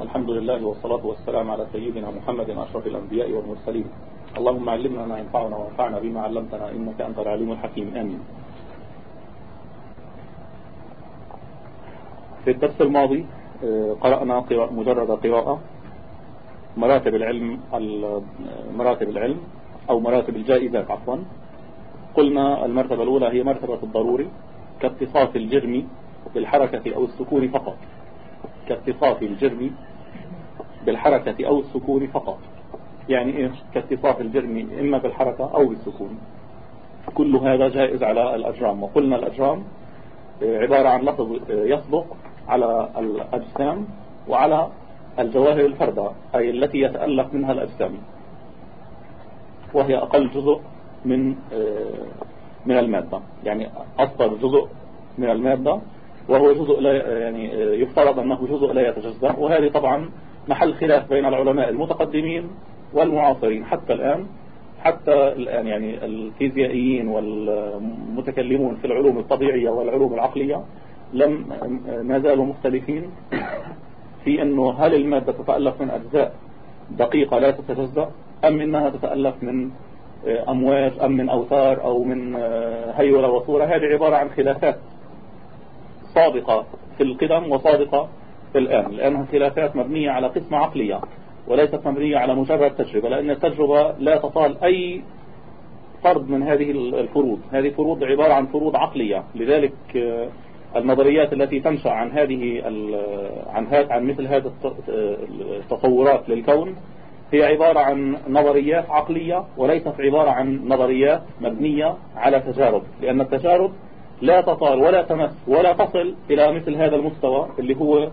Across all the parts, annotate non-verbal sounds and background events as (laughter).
الحمد لله والصلاة والسلام على سيدنا محمد أشرف الأنبياء والمرسلين. اللهم علمنا ما ينفعنا وانفعنا بما علمتنا إنك أنت العليم الحكيم. آمين. في الدرس الماضي آه، قرأنا مجرد قراءة مراتب العلم مراتب العلم أو مراتب الجائزات عفوا. قلنا المرتبة الأولى هي مرتبة الضروري كاتصاف الجرم بالحركة أو السكون فقط. كاتصاف الجرم بالحركة أو السكون فقط. يعني إيش؟ كاتصاف الجرم إما بالحركة أو بالسكون. كل هذا جائز على الأجرام. وقلنا الأجرام عبارة عن لفظ يصدق على الأجسام وعلى الجواهر الفردة أي التي يتألف منها الأجسام. وهي أقل جزء من من المادة. يعني أصغر جزء من المادة وهو جزء لا يعني يفترض أنه جزء لا يتجزأ. وهذه طبعا محل خلاف بين العلماء المتقدمين والمعاصرين. حتى الآن حتى الآن يعني الفيزيائيين والمتكلمون في العلوم الطبيعية والعلوم العقلية لم ما زالوا مختلفين في أنه هل المادة تتألف من أجزاء دقيقة لا تتجزأ أم إنها تتألف من أمواج أم من أوتار أو من هيولة وصورة. هذه عبارة عن خلافات. صادقة في القدم وصادقة في الآن لأنها خلافات مبنية على قسمة عقلية وليست مبنية على مجرد تجربة لأن التجربة لا تطال أي فرض من هذه الفروض. هذه فروض عبارة عن فروض عقلية. لذلك النظريات التي تنشأ عن هذه عن عن مثل هذه التصورات للكون هي عبارة عن نظريات عقلية وليست عبارة عن نظريات مبنية على تجارب لأن التجارب لا تطال ولا تمس ولا تصل إلى مثل هذا المستوى اللي هو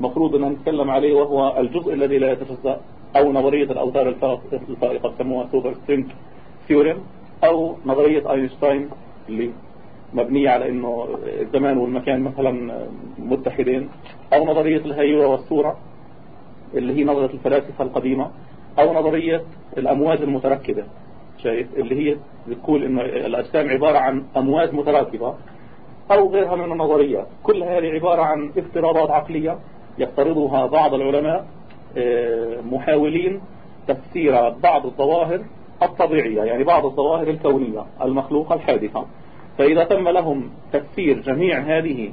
مفروض أن نتكلم عليه وهو الجزء الذي لا يتجزأ أو نظرية الأوتار الفائقة تسموها super string theorem أو نظرية أينشتاين اللي مبنية على أنه الزمان والمكان مثلا متحدين أو نظرية الهيئة والصورة اللي هي نظرة الفلاسفة القديمة أو نظرية الأمواج المتركبة. شايف اللي هي بتقول أن الأجسام عبارة عن أمواج متراكبة أو غيرها من النظريات كل هذه عبارة عن افتراضات عقلية يفترضها بعض العلماء محاولين تفسير بعض الظواهر الطبيعية يعني بعض الظواهر الكونية المخلوقة الحادثة. فإذا تم لهم تفسير جميع هذه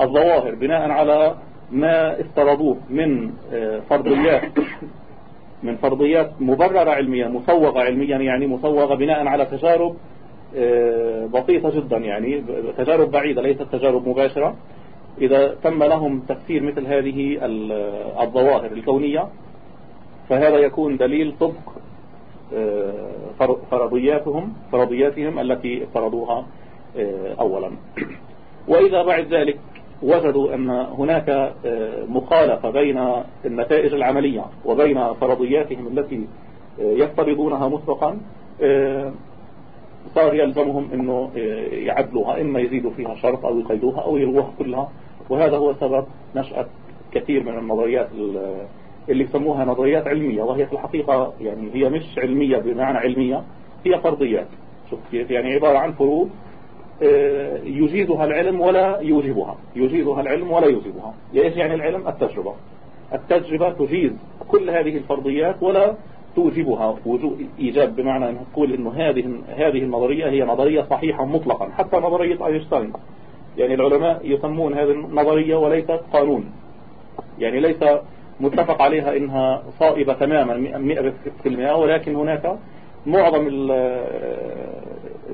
الظواهر بناء على ما افترضوه من فرضيات من فرضيات مبررة علميا مسوغة علميا يعني مسوغة بناء على تجارب بسيطة جدا يعني تجارب بعيدة ليست تجارب مباشرة. إذا تم لهم تفسير مثل هذه الظواهر الكونية فهذا يكون دليل صدق فرضياتهم فرضياتهم التي افترضوها أولا. (clears throat) وإذا بعد ذلك وجدوا أن هناك مخالفة بين النتائج العملية وبين فرضياتهم التي يفترضونها مسبقا صار يلزمهم أنه يعدلوها إما يزيدوا فيها شرط أو يقيدوها أو يلغوها كلها. وهذا هو سبب نشأة كثير من النظريات اللي يسموها نظريات علمية. وهي في الحقيقة يعني هي مش علمية بمعنى علمية هي فرضيات. شوف يعني عبارة عن فروض يجيزها العلم ولا يوجبها. يجيزها العلم ولا يوجبها. إيش يعني العلم التجربة. التجربة تجيز كل هذه الفرضيات ولا توجبها. إيجاب بمعنى أنها تقول أنه هذه هذه النظرية هي نظرية صحيحة مطلقا. حتى نظرية أينشتاين. يعني العلماء يسمون هذه النظرية وليست قانون. يعني ليس متفق عليها إنها صائبة تماما 100% ولكن هناك معظم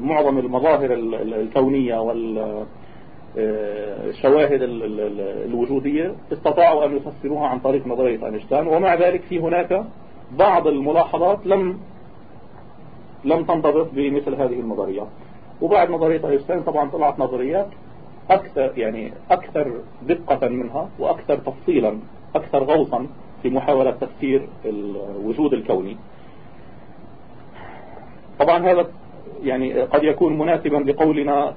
معظم المظاهر الكونية والشواهد الوجودية استطاعوا أن يفسروها عن طريق نظرية أينشتاين ومع ذلك في هناك بعض الملاحظات لم لم تنضبط بمثل هذه النظريات وبعد نظرية أينشتاين طبعا طلعت نظريات أكثر يعني أكثر دقة منها وأكثر تفصيلا أكثر غوصا في محاولة تفسير الوجود الكوني. طبعا هذا يعني قد يكون مناسبا لقولنا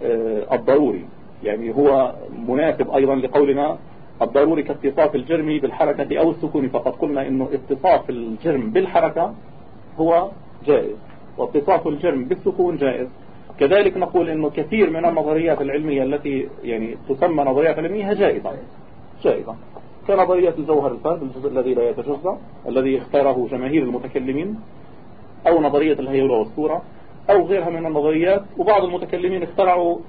الضروري. يعني هو مناسب أيضا لقولنا الضروري كاتصاف الجرم بالحركة أو السكون. فقد قلنا أنه اتصاف الجرم بالحركة هو جائز واتصاف الجرم بالسكون جائز. كذلك نقول أنه كثير من النظريات العلمية التي يعني تسمى نظريات علمية جائزة جائزة. كنظرية الجوهر الفرد الجزء الذي لا يتجزأ الذي اختاره جماهير المتكلمين أو نظرية الهيولة والصورة أو غيرها من النظريات وبعض المتكلمين اخترعوا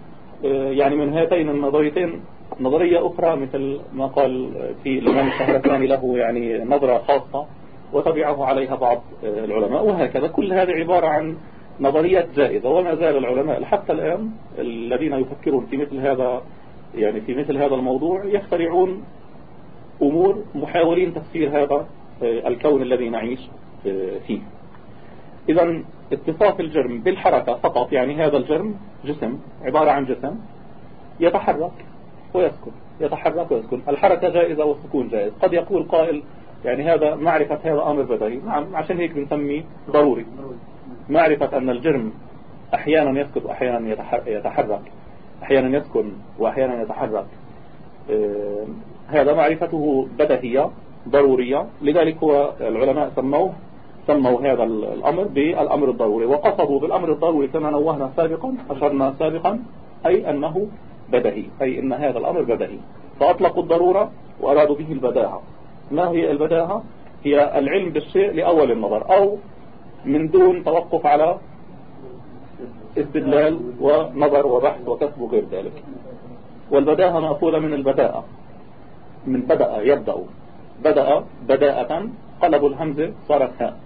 آه، يعني من هاتين النظريتين نظرية أخرى مثل ما قال في الإمام الشهرستاني له يعني نظرة خاصة وتبعه عليها بعض آه، العلماء وهكذا. كل هذه عبارة عن نظريات جائزة وما زال العلماء حتى الآن الذين يفكرون في مثل هذا يعني في مثل هذا الموضوع يخترعون أمور محاولين تفسير هذا آه، الكون الذي نعيش فيه. إذا اتصاف الجرم بالحركة فقط يعني هذا الجرم جسم عبارة عن جسم يتحرك ويسكن يتحرك ويسكن. الحركة جائزة والسكون جائز. قد يقول قائل يعني هذا معرفة هذا أمر بدهي نعم عشان هيك بنسميه ضروري. معرفة أن الجرم أحيانا يسكت وأحيانا يتحرك. أحيانا يسكن وأحيانا يتحرك. آه، هذا معرفته بدهية ضرورية. لذلك هو العلماء سموه سموا هذا الأمر بالأمر الضروري وقصدوا بالأمر الضروري كما نوهنا سابقا أشرنا سابقا أي أنه بدهي أي أن هذا الأمر بدهي فأطلقوا الضرورة وأرادوا به البداهة. ما هي البداهة؟ هي العلم بالشيء لأول النظر أو من دون توقف على استدلال ونظر وبحث وكسب وغير ذلك. والبداهة مأخوذة من البداءة من بدأ يبدأ. بدأ بداءة قلبوا الهمزة صارت هاء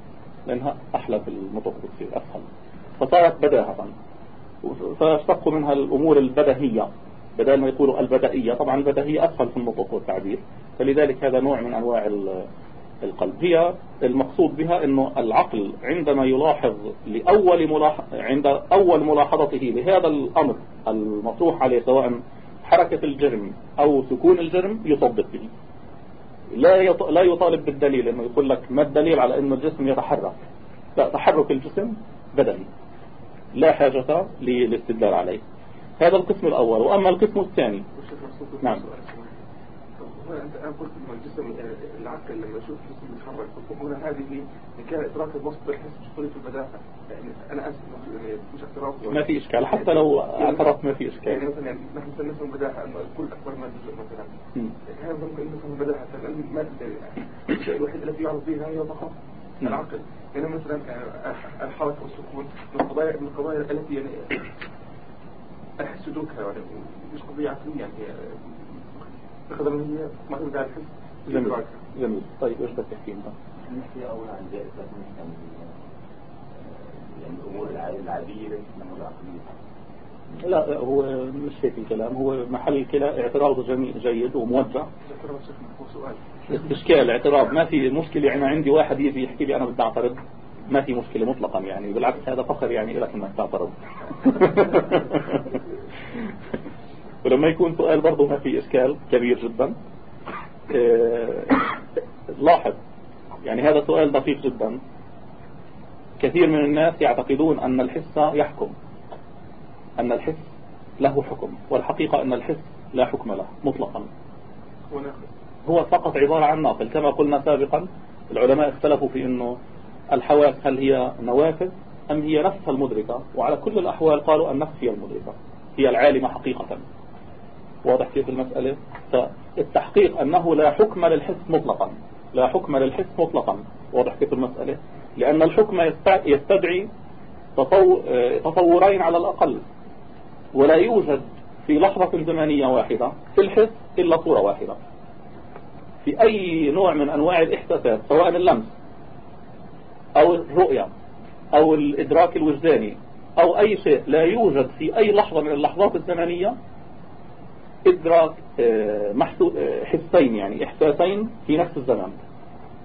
لأنها أحلى في النطق بكثير أسهل فصارت بداهة. فاشتقوا منها الأمور البدهية بدل ما يقولوا البدائية. طبعا البدهية أسهل في النطق والتعبير. فلذلك هذا نوع من أنواع القلب. هي المقصود بها أنه العقل عندما يلاحظ لأول ملاح... عند أول ملاحظته لهذا الأمر المطروح عليه سواء حركة الجرم أو سكون الجرم يصدق به. لا. لا يطالب بالدليل إنه يقول لك ما الدليل على إنه الجسم يتحرك. لا تحرك الجسم بدني. لا حاجة للاستدلال عليه. هذا القسم الأول. وأما القسم الثاني. نعم. أنا قلت الجسم العقل لما يشوف الجسم يتحرك هنا هذه كان ادراك الوصف بالحس بطريقه البداهه يعني اسف يعني مش اعتراف ما في إشكال حتى لو اعترفت ما في إشكال يعني مثلا نحن البداهه انه الكل اكبر من الجزء مثلا هذا ممكن نفهم البداهه ما الشيء الوحيد الذي يعرف به هي فقط. العقل يعني مثلا الحركه والسكون من القضايا من القضايا التي يعني احس دوكها يعني مش قضيه عقليه يعني على جميل. جميل. طيب إيش بدك تحكي أنت؟ نحكي اول عن جائزة يعني الأمور العادية ليست الأمور العقلية لا هو مش هيك الكلام. هو محل كلا اعتراض جميل جيد وموجه اشكال اعتراض ما في مشكلة. يعني عندي واحد يجي يحكي لي أنا بدي أعترض. ما في مشكلة مطلقا يعني. بالعكس هذا فخر يعني لك انك تعترض. (laughs) ولما يكون سؤال برضه ما في إشكال كبير جدا آه، لاحظ يعني هذا سؤال دقيق جدا. كثير من الناس يعتقدون أن الحس يحكم أن الحس له حكم والحقيقة أن الحس لا حكم له مطلقا. هو فقط عبارة عن ناقل كما قلنا سابقا العلماء اختلفوا في أنه الحواس هل هي نوافذ أم هي نفسها المدركة وعلى كل الأحوال قالوا النفس هي المدركة هي العالمة حقيقة. واضح كيف المسألة؟ فالتحقيق أنه لا حكم للحس مطلقا. لا حكم للحس مطلقا. واضح كيف المسألة؟ لأن الحكم يستدعي تطورين على الأقل. ولا يوجد في لحظة زمنية واحدة في الحس إلا صورة واحدة. في أي نوع من أنواع الإحساسات سواء اللمس أو الرؤية أو الإدراك الوجداني أو أي شيء لا يوجد في أي لحظة من اللحظات الزمنية إدراك آه، آه، حسين يعني إحساسين في نفس الزمان.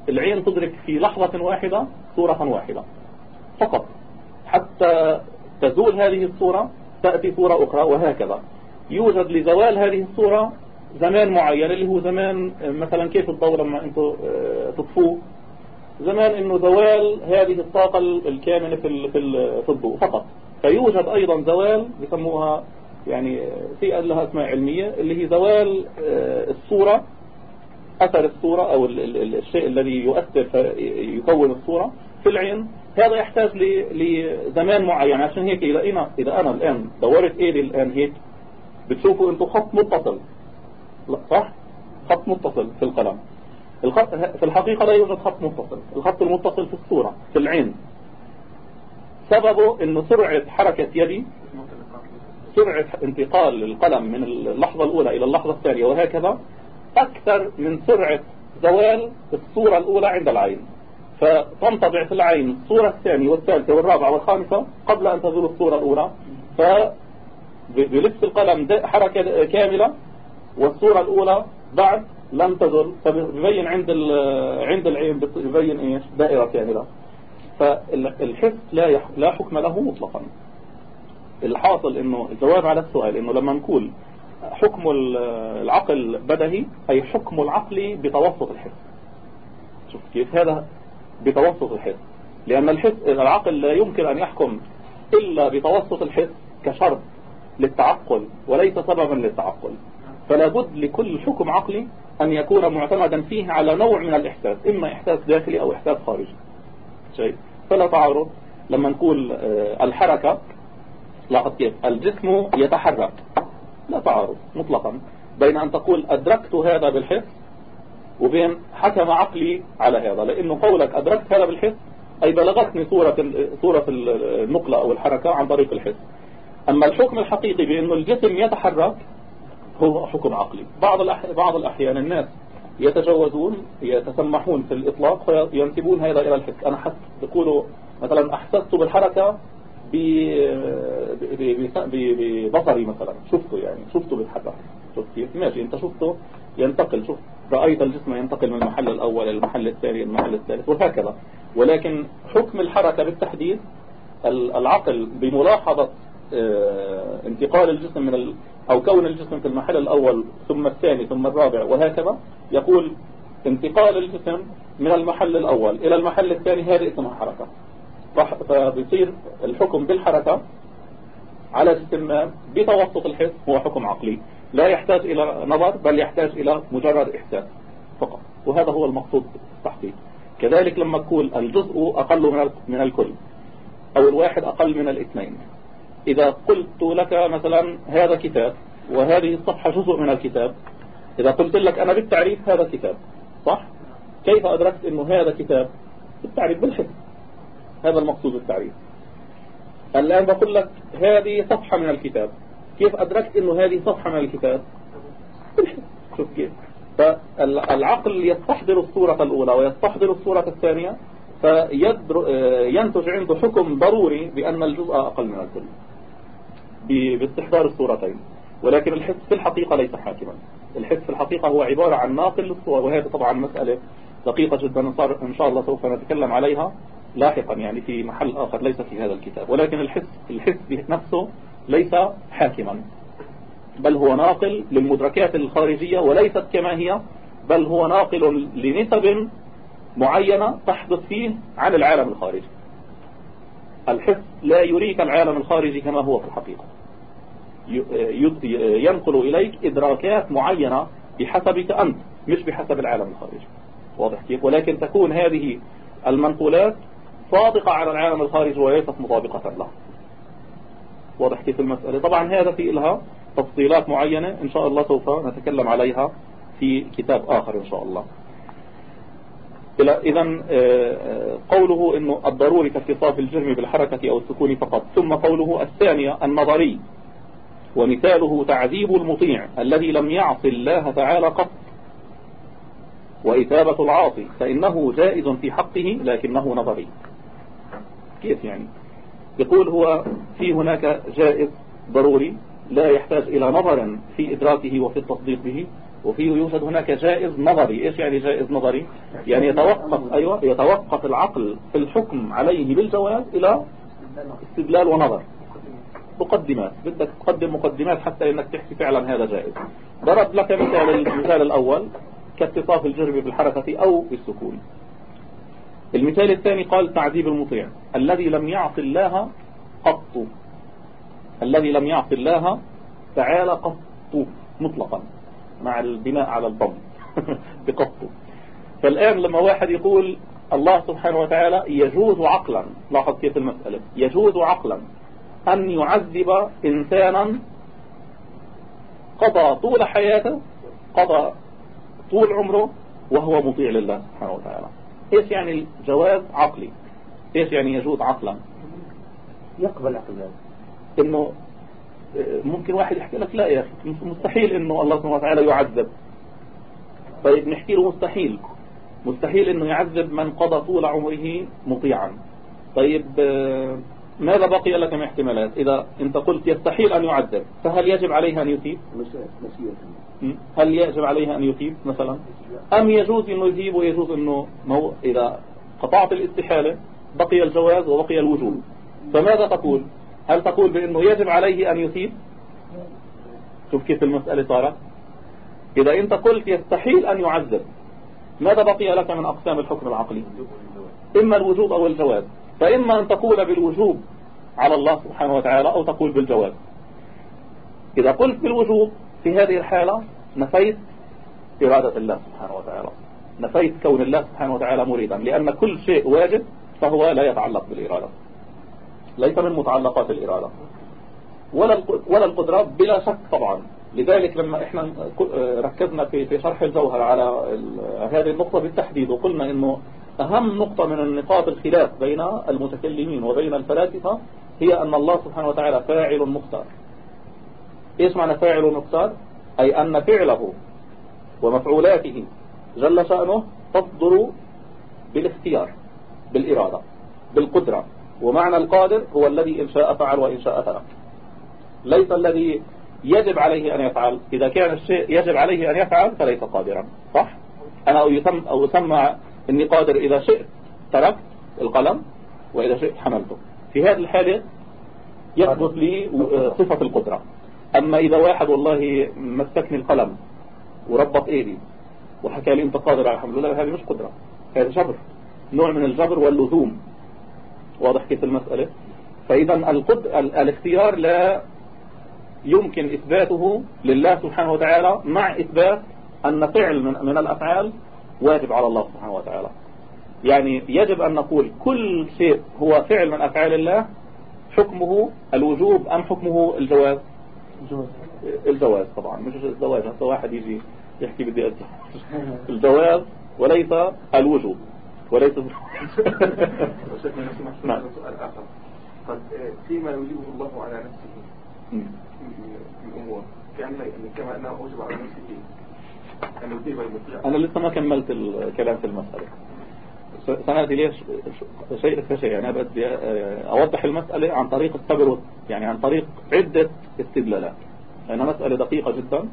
العين تدرك في لحظة واحدة صورة واحدة. فقط. حتى تزول هذه الصورة تأتي صورة أخرى وهكذا. يوجد لزوال هذه الصورة زمان معين اللي هو زمان آه، مثلا كيف الضوء لما أنتم تطفوه؟ زمان إنه زوال هذه الطاقة الكامنة في في الضوء فقط. فيوجد أيضا زوال بسموها يعني في لها اسماء علمية اللي هي زوال آه، الصورة أثر الصورة أو الشيء الذي يؤثر يكون الصورة في العين. هذا يحتاج لزمان معين. عشان هيك إذا أنا, إذا أنا الآن دورت إيدي الآن هيك بتشوفوا أنتم خط متصل. صح؟ خط متصل في القلم. الخط في الحقيقة لا يوجد خط متصل. الخط المتصل في الصورة في العين. سببه إنه سرعة حركة يدي سرعة انتقال القلم من اللحظة الأولى إلى اللحظة الثانية وهكذا أكثر من سرعة زوال الصورة الأولى عند العين. فتنطبع في العين الصورة الثانية والثالثة والرابعة والخامسة قبل أن تزول الصورة الأولى. فبلبس القلم حركة كاملة والصورة الأولى بعد لم تزل. فبيبين عند عند العين بيبين إيش؟ دائرة كاملة. فالحس لا لا حكم له مطلقا. الحاصل إنه الجواب على السؤال إنه لما نقول حكم العقل بدهي أي حكم العقل بتوسط الحس شوف كيف هذا بتوسط الحس لأن الحس العقل لا يمكن أن يحكم إلا بتوسط الحس كشرط للتعقل وليس سببا للتعقل. فلا بد لكل حكم عقلي أن يكون معتمدا فيه على نوع من الإحساس إما إحساس داخلي أو إحساس خارجي. شيء. فلا تعارض. لما نقول آه، الحركة لاحظ كيف الجسم يتحرك. لا تعارض مطلقا. بين أن تقول أدركت هذا بالحس وبين حكم عقلي على هذا. لأنه قولك أدركت هذا بالحس أي بلغتني صورة صورة النقلة أو الحركة عن طريق الحس. أما الحكم الحقيقي بأنه الجسم يتحرك هو حكم عقلي. بعض بعض الأحيان الناس يتجوزون يتسمحون في الإطلاق فينسبون هذا إلى الحس. أنا حس يقولوا مثلا أحسست بالحركة ببصري مثلا. شفته يعني. شفته بيتحرك شفت كيف؟ ماشي. انت شفته؟ ينتقل. شوف. رأيت الجسم ينتقل من المحل الأول إلى المحل الثاني المحل الثالث وهكذا. ولكن حكم الحركة بالتحديد العقل بملاحظة آه انتقال الجسم من ال... أو كون الجسم في المحل الأول ثم الثاني ثم الرابع وهكذا يقول انتقال الجسم من المحل الأول إلى المحل الثاني. هذه اسمها حركة. فبيصير الحكم بالحركة على ما بتوسط الحس هو حكم عقلي. لا يحتاج إلى نظر بل يحتاج إلى مجرد إحساس فقط. وهذا هو المقصود بالتحقيق. كذلك لما تقول الجزء أقل من الكل أو الواحد أقل من الاثنين. إذا قلت لك مثلا هذا كتاب وهذه الصفحة جزء من الكتاب إذا قلت لك أنا بالتعريف هذا كتاب صح؟ كيف أدركت أنه هذا كتاب؟ بالتعريف بالحس هذا المقصود بالتعريف الآن بقول لك هذه صفحة من الكتاب. كيف أدركت أنه هذه صفحة من الكتاب؟ (laughs) شوف كيف. فالعقل يستحضر الصورة الأولى ويستحضر الصورة الثانية فينتج عنده حكم ضروري بأن الجزء أقل من الكل. باستحضار الصورتين. ولكن الحس في الحقيقة ليس حاكما. الحس في الحقيقة هو عبارة عن ناقل للصور وهذا طبعا مسألة دقيقة جدا إن شاء الله سوف نتكلم عليها. لاحقا يعني في محل آخر ليس في هذا الكتاب. ولكن الحس الحس نفسه ليس حاكما. بل هو ناقل للمدركات الخارجية وليست كما هي بل هو ناقل لنسب معينة تحدث فيه عن العالم الخارجي. الحس لا يريك العالم الخارجي كما هو في الحقيقة. ينقل إليك إدراكات معينة بحسبك أنت مش بحسب العالم الخارجي. واضح كيف؟ ولكن تكون هذه المنقولات صادقة على العالم الخارجي وليست مطابقة له. واضح كيف المسألة؟ طبعا هذا في لها تفصيلات معينة إن شاء الله سوف نتكلم عليها في كتاب آخر إن شاء الله. إذا آه، آه، قوله أنه الضروري كاتصاف الجرم بالحركة أو السكون فقط ثم قوله الثانية النظري ومثاله تعذيب المطيع الذي لم يعص الله تعالى قط. وإثابة العاصي فإنه جائز في حقه لكنه نظري. كيف يعني؟ يقول هو في هناك جائز ضروري لا يحتاج إلى نظر في إدراكه وفي التصديق به وفيه يوجد هناك جائز نظري. إيش يعني جائز نظري؟ يعني يتوقف أيوة يتوقف العقل في الحكم عليه بالجواز إلى استدلال ونظر. مقدمات بدك تقدم مقدمات حتى إنك تحكي فعلا هذا جائز ضرب لك مثال المثال الأول كاتصاف الجرم بالحركة أو بالسكون. المثال الثاني قال تعذيب المطيع. الذي لم يعص الله قط. الذي لم يعص الله تعالى قط. مطلقا. مع البناء على الضم. (laughs) بقط. فالآن لما واحد يقول الله سبحانه وتعالى يجوز عقلا. لاحظ كيف المسألة. يجوز عقلا. أن يعذب إنسانا قضى طول حياته قضى طول عمره وهو مطيع لله سبحانه وتعالى. إيش يعني الجواز عقلي؟ إيش يعني يجوز عقلا؟ يقبل عقل إنه آه، ممكن واحد يحكي لك لا يا أخي مستحيل إنه الله سبحانه وتعالى يعذب. طيب نحكي له مستحيل. مستحيل إنه يعذب من قضى طول عمره مطيعا. طيب آه، ماذا بقي لك من احتمالات؟ إذا أنت قلت يستحيل أن يعذب فهل يجب عليه أن يثيب؟ هل يجب عليه أن يثيب مثلا؟ أم يجوز أنه يثيب ويجوز أنه مو؟ إذا قطعت الاستحالة بقي الجواز وبقي الوجوب. فماذا تقول؟ هل تقول بأنه يجب عليه أن يثيب؟ شوف كيف المسألة صارت. إذا أنت قلت يستحيل أن يعذب ماذا بقي لك من أقسام الحكم العقلي؟ إما الوجوب أو الجواز. فإما أن تقول بالوجوب على الله سبحانه وتعالى أو تقول بالجواز إذا قلت بالوجوب في هذه الحالة نفيت إرادة الله سبحانه وتعالى. نفيت كون الله سبحانه وتعالى مريدا. لأن كل شيء واجب فهو لا يتعلق بالإرادة. ليس من متعلقات الإرادة. ولا ولا القدرات بلا شك طبعا. لذلك لما إحنا ركزنا في في شرح الجوهر على هذه النقطة بالتحديد وقلنا إنه أهم نقطة من النقاط الخلاف بين المتكلمين وبين الفلاسفة هي أن الله سبحانه وتعالى فاعل مختار. إيش معنى فاعل مختار؟ أي أن فعله ومفعولاته جل شأنه تصدر بالاختيار بالإرادة بالقدرة. ومعنى القادر هو الذي إن شاء فعل وإن شاء ترك. ليس الذي يجب عليه أن يفعل. إذا كان الشيء يجب عليه أن يفعل فليس قادرا. صح؟ أنا أسمى إني قادر إذا شئت تركت القلم وإذا شئت حملته. في هذه الحالة يثبت لي صفة القدرة. أما إذا واحد والله مسكني القلم وربط إيدي وحكى لي أنت قادر على حمله هذه مش قدرة هذا جبر نوع من الجبر واللزوم. واضح كيف المسألة؟ فإذا القد... الاختيار لا يمكن إثباته لله سبحانه وتعالى مع إثبات أن فعل من, من الأفعال واجب على الله سبحانه وتعالى. يعني يجب أن نقول كل شيء هو فعل من أفعال الله حكمه الوجوب أم حكمه الجواز؟ الجواز. طبعا مش الزواج هسه واحد يجي يحكي بدي أزواج الجواز وليس الوجوب وليس (laughs) نعم. قد فيما يجيبه الله على نفسه من الأمور كما أنه أوجب على نفسه أنا لسه ما كملت الكلام في المسألة. سنأتي ليش شيء فشيء يعني بدي أوضح المسألة عن طريق الصبر يعني عن طريق عدة استدلالات. لأنها مسألة دقيقة جدا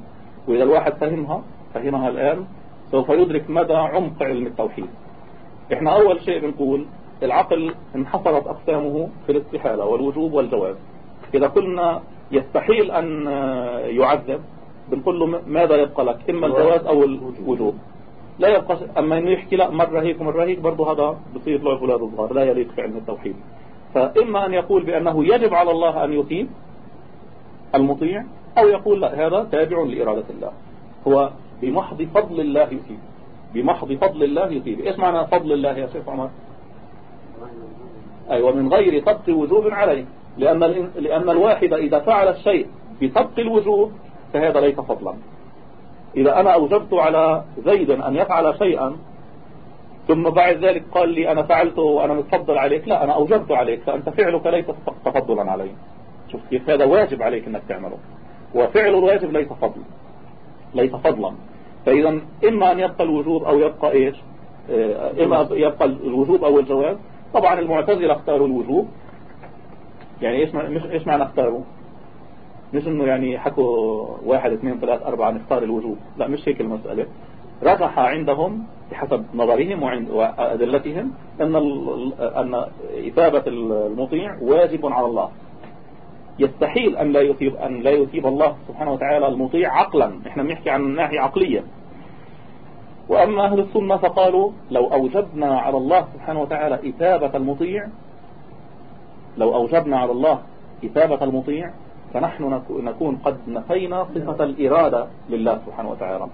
وإذا الواحد فهمها فهمها الآن سوف يدرك مدى عمق علم التوحيد. إحنا أول شيء بنقول العقل انحصرت أقسامه في الاستحالة والوجوب والجواز إذا قلنا يستحيل أن يعذب بنقول له ماذا يبقى لك؟ إما الجواز أو الوجوب. لا يبقى أما إنه يحكي لا مرة هيك ومرة هيك برضه هذا بصير له أولاد الظهر لا يليق في علم التوحيد. فإما أن يقول بأنه يجب على الله أن يثيب المطيع أو يقول لا هذا تابع لإرادة الله. هو بمحض فضل الله يثيب. بمحض فضل الله يثيب. إيش معنى فضل الله يا شيخ عمر؟ أيوة من غير سبق وجوب عليه. لأن, لأن الواحد إذا فعل الشيء بسبق الوجوب فهذا ليس فضلا. إذا أنا أوجبت على زيد أن يفعل شيئا ثم بعد ذلك قال لي أنا فعلته وأنا متفضل عليك لا أنا أوجبت عليك فأنت فعلك ليس تفضلا علي. شوف كيف هذا واجب عليك أنك تعمله. وفعل الواجب ليس فضل ليس فضلا. فإذا إما أن يبقى الوجوب أو يبقى إيش؟ آه، إما يبقى الوجوب أو الجواز. طبعا المعتزلة اختاروا الوجوب. يعني إيش معنى اختاروا؟ مش إنه يعني حكوا واحد اثنين ثلاث أربعة نختار الوجوب لا مش هيك المسألة. رجح عندهم بحسب نظرهم وأدلتهم أن أن إثابة المطيع واجب على الله. يستحيل أن لا يثيب أن لا يثيب الله سبحانه وتعالى المطيع عقلا. إحنا بنحكي عن ناحية عقلية. وأما أهل السنة فقالوا لو أوجبنا على الله سبحانه وتعالى إثابة المطيع لو أوجبنا على الله إثابة المطيع فنحن نكون قد نفينا صفة الإرادة لله سبحانه وتعالى.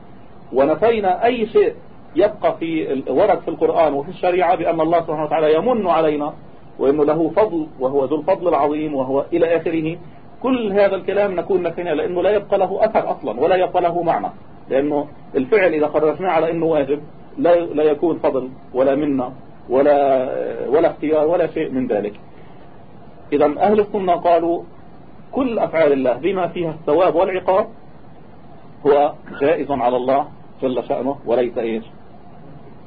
ونفينا أي شيء يبقى في ورد في القرآن وفي الشريعة بأن الله سبحانه وتعالى يمن علينا وأنه له فضل وهو ذو الفضل العظيم وهو إلى آخره. كل هذا الكلام نكون نفينا لأنه لا يبقى له أثر أصلا ولا يبقى له معنى. لأنه الفعل إذا خرجناه على أنه واجب لا لا يكون فضل ولا منة ولا ولا اختيار ولا شيء من ذلك. إذا أهل السنة قالوا كل أفعال الله بما فيها الثواب والعقاب هو جائز على الله جل شأنه وليس إيش؟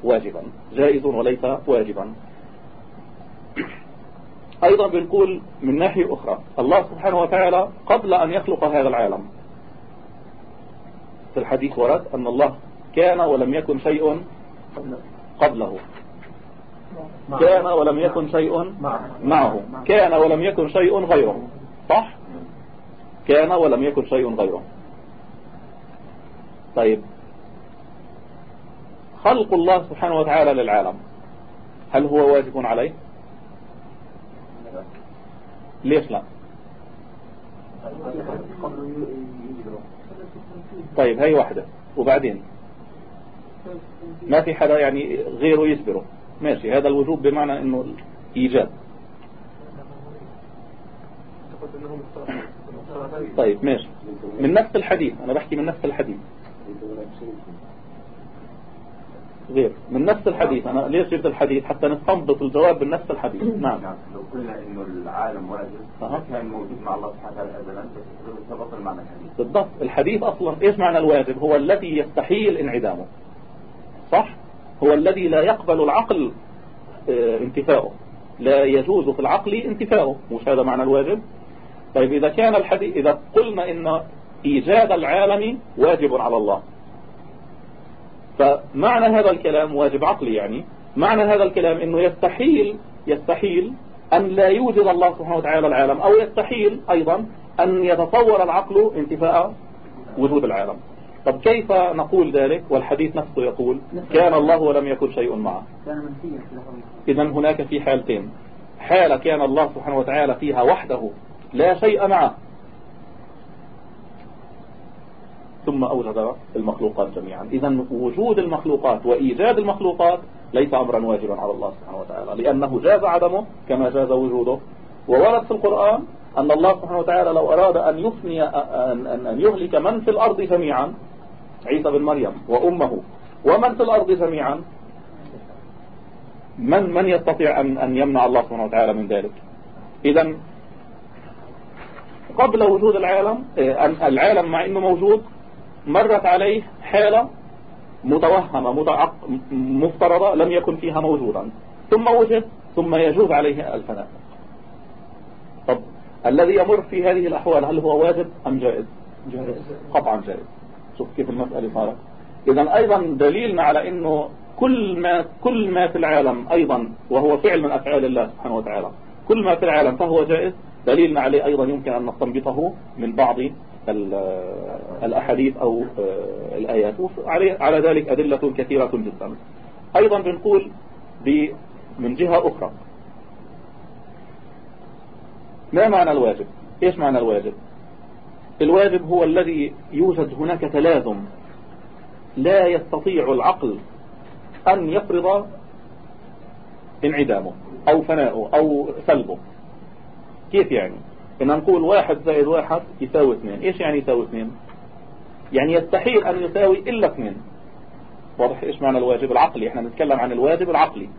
واجبا. جائز وليس واجبا. أيضا بنقول من ناحية أخرى الله سبحانه وتعالى قبل أن يخلق هذا العالم. في الحديث ورد أن الله كان ولم يكن شيء قبله. كان ولم يكن شيء معه. كان ولم يكن شيء غيره. صح؟ كان ولم يكن شيء غيره. طيب. خلق الله سبحانه وتعالى للعالم. هل هو واجب عليه؟ ليش لا؟ طيب هي واحدة. وبعدين؟ ما في حدا يعني غيره يسبره ماشي هذا الوجوب بمعنى إنه إيجاب. طيب ماشي. من نفس الحديث أنا بحكي من نفس الحديث. غير. من نفس الحديث أنا ليش جبت الحديث؟ حتى نستنبط الجواب من نفس الحديث. نعم. لو قلنا إنه العالم واجب. كان موجود مع الله سبحانه وتعالى أزلا بس المعنى الحديث. بالضبط. الحديث أصلا إيش معنى الواجب؟ هو الذي يستحيل انعدامه. صح؟ هو الذي لا يقبل العقل آه انتفاؤه. لا يجوز في العقل انتفاؤه. مش هذا معنى الواجب؟ طيب إذا كان الحديث إذا قلنا إن إيجاد العالم واجب على الله. فمعنى هذا الكلام واجب عقلي يعني. معنى هذا الكلام إنه يستحيل يستحيل أن لا يوجد الله سبحانه وتعالى العالم أو يستحيل أيضا أن يتصور العقل انتفاء وجود العالم. طب كيف نقول ذلك؟ والحديث نفسه يقول كان الله ولم يكن شيء معه. اذا هناك في حالتين. حالة كان الله سبحانه وتعالى فيها وحده. لا شيء معه. ثم أوجد المخلوقات جميعا. إذا وجود المخلوقات وإيجاد المخلوقات ليس أمرا واجبا على الله سبحانه وتعالى لأنه جاز عدمه كما جاز وجوده. وورد في القرآن أن الله سبحانه وتعالى لو أراد أن يفني أن, أن, يهلك من في الأرض جميعا عيسى بن مريم وأمه ومن في الأرض جميعا من من يستطيع أن, أن يمنع الله سبحانه وتعالى من ذلك؟ إذا قبل وجود العالم آه، العالم مع أنه موجود مرت عليه حالة متوهمة مفترضة لم يكن فيها موجودا. ثم وجد ثم يجوز عليه الفناء. طب الذي يمر في هذه الأحوال هل هو واجب أم جائز؟ جائز. قطعا جائز. شوف كيف المسألة صارت. إذا أيضا دليلنا على أنه كل ما كل ما في العالم أيضا وهو فعل من أفعال الله سبحانه وتعالى كل ما في العالم فهو جائز؟ دليلنا عليه أيضا يمكن أن نستنبطه من بعض الأحاديث أو آه، الآيات. على ذلك أدلة كثيرة جدا. أيضا بنقول من جهة أخرى. ما معنى الواجب؟ إيش معنى الواجب؟ الواجب هو الذي يوجد هناك تلازم. لا يستطيع العقل أن يفرض انعدامه أو فناؤه أو سلبه. كيف يعني؟ إن نقول واحد زائد واحد يساوي اثنين. إيش يعني يساوي اثنين؟ يعني يستحيل أن يساوي إلا اثنين. واضح إيش معنى الواجب العقلي؟ إحنا نتكلم عن الواجب العقلي.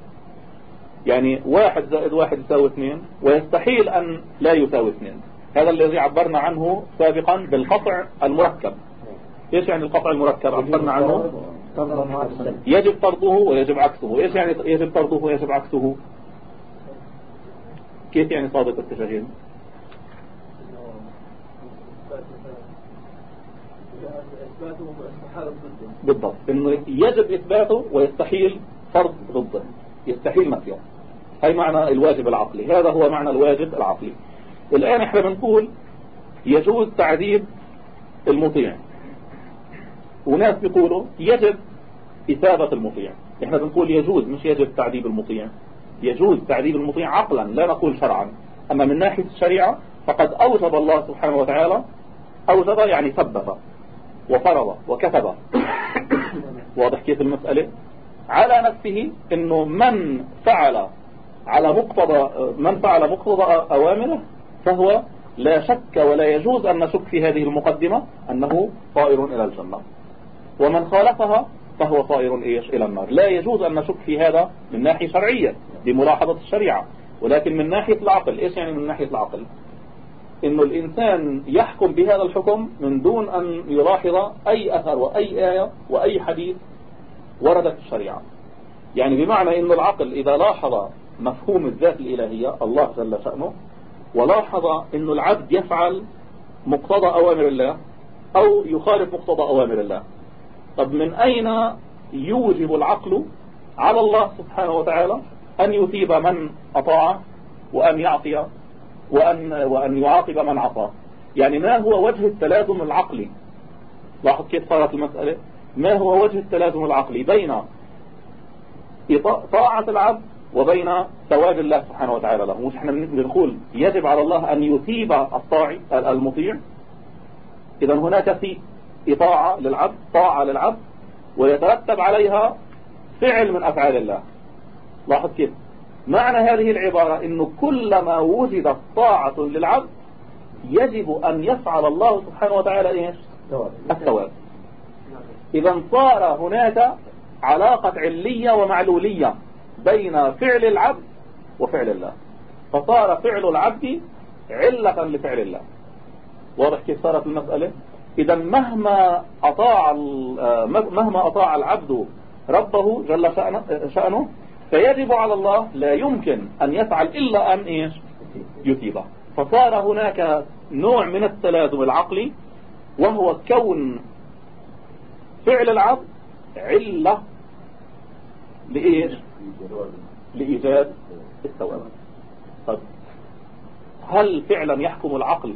يعني واحد زائد واحد يساوي اثنين ويستحيل أن لا يساوي اثنين. هذا الذي عبرنا عنه سابقا بالقطع المركب. إيش يعني القطع المركب؟ عبرنا عنه؟ يجب طرده ويجب عكسه. إيش يعني يجب طرده ويجب عكسه؟ كيف يعني صادق التشغيل بالضبط. إنه يجب إثباته ويستحيل فرض ضده. يستحيل نفيه هاي معنى الواجب العقلي. هذا هو معنى الواجب العقلي. الآن إحنا بنقول يجوز تعذيب المطيع. وناس بيقولوا يجب إثابة المطيع. إحنا بنقول يجوز مش يجب تعذيب المطيع. يجوز تعذيب المطيع عقلا لا نقول شرعا. أما من ناحية الشريعة فقد أوجب الله سبحانه وتعالى أوجب يعني ثبت وفرض وكتب. (coughs) واضح كيف المسألة؟ على نفسه إنه من فعل على مقتضى من فعل مقتضى أوامره فهو لا شك ولا يجوز أن نشك في هذه المقدمة أنه طائر إلى الجنة. ومن خالفها فهو طائر إيش؟ إلى النار. لا يجوز أن نشك في هذا من ناحية شرعية بملاحظة الشريعة. ولكن من ناحية العقل إيش يعني من ناحية العقل؟ إنه الإنسان يحكم بهذا الحكم من دون أن يلاحظ أي أثر وأي آية وأي حديث وردت في الشريعة. يعني بمعنى إن العقل إذا لاحظ مفهوم الذات الإلهية الله جل شأنه ولاحظ أن العبد يفعل مقتضى أوامر الله أو يخالف مقتضى أوامر الله. طب من أين يوجب العقل على الله سبحانه وتعالى أن يثيب من أطاع وأن يعطي وأن, وأن يعاقب من عصى؟ يعني ما هو وجه التلازم العقلي؟ لاحظ كيف صارت المسألة؟ ما هو وجه التلازم العقلي بين طاعة العبد وبين ثواب الله سبحانه وتعالى له؟ مش إحنا بنقول يجب على الله أن يثيب الطاعي المطيع؟ إذا هناك في إطاعة للعبد طاعة للعبد ويترتب عليها فعل من أفعال الله. لاحظ كيف؟ معنى هذه العبارة أنه كلما وجدت طاعة للعبد يجب أن يفعل الله سبحانه وتعالى إيش؟ الثواب إذا صار هناك علاقة علية ومعلولية بين فعل العبد وفعل الله. فصار فعل العبد علة لفعل الله. واضح كيف صارت المسألة؟ إذا مهما أطاع مهما أطاع العبد ربه جل شأنه فيجب على الله لا يمكن أن يفعل إلا أن إيش؟ يثيبه. فصار هناك نوع من التلازم العقلي وهو كون فعل العبد علة لإيش؟ لإيجاد الثواب طب هل فعلا يحكم العقل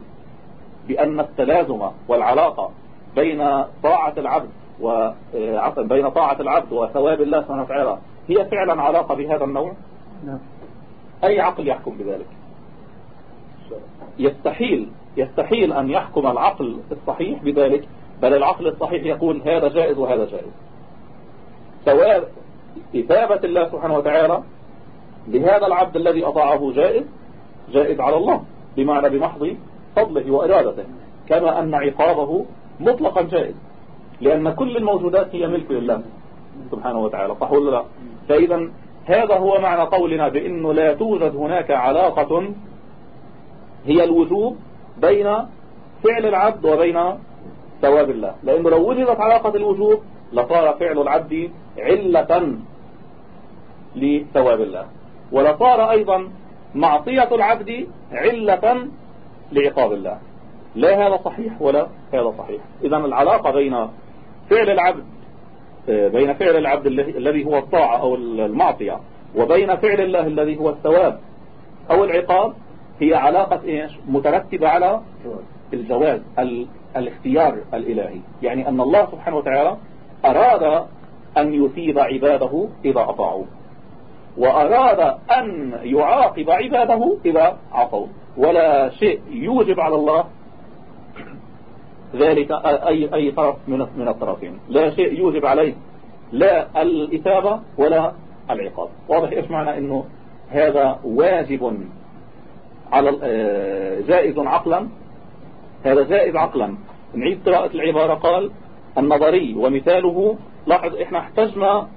بأن التلازم والعلاقة بين طاعة العبد وبين طاعة العبد وثواب الله سبحانه وتعالى هي فعلا علاقة بهذا النوع؟ نعم. أي عقل يحكم بذلك؟ يستحيل يستحيل أن يحكم العقل الصحيح بذلك بل العقل الصحيح يقول هذا جائز وهذا جائز. سواء إثابة الله سبحانه وتعالى لهذا العبد الذي أطاعه جائز جائز على الله بمعنى بمحض فضله وإرادته كما أن عقابه مطلقا جائز لأن كل الموجودات هي ملك لله سبحانه وتعالى صح ولا لا؟ فإذا هذا هو معنى قولنا بأنه لا توجد هناك علاقة هي الوجوب بين فعل العبد وبين ثواب الله. لأنه لو وجدت علاقة الوجوب لصار فعل العبد علة لثواب الله. ولصار أيضا معصية العبد علة لعقاب الله. لا هذا صحيح ولا هذا صحيح. إذا العلاقة بين فعل العبد بين فعل العبد الذي هو الطاعة أو المعصية وبين فعل الله الذي هو الثواب أو العقاب هي علاقة إيش؟ مترتبة على الجواز الاختيار الإلهي. يعني أن الله سبحانه وتعالى أراد أن يثيب عباده إذا أطاعوا وأراد أن يعاقب عباده إذا عصوا. ولا شيء يوجب على الله ذلك أي, أي طرف من من الطرفين. لا شيء يوجب عليه لا الإثابة ولا العقاب. واضح إيش معنى أنه هذا واجب على آه، جائز عقلا؟ هذا جائز عقلا. نعيد قراءة العبارة قال النظري ومثاله. لاحظ إحنا احتجنا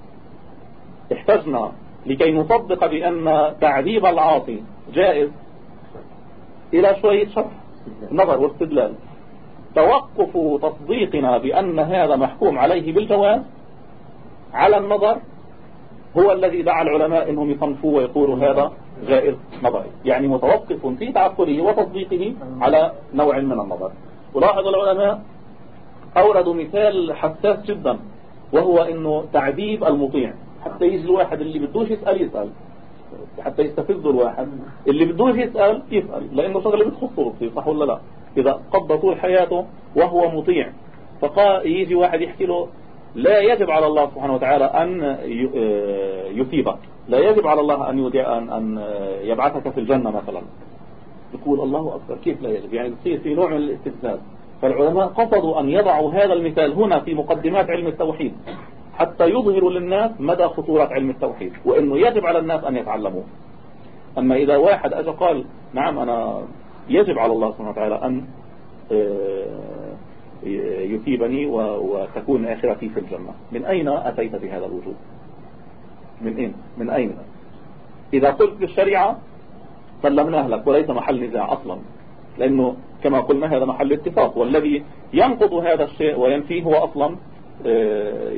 احتجنا لكي نصدق بأن تعذيب العاصي جائز إلى شوية شرح نظر واستدلال. توقف تصديقنا بأن هذا محكوم عليه بالجواز على النظر هو الذي دعا العلماء إنهم يصنفوا ويقولوا هذا جائز نظري. يعني متوقف في تعقله وتصديقه على نوع من النظر. ولاحظ العلماء أوردوا مثال حساس جدا وهو إنه تعذيب المطيع. حتى يجي الواحد اللي بدوش يسأل يسأل. حتى يستفز الواحد. اللي بدوش يسأل يسأل. لأنه شغله بتخصه بتصير صح ولا لا؟ إذا قضى طول حياته وهو مطيع. فقال يجي واحد يحكي له لا يجب على الله سبحانه وتعالى أن آه، يثيبك لا يجب على الله أن أن أن يبعثك في الجنة مثلا. يقول الله أكبر. كيف لا يجب؟ يعني تصير في نوع من الاستفزاز. فالعلماء قصدوا أن يضعوا هذا المثال هنا في مقدمات علم التوحيد. حتى يظهروا للناس مدى خطورة علم التوحيد وأنه يجب على الناس أن يتعلموه. أما إذا واحد أجى قال نعم أنا يجب على الله سبحانه وتعالى أن آه، يثيبني وتكون آخرتي في الجنة. من أين أتيت بهذا الوجود؟ من أين؟ من أين؟ إذا قلت بالشريعة سلمناه لك وليس محل نزاع أصلا. لأنه كما قلنا هذا محل اتفاق والذي ينقض هذا الشيء وينفيه هو أصلا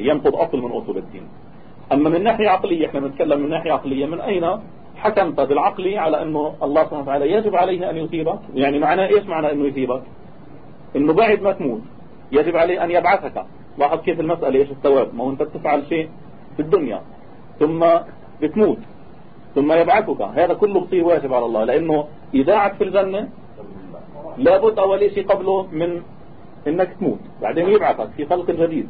ينقض أصل من أصول الدين. أما من ناحية عقلية إحنا بنتكلم من ناحية عقلية من أين حكمت بالعقل على أنه الله سبحانه وتعالى يجب عليه أن يثيبك؟ يعني معناه إيش معنى أنه يثيبك؟ أنه بعد ما تموت يجب عليه أن يبعثك. لاحظ كيف المسألة إيش الثواب؟ ما هو أنت بتفعل شيء في الدنيا ثم بتموت ثم يبعثك. هذا كله بصير واجب على الله لأنه إذاعك في الجنة لابد أول شيء قبله من إنك تموت. بعدين يبعثك في خلق جديد.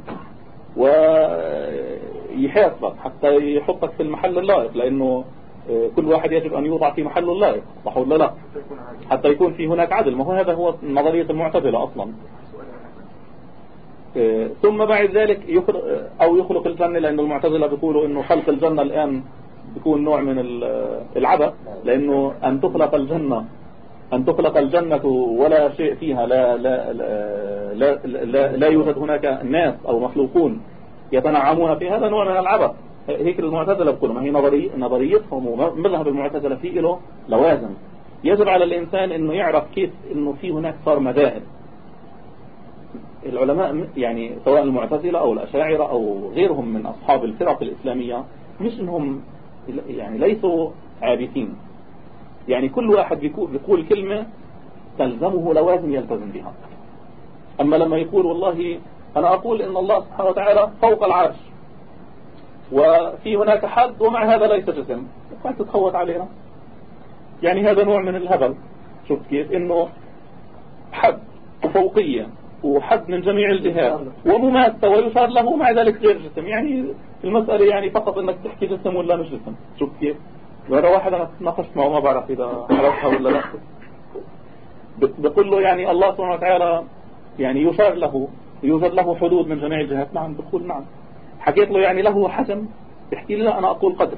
ويحاسبك حتى يحطك في المحل اللائق لأنه آه، كل واحد يجب أن يوضع في محله اللائق صح ولا لا؟ حتى يكون في هناك عدل. ما هو هذا هو نظرية المعتزلة أصلا. آه، ثم بعد ذلك يخلق أو يخلق الجنة لأنه المعتزلة بيقولوا إنه خلق الجنة الآن بيكون نوع من العبث لأنه أن تخلق الجنة أن تخلق الجنة ولا شيء فيها لا, لا, لا, لا, لا يوجد هناك ناس أو مخلوقون يتنعمون في هذا نوع من العبث. هيك المعتزلة بقولوا ما هي نظري نظريتهم ومذهب المعتزلة فيه له لوازم. يجب على الإنسان أنه يعرف كيف أنه في هناك صار مذاهب. العلماء يعني سواء المعتزلة أو الأشاعرة أو غيرهم من أصحاب الفرق الإسلامية مش أنهم يعني ليسوا عابثين. يعني كل واحد بيقول كلمة تلزمه لوازم يلتزم بها. أما لما يقول والله أنا أقول إن الله سبحانه وتعالى فوق العرش وفي هناك حد ومع هذا ليس جسم ما تتخوت علينا. يعني هذا نوع من الهبل. شوف كيف؟ إنه حد وفوقية وحد من جميع الجهات ومماسة ويشار له مع ذلك غير جسم. يعني المسألة يعني فقط إنك تحكي جسم ولا مش جسم. شوف كيف؟ مرة واحد أنا تناقشت معه ما بعرف إذا عرفتها ولا لا. بقول له يعني الله سبحانه وتعالى يعني يشار له يوجد له حدود من جميع الجهات. نعم بقول نعم. حكيت له يعني له حجم بيحكي لي لا أنا أقول قدر.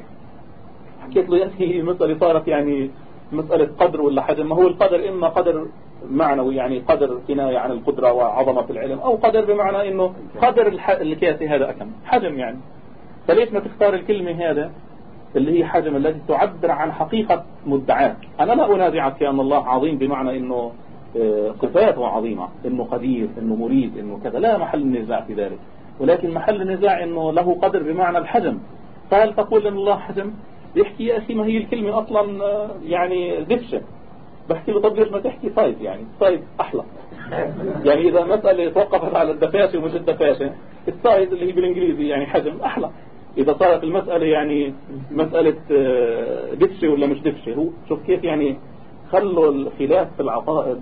حكيت له يعني (laughs) مسألة صارت يعني مسألة قدر ولا حجم ما هو القدر؟ إما قدر معنوي يعني قدر كناية عن القدرة وعظمة العلم أو قدر بمعنى إنه قدر الكاسي هذا أكم. حجم يعني. فليش ما تختار الكلمة هذا؟ اللي هي حجم التي تعبر عن حقيقة مدعاة. أنا لا أنازعك في أن الله عظيم بمعنى أنه آه، صفاته عظيمة أنه قدير أنه مريد أنه كذا. لا محل النزاع في ذلك. ولكن محل النزاع أنه له قدر بمعنى الحجم. فهل تقول أن الله حجم؟ يحكي يا أخي ما هي الكلمة أصلا آه، يعني دفشة بحكي له طب ليش ما تحكي؟ صيد يعني صيد أحلى. يعني إذا مسألة توقفت على الدفاشة ومش الدفاشة الصيد اللي هي بالإنجليزي يعني حجم أحلى. إذا صارت المسألة يعني مسألة آه، دفشة ولا مش دفشة هو شوف كيف يعني خلوا الخلاف في العقائد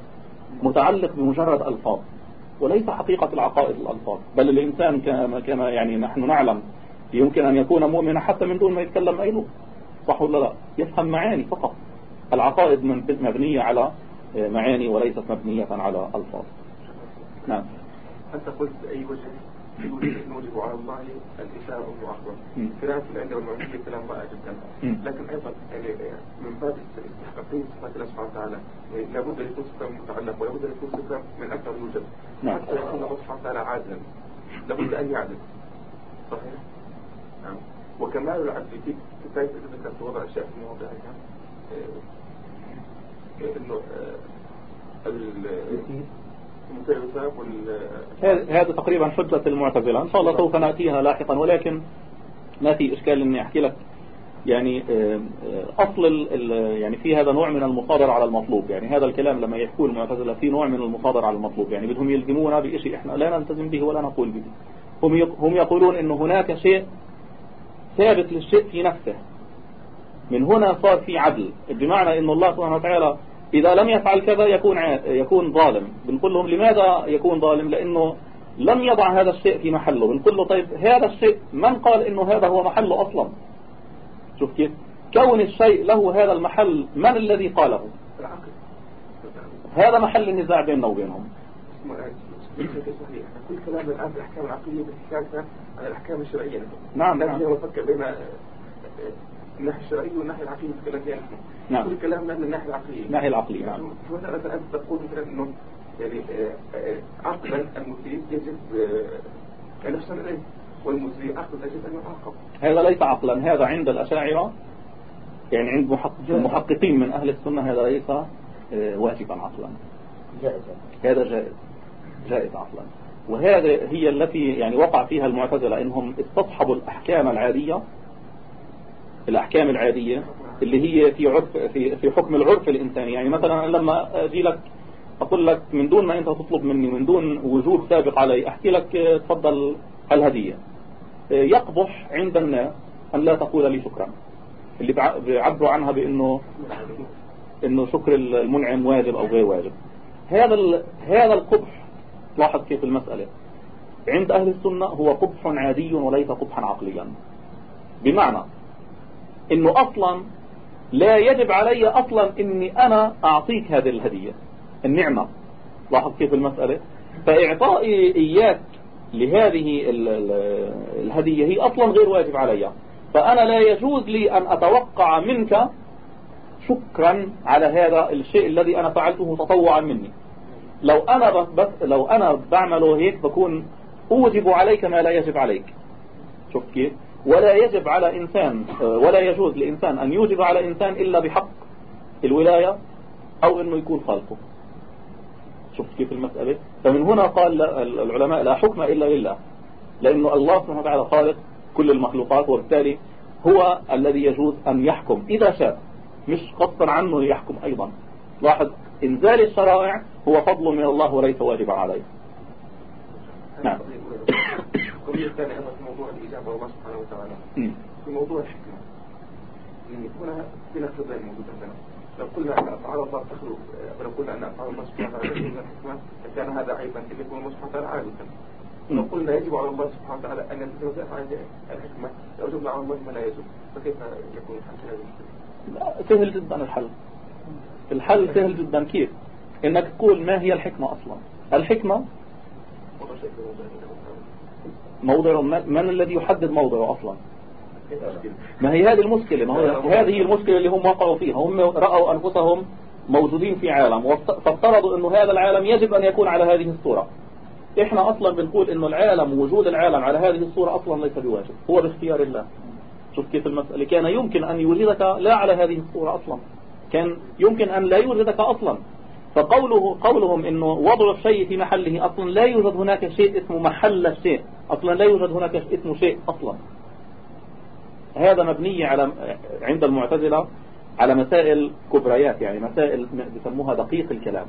متعلق بمجرد ألفاظ وليس حقيقة العقائد الألفاظ بل الإنسان كما, كما يعني نحن نعلم يمكن أن يكون مؤمنا حتى من دون ما يتكلم أي لغة صح ولا لا؟ يفهم معاني فقط. العقائد مبنية على آه، معاني وليست مبنية على ألفاظ. نعم. أنت قلت أي وجه؟ نوجب على الله الإساءة أو المعاقبة كلام في العلم والمعرفة كلام رائع جدا. لكن أيضا يعني من باب تحقيق صفات الله سبحانه وتعالى يعني لابد أن يكون صفة متعلق ولابد أن يكون صفة من أكثر يوجد نعم. حتى يكون الله سبحانه وتعالى عادلا لابد أن يعدل. صحيح؟ نعم. وكمال العدل في كتاب إذا ذكرت وضع أشياء في مواضعها إنه هذا تقريبا حجة المعتزلة. إن شاء الله سوف نأتيها لاحقا ولكن ما في إشكال إني أحكي لك يعني آه، أصل يعني في هذا نوع من المصادر على المطلوب. يعني هذا الكلام لما يحكوا المعتزلة في نوع من المصادر على المطلوب. يعني بدهم يلزمونا بشيء إحنا لا نلتزم به ولا نقول به. هم هم يقولون إنه هناك شيء ثابت للشيء في نفسه. من هنا صار في عدل. بمعنى إن الله سبحانه وتعالى إذا لم يفعل كذا يكون يكون ظالم. بنقول لهم لماذا يكون ظالم؟ لأنه لم يضع هذا الشيء في محله. بنقول له طيب هذا الشيء من قال إنه هذا هو محله أصلا؟ شوف كيف. كون الشيء له هذا المحل من الذي قاله؟ هذا محل النزاع بيننا وبينهم. كل كلام الآن في الأحكام العقلية بتحكي عن الأحكام الشرعية نعم. نعم. نفكر بين الناحية الشرعية والناحية العقلية نتكلم فيها نعم. كل كلامنا من الناحية العقلية الناحية العقلية نعم. مثلا أنت تقول مثلا إنه يعني عقلا المسيء يجب أن يحسن إليه والمسيء عقلا يجب أن يعاقب. هذا ليس عقلا هذا عند الأشاعرة يعني عند محققين من أهل السنة هذا ليس واجبا عقلا. جائز هذا جائز جائز عقلا. وهذه هي التي يعني وقع فيها المعتزلة إنهم استصحبوا الأحكام العادية الأحكام العادية اللي هي في عرف في في حكم العرف الإنساني. يعني مثلا لما أجي لك أقول لك من دون ما أنت تطلب مني من دون وجود سابق علي أحكي لك تفضل الهدية. يقبح عند الناس أن لا تقول لي شكرا. اللي بيعبروا عنها بأنه إنه شكر المنعم واجب أو غير واجب. هذا هذا القبح لاحظ كيف المسألة. عند أهل السنة هو قبح عادي وليس قبحا عقليا. بمعنى إنه أصلا لا يجب علي أصلا إني أنا أعطيك هذه الهدية النعمة. لاحظ كيف المسألة؟ فإعطائي إياك لهذه الهدية هي أصلا غير واجب علي. فأنا لا يجوز لي أن أتوقع منك شكرا على هذا الشيء الذي أنا فعلته تطوعا مني. لو أنا بس لو أنا بعمله هيك بكون أوجب عليك ما لا يجب عليك. شوف كيف؟ ولا يجب على إنسان ولا يجوز لإنسان أن يوجب على إنسان إلا بحق الولاية أو أنه يكون خالقه. شوف كيف المسألة. فمن هنا قال العلماء لا حكم إلا لله لأنه الله سبحانه وتعالى خالق كل المخلوقات وبالتالي هو الذي يجوز أن يحكم. إذا شاء مش غصبا عنه يحكم أيضا. لاحظ إنزال الشرائع هو فضل من الله وليس واجبا عليه. نعم. في موضوع الإجابة الله سبحانه وتعالى. في موضوع الحكمة. يعني هنا في نقطتين موجود عندنا لو قلنا أن أفعال الله تخلق لو قلنا أن أفعال الله سبحانه وتعالى تخلق الحكمة لكان هذا عيبا إذا يكون الله سبحانه وتعالى عادة. لو قلنا يجب على الله سبحانه وتعالى أن يتجاوز أفعال الحكمة لو جبنا على الله ما لا يجب. فكيف يكون الحل في المشكلة؟ سهل جدا الحل. الحل سهل جدا. كيف؟ إنك تقول ما هي الحكمة أصلا؟ الحكمة موضع من الذي يحدد موضعه أصلا؟ ما هي هذه المشكلة؟ ما هو هذه المشكلة اللي هم وقعوا فيها. هم رأوا أنفسهم موجودين في عالم فافترضوا أنه هذا العالم يجب أن يكون على هذه الصورة. إحنا أصلا بنقول أنه العالم وجود العالم على هذه الصورة أصلا ليس بواجب. هو باختيار الله. شوف كيف المسألة. كان يمكن أن يوجدك لا على هذه الصورة أصلا. كان يمكن أن لا يوجدك أصلا. فقوله قولهم إنه وضع الشيء في محله أصلا لا يوجد هناك شيء اسمه محل الشيء. أصلا لا يوجد هناك اسمه شيء أصلا. هذا مبني على عند المعتزلة على مسائل كبريات يعني مسائل بيسموها دقيق الكلام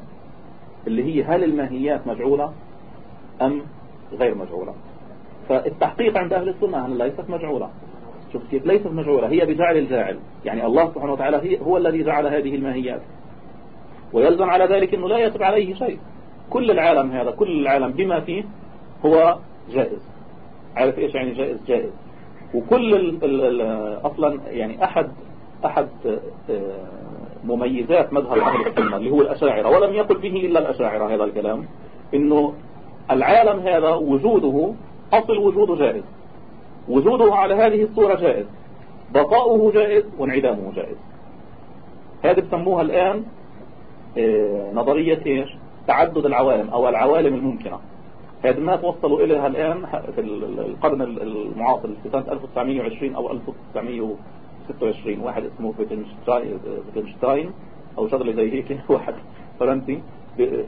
اللي هي هل الماهيات مجعولة أم غير مجعولة. فالتحقيق عند أهل السنة انها ليست مجعولة. شوف كيف ليست مجعولة هي بجعل الجاعل. يعني الله سبحانه وتعالى هو الذي جعل هذه الماهيات. ويلزم على ذلك أنه لا يتبع عليه شيء. كل العالم هذا كل العالم بما فيه هو جائز. عارف إيش يعني جائز؟ جائز. وكل ال ال أصلا يعني أحد أحد آه، مميزات مذهب أهل السنة اللي هو الأشاعرة ولم يقل به إلا الأشاعرة هذا الكلام إنه العالم هذا وجوده أصل وجوده جائز. وجوده على هذه الصورة جائز. بقاؤه جائز وانعدامه جائز. هذه بسموها الآن نظرية إيش؟ تعدد العوالم أو العوالم الممكنة. هذه ما توصلوا إليها الآن في القرن المعاصر في سنة 1920 أو 1926 واحد اسمه فيتنشتاين أو شغلة زي هيك. (laughs) واحد فرنسي.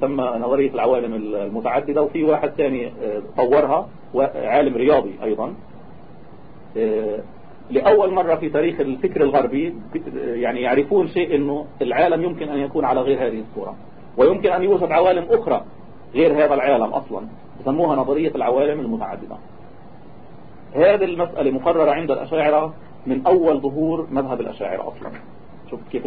سمى نظرية العوالم المتعددة. وفي واحد ثاني آه، طورها عالم رياضي أيضا. آه، لأول مرة في تاريخ الفكر الغربي يعني يعرفون شيء أنه العالم يمكن أن يكون على غير هذه الصورة ويمكن أن يوجد عوالم أخرى غير هذا العالم أصلا يسموها نظرية العوالم المتعددة. هذه المسألة مقررة عند الأشاعرة من أول ظهور مذهب الأشاعرة أصلا. شوف كيف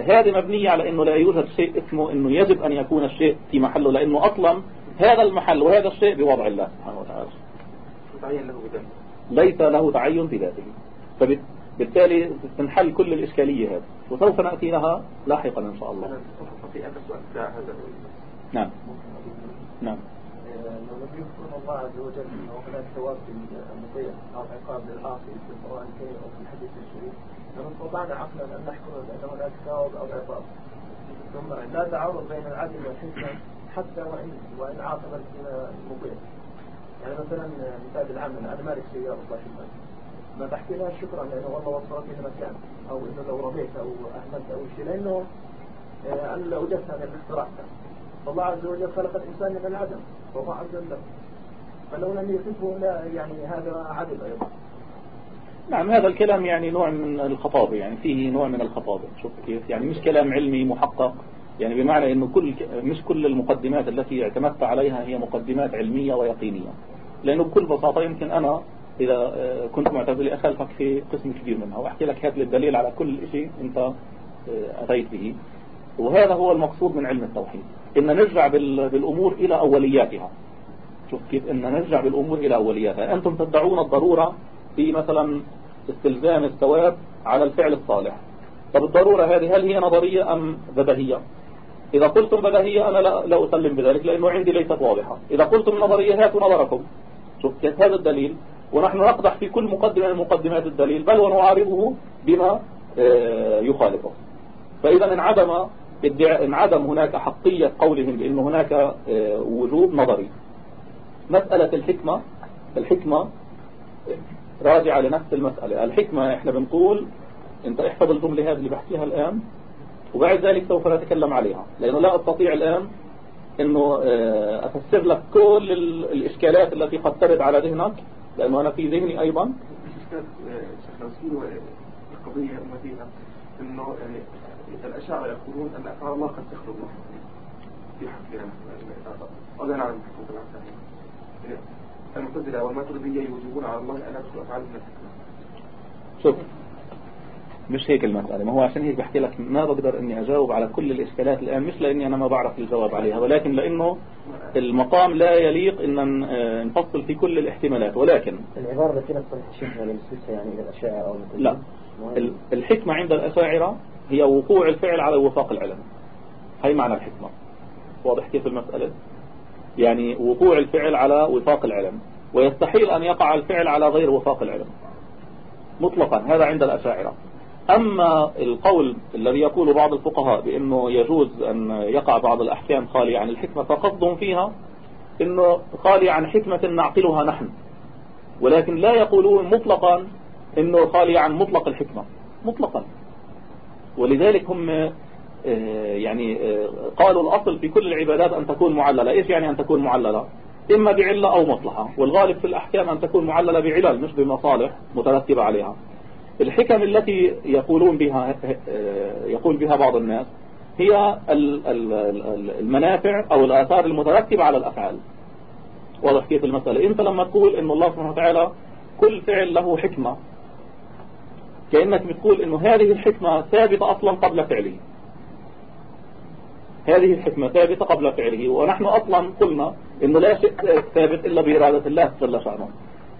هذه مبنية على أنه لا يوجد شيء اسمه أنه يجب أن يكون الشيء في محله لأنه أصلا هذا المحل وهذا الشيء بوضع الله سبحانه وتعالى. ليس له تعين في ذاته. فبالتالي تنحل كل الإشكالية هذه. وسوف نأتي لها لاحقا إن شاء الله. نعم. نعم. لو لم يذكر الله عز وجل انه هناك ثواب للمطيع أو عقاب للعاصي في القرآن الكريم أو في الحديث الشريف لما استطعنا عقلا أن نحكم بان هناك ثواب أو عقاب. ثم لا تعارض بين العدل والحكمة حتى وإن وإن عاقب المبيع يعني مثلا مثال العمل. أنا مالك سيارة صاحبها ما بحكي لها شكرا لأنه والله وصلتني لمكان أو إنه لو رميت أو أهملت أو شيء لأنه آه، أنا وجدت هذا اللي اخترعته فالله عز وجل خلق الإنسان من العدم وهو عز وجل. فلو لم يصفه لا يعني هذا عدل أيضا. نعم هذا الكلام يعني نوع من الخطابة يعني فيه نوع من الخطابة شوف كيف يعني مش كلام علمي محقق يعني بمعنى إنه كل مش كل المقدمات التي اعتمدت عليها هي مقدمات علمية ويقينية. لأنه بكل بساطة يمكن أنا إذا آه، كنت معتزلي اخالفك في قسم كبير منها. وأحكي لك هذا الدليل على كل شيء أنت آه، أتيت به. وهذا هو المقصود من علم التوحيد إن نرجع بالأمور إلى أولياتها. شوف كيف إن نرجع بالأمور إلى أولياتها. أنتم تدعون الضرورة في مثلا استلزام الثواب على الفعل الصالح. طب الضرورة هذه هل هي نظرية أم بدهية؟ إذا قلتم بدهية أنا لا, لا أسلم بذلك لأنه عندي ليست واضحة. إذا قلتم نظرية هاتوا نظركم. شوف كيف هذا الدليل؟ ونحن نقدح في كل مقدمة من مقدمات الدليل بل ونعارضه بما آه، يخالفه. فإذا انعدم انعدم هناك حقية قولهم بأن هناك آه، وجوب نظري. مسألة الحكمة الحكمة راجعة لنفس المسألة. الحكمة إحنا بنقول أنت احفظ الجملة هذه اللي بحكيها الآن وبعد ذلك سوف نتكلم عليها. لأنه لا أستطيع الآن أنه آه، أفسر لك كل الإشكالات التي قد ترد على ذهنك. لأنه أنا في ذهني أيضا القضية المدينة أنه الأشاعرة يقولون أن أفعال الله قد تخرج في حقنا ولا نعلم حقوق الإنسان المعتزلة والماتريدية يوجبون على الله أن يدخل أفعال من شوف مش هيك المسألة. ما هو عشان هيك بحكي لك ما بقدر إني أجاوب على كل الاشكالات الآن مش لاني أنا ما بعرف الجواب عليها ولكن لإنه المقام لا يليق إن نفصل في كل الاحتمالات. ولكن العبارة التي نصلح شبه لمسوسها يعني إلى الاشاعرة أو لا. الحكمة عند الأشاعرة هي وقوع الفعل على وفاق العلم. هي معنى الحكمة. واضح كيف المسألة؟ يعني وقوع الفعل على وفاق العلم. ويستحيل أن يقع الفعل على غير وفاق العلم. مطلقا. هذا عند الأشاعرة. أما القول الذي يقول بعض الفقهاء بأنه يجوز أن يقع بعض الأحكام خالية عن الحكمة فقصدهم فيها أنه خالية عن حكمة نعقلها نحن. ولكن لا يقولون مطلقا أنه خالية عن مطلق الحكمة مطلقا. ولذلك هم آه، يعني آه، قالوا الأصل في كل العبادات أن تكون معللة. إيش يعني أن تكون معللة؟ إما بعلة أو مصلحة والغالب في الأحكام أن تكون معللة بعلل مش بمصالح مترتبة عليها. الحكم التي يقولون بها يقول بها بعض الناس هي المنافع أو الآثار المترتبة على الأفعال. واضح كيف المسألة؟ أنت لما تقول إن الله سبحانه وتعالى كل فعل له حكمة كأنك بتقول إنه هذه الحكمة ثابتة أصلا قبل فعله. هذه الحكمة ثابتة قبل فعله ونحن أصلا قلنا إنه لا شيء ثابت إلا بإرادة الله جل شأنه.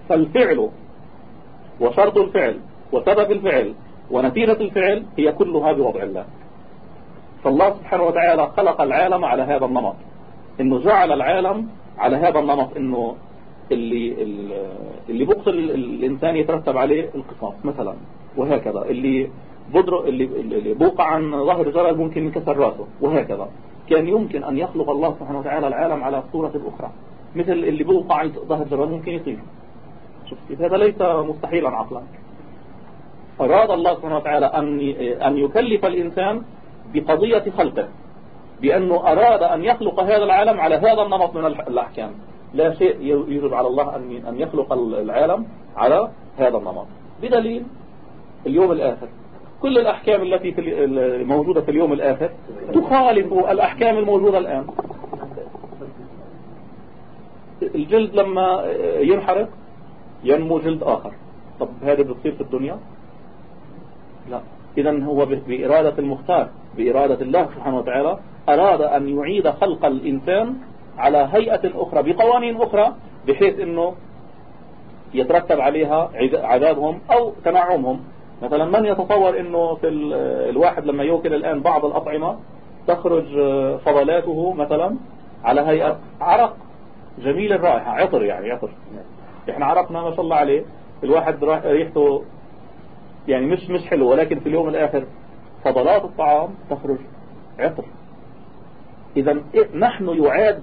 فالفعل وشرط الفعل وسبب الفعل ونتيجة الفعل هي كلها بوضع الله. فالله سبحانه وتعالى خلق العالم على هذا النمط. إنه جعل العالم على هذا النمط إنه اللي اللي بقتل الإنسان يترتب عليه القصاص مثلا وهكذا. اللي بدر اللي, اللي بوقع عن ظهر جبل ممكن ينكسر رأسه وهكذا. كان يمكن أن يخلق الله سبحانه وتعالى العالم على صورة أخرى. مثل اللي بوقع عن ظهر جبل ممكن يطير. شفت هذا ليس مستحيلا عقلا. أراد الله سبحانه وتعالى أن أن يكلف الإنسان بقضية خلقه بأنه أراد أن يخلق هذا العالم على هذا النمط من الأحكام. لا شيء يجب على الله أن يخلق العالم على هذا النمط. بدليل اليوم الآخر. كل الأحكام التي في موجودة في اليوم الآخر تخالف الأحكام الموجودة الآن. الجلد لما ينحرق ينمو جلد آخر. طب هذا بتصير في الدنيا؟ لا. إذا هو بإرادة المختار بإرادة الله سبحانه وتعالى أراد أن يعيد خلق الإنسان على هيئة أخرى بقوانين أخرى بحيث أنه يترتب عليها عذابهم أو تنعمهم. مثلا من يتصور إنه في الواحد لما يوكل الآن بعض الأطعمة تخرج فضلاته مثلا على هيئة عرق جميل الرائحة عطر يعني عطر. إحنا عرقنا ما شاء الله عليه. الواحد ريحته يعني مش مش حلو ولكن في اليوم الآخر فضلات الطعام تخرج عطر. إذا نحن يعاد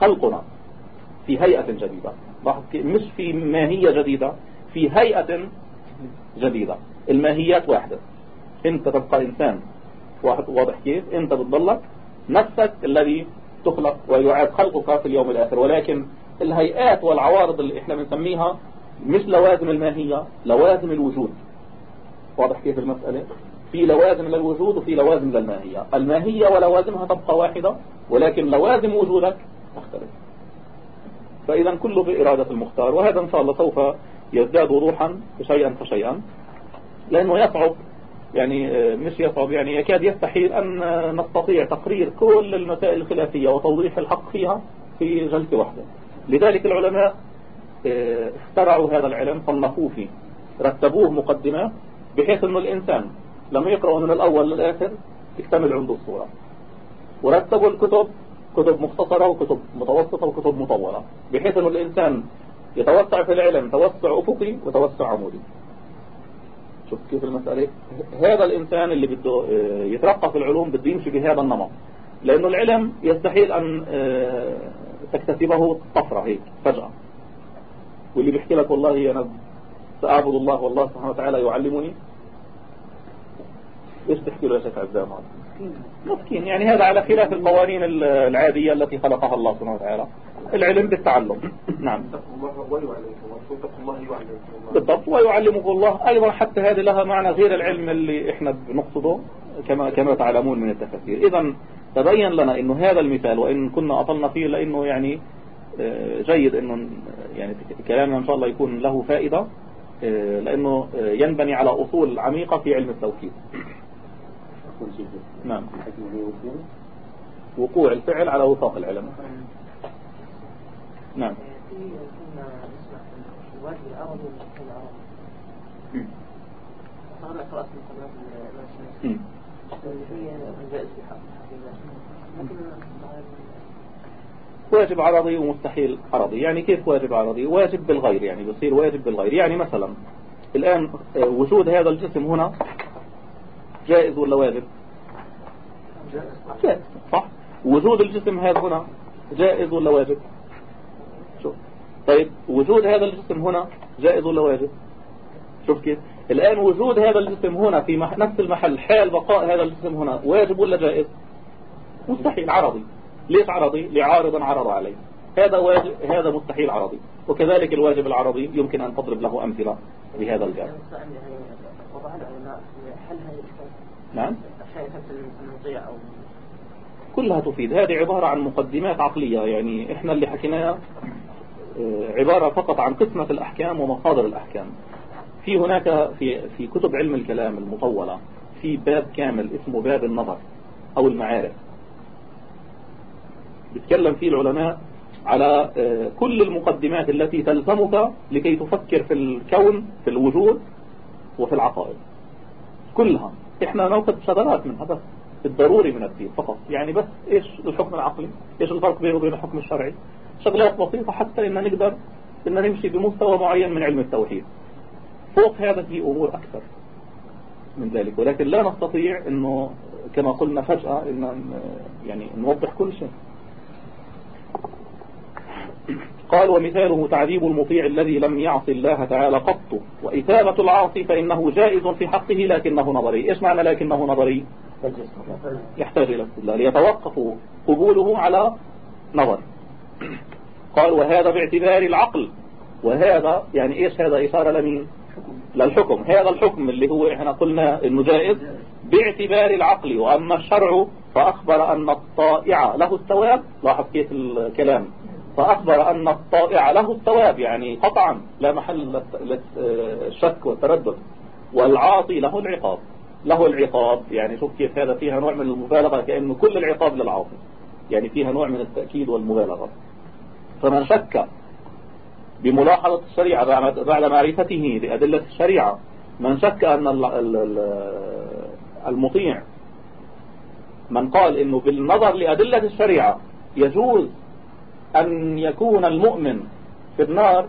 خلقنا في هيئة جديدة. مش في ماهية جديدة في هيئة جديدة. الماهيات واحدة. أنت تبقى إنسان. واضح كيف؟ أنت بتضلك نفسك الذي تخلق ويعاد خلقك في اليوم الآخر. ولكن الهيئات والعوارض اللي إحنا بنسميها مش لوازم الماهية لوازم الوجود. واضح كيف المسألة؟ في لوازم للوجود وفي لوازم للماهية. الماهية ولوازمها تبقى واحدة ولكن لوازم وجودك تختلف فإذا كله بإرادة المختار وهذا إن شاء الله سوف يزداد وضوحا شيئا فشيئا. لأنه يصعب يعني آه، مش يصعب يعني يكاد يستحيل أن نستطيع تقرير كل المسائل الخلافية وتوضيح الحق فيها في جلسة واحدة. لذلك العلماء آه، اخترعوا هذا العلم صنفوه فيه رتبوه مقدمات بحيث أنه الإنسان لما يقرأ من الأول للآخر يكتمل عنده الصورة. ورتبوا الكتب كتب مختصرة وكتب متوسطة وكتب مطولة بحيث أنه الإنسان يتوسع في العلم توسع أفقي وتوسع عمودي. شوف كيف المسألة. هذا الإنسان اللي بده آه، يترقى في العلوم بده يمشي بهذا النمط. لأنه العلم يستحيل أن آه، تكتسبه طفرة هيك فجأة. واللي بيحكي لك والله أنا سأعبد الله والله سبحانه وتعالى يعلمني. إيش تحكي له يا شيخ عزام مسكين. يعني هذا على خلاف القوانين العادية التي خلقها الله سبحانه وتعالى. العلم بالتعلم. نعم. بالضبط. ويعلمك الله. أيضا حتى هذه لها معنى غير العلم اللي إحنا بنقصده كما كما تعلمون من التفاسير. إذا تبين لنا إنه هذا المثال وإن كنا أطلنا فيه لأنه يعني آه، جيد إنه يعني كلامنا إن شاء الله يكون له فائدة آه، لأنه ينبني على أصول عميقة في علم التوكيد. نعم. وقوع الفعل على وفاق العلم. نعم. واجب عرضي ومستحيل عرضي. يعني كيف واجب عرضي؟ واجب بالغير يعني بصير واجب بالغير. يعني مثلا الآن وجود هذا الجسم هنا جائز ولا واجب؟ جائز. صح؟ وجود الجسم هذا هنا جائز ولا واجب؟ شوف. طيب وجود هذا الجسم هنا جائز ولا واجب؟ شوف كيف. الآن وجود هذا الجسم هنا في نفس المحل حال بقاء هذا الجسم هنا واجب ولا جائز؟ مستحيل عرضي. ليش عرضي لعارض عرض عليه. هذا واجب هذا مستحيل عرضي. وكذلك الواجب العرضي يمكن أن تضرب له أمثلة بهذا الجانب. نعم؟ كلها تفيد. هذه عبارة عن مقدمات عقلية. يعني إحنا اللي حكيناها آه، عبارة فقط عن قسمة الأحكام ومصادر الأحكام. في هناك في في كتب علم الكلام المطولة في باب كامل اسمه باب النظر أو المعارف. بيتكلم فيه العلماء على آه، كل المقدمات التي تلزمك لكي تفكر في الكون في الوجود وفي العقائد. كلها. إحنا ناخذ شذرات منها بس الضروري من الدين فقط. يعني بس إيش الحكم العقلي؟ إيش الفرق بينه وبين الحكم الشرعي؟ شغلات بسيطة حتى إن نقدر إن نمشي بمستوى معين من علم التوحيد. فوق هذا في أمور أكثر من ذلك. ولكن لا نستطيع إنه كما قلنا فجأة ان يعني نوضح كل شيء. قال ومثاله تعذيب المطيع الذي لم يعص الله تعالى قط. وإثابة العاصي فإنه جائز في حقه لكنه نظري. إيش معنى لكنه نظري؟ يحتاج إلى استدلال. يتوقف قبوله على نظر. قال وهذا باعتبار العقل. وهذا يعني إيش هذا إشارة لمين؟ للحكم. هذا الحكم اللي هو إحنا قلنا إنه جائز باعتبار العقل. وأما الشرع فأخبر أن الطائع له الثواب. لاحظ كيف الكلام. فأخبر أن الطائع له الثواب يعني قطعا لا محل للشك والتردد والعاطي له العقاب. له العقاب يعني شوف كيف هذا فيها نوع من المبالغة كأنه كل العقاب للعاطي. يعني فيها نوع من التأكيد والمبالغة. فمن شك بملاحظة الشريعة بعد معرفته بأدلة الشريعة من شك أن المطيع من قال إنه بالنظر لأدلة الشريعة يجوز أن يكون المؤمن في النار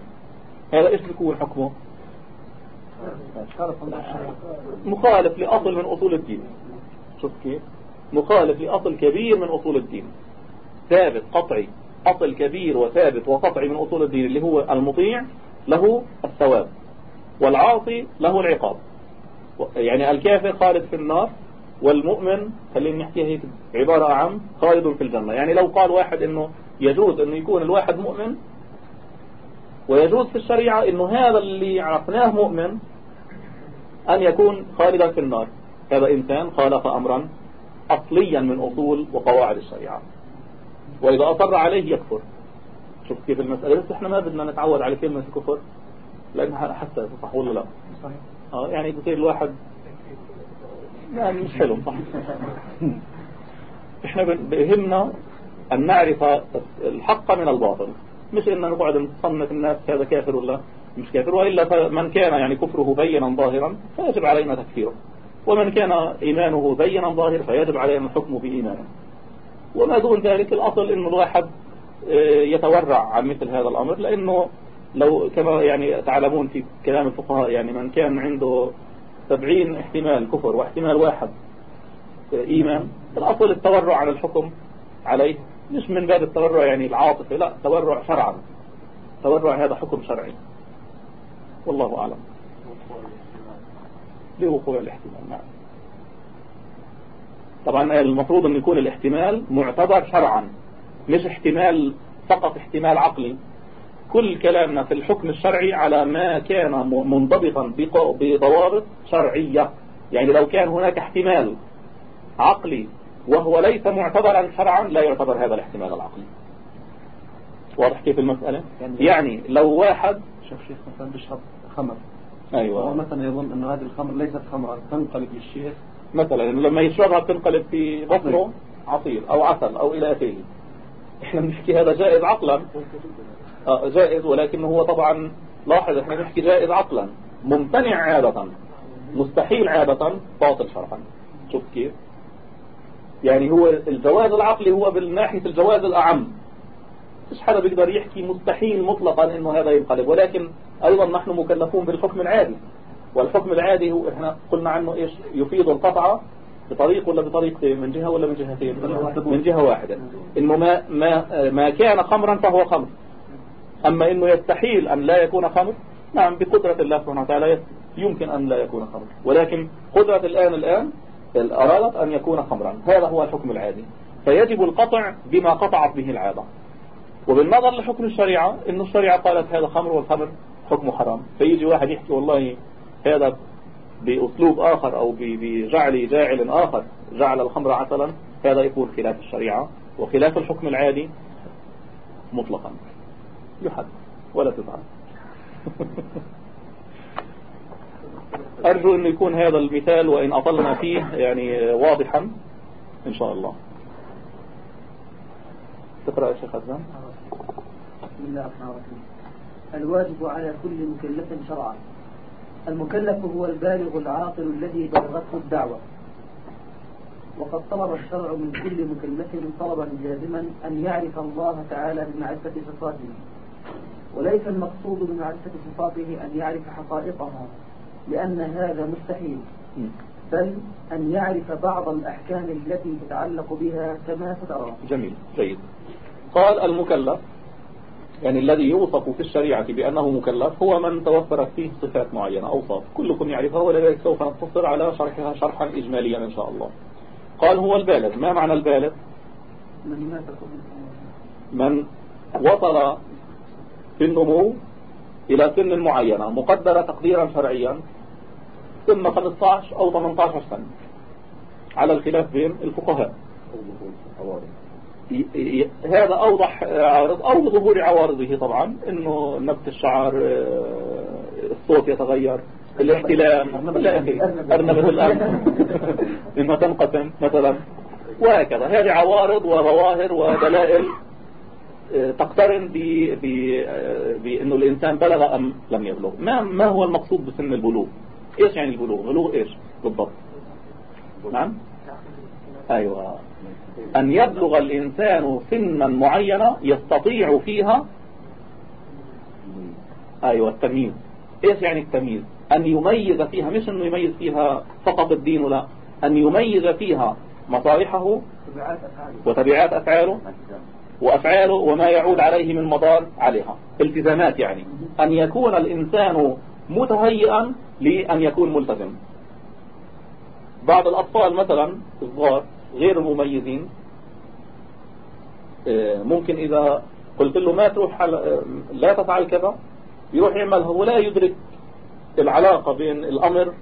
هذا إيش بيكون حكمه؟ مخالف لأصل من أصول الدين. شوف كيف؟ مخالف لأصل كبير من أصول الدين. ثابت قطعي. أصل كبير وثابت وقطعي من أصول الدين اللي هو المطيع له الثواب. والعاصي له العقاب. يعني الكافر خالد في النار والمؤمن خلينا نحكيها هيك عبارة عام خالد في الجنة. يعني لو قال واحد إنه يجوز انه يكون الواحد مؤمن ويجوز في الشريعة إنه هذا اللي عرفناه مؤمن أن يكون خالدا في النار. هذا إنسان خالف أمرا أصليا من أصول وقواعد الشريعة. وإذا أصر عليه يكفر. شوف كيف المسألة. بس إحنا ما بدنا نتعود على كلمة الكفر لانها حتى صح ولا لا؟ صحيح. آه يعني بصير الواحد يعني مش حلو صح؟ (laughs) إحنا بهمنا أن نعرف الحق من الباطل. مش إن نقعد نصنف الناس هذا كافر ولا مش كافر وإلا من كان يعني كفره بينا ظاهرا فيجب علينا تكفيره. ومن كان إيمانه بينا ظاهر فيجب علينا الحكم بإيمانه. وما دون ذلك الأصل أن الواحد آه، يتورع عن مثل هذا الأمر لأنه لو كما يعني تعلمون في كلام الفقهاء يعني من كان عنده سبعين احتمال كفر واحتمال واحد إيمان الأصل التورع عن الحكم عليه. مش من باب التورع يعني العاطفة لا تورع شرعا. تورع هذا حكم شرعي. والله أعلم. لوقوع الاحتمال نعم. طبعا المفروض أن يكون الاحتمال معتبر شرعا مش احتمال فقط احتمال عقلي. كل كلامنا في الحكم الشرعي على ما كان منضبطا بضوابط شرعية. يعني لو كان هناك احتمال عقلي وهو ليس معتبرا شرعا لا يعتبر هذا الاحتمال العقلي. واضح كيف المسألة؟ يعني, يعني لو واحد شوف شيخ مثلا بيشرب خمر. أيوة. هو مثلا يظن أن هذه الخمر ليست خمرا تنقلب للشيخ. مثلا لما يشربها بتنقلب في بطنه عصير. أو عسل أو إلى آخره. إحنا بنحكي هذا جائز عقلا. آه، جائز ولكن هو طبعا لاحظ إحنا بنحكي جائز عقلا. ممتنع عادة. مستحيل عادة باطل شرعا. شوف كيف. يعني هو الجواز العقلي هو بالناحية الجواز الأعم. مش حدا بيقدر يحكي مستحيل مطلقا إنه هذا ينقلب. ولكن أيضا نحن مكلفون بالحكم العادي. والحكم العادي هو إحنا قلنا عنه إيش؟ يفيد القطعة بطريق ولا بطريقتين من جهة ولا من جهتين من جهة واحدة. إنه ما, ما, ما كان خمرا فهو خمر. أما إنه يستحيل أن لا يكون خمر نعم بقدرة الله سبحانه وتعالى يمكن أن لا يكون خمر. ولكن قدرة الان الآن أرادت أن يكون خمرا. هذا هو الحكم العادي. فيجب القطع بما قطعت به العادة. وبالنظر لحكم الشريعة إنه الشريعة قالت هذا خمر والخمر حكم حرام. فيجي واحد يحكي والله هذا بأسلوب آخر أو بجعل جاعل آخر جعل الخمر عسلا هذا يكون خلاف الشريعة. وخلاف الحكم العادي مطلقا. يحد ولا تفعل. (laughs) أرجو أن يكون هذا المثال وإن أطلنا فيه يعني واضحا إن شاء الله. تقرأ يا شيخ أزمان بسم الله الرحمن الرحيم. الواجب على كل مكلف شرعا. المكلف هو البالغ العاقل الذي بلغته الدعوة. وقد طلب الشرع من كل مكلف طلبا جازما أن يعرف الله تعالى بمعرفة صفاته. وليس المقصود بمعرفة صفاته أن يعرف حقائقها لأن هذا مستحيل. بل أن يعرف بعض الأحكام التي تتعلق بها كما سترى. جميل. جيد قال المكلف يعني الذي يوصف في الشريعة بأنه مكلف هو من توفرت فيه صفات معينة أوصاف. كلكم يعرفها ولذلك سوف نقتصر على شرحها شرحا إجماليا إن شاء الله. قال هو البالغ. ما معنى البالغ؟ من وصل في النمو إلى سن معينة مقدرة تقديرا شرعيا ثم 15 أو 18 سنة. على الخلاف بين الفقهاء. هذا أوضح عارض أو لظهور عوارضه طبعا إنه نبت الشعر آه، الصوت يتغير الاحتلام أرنبة الأرض. (laughs) إنه تنقسم مثلا. وهكذا. هذه عوارض وظواهر ودلائل آه، تقترن آه، بأنه الإنسان بلغ أم لم يبلغ. ما, ما هو المقصود بسن البلوغ؟ إيش يعني البلوغ؟ بلوغ إيش بالضبط؟ نعم؟ أيوه. أن يبلغ الإنسان سنا معينة يستطيع فيها أيوه التمييز. إيش يعني التمييز؟ أن يميز فيها مش إنه يميز فيها فقط الدين لا أن يميز فيها مصالحه وتبعات أفعاله وأفعاله وما يعود عليه من مضار عليها. التزامات يعني. أن يكون الإنسان متهيئا لأن يكون ملتزم. بعض الأطفال مثلا الصغار غير المميزين آه، ممكن إذا قلت له ما تروح آه، لا تفعل كذا يروح يعملها ولا يدرك العلاقة بين الأمر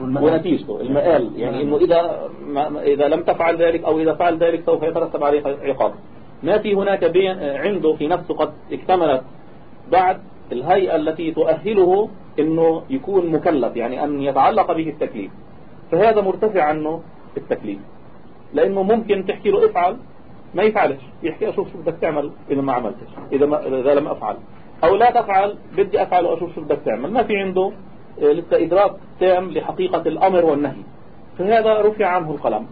ونتيجته المآل. يعني إنه إذا ما إذا لم تفعل ذلك أو إذا فعل ذلك سوف يترتب عليه عقاب. ما في هناك بين عنده في نفسه قد اكتملت بعد الهيئة التي تؤهله إنه يكون مكلف يعني أن يتعلق به التكليف. فهذا مرتفع عنه التكليف. لأنه ممكن تحكي له افعل ما يفعلش. يحكي أشوف شو بدك تعمل إذا ما عملتش إذا ما إذا لم أفعل. أو لا تفعل بدي أفعل وأشوف شو بدك تعمل. ما في عنده آه، لسه إدراك تام لحقيقة الأمر والنهي. فهذا رفع عنه القلم.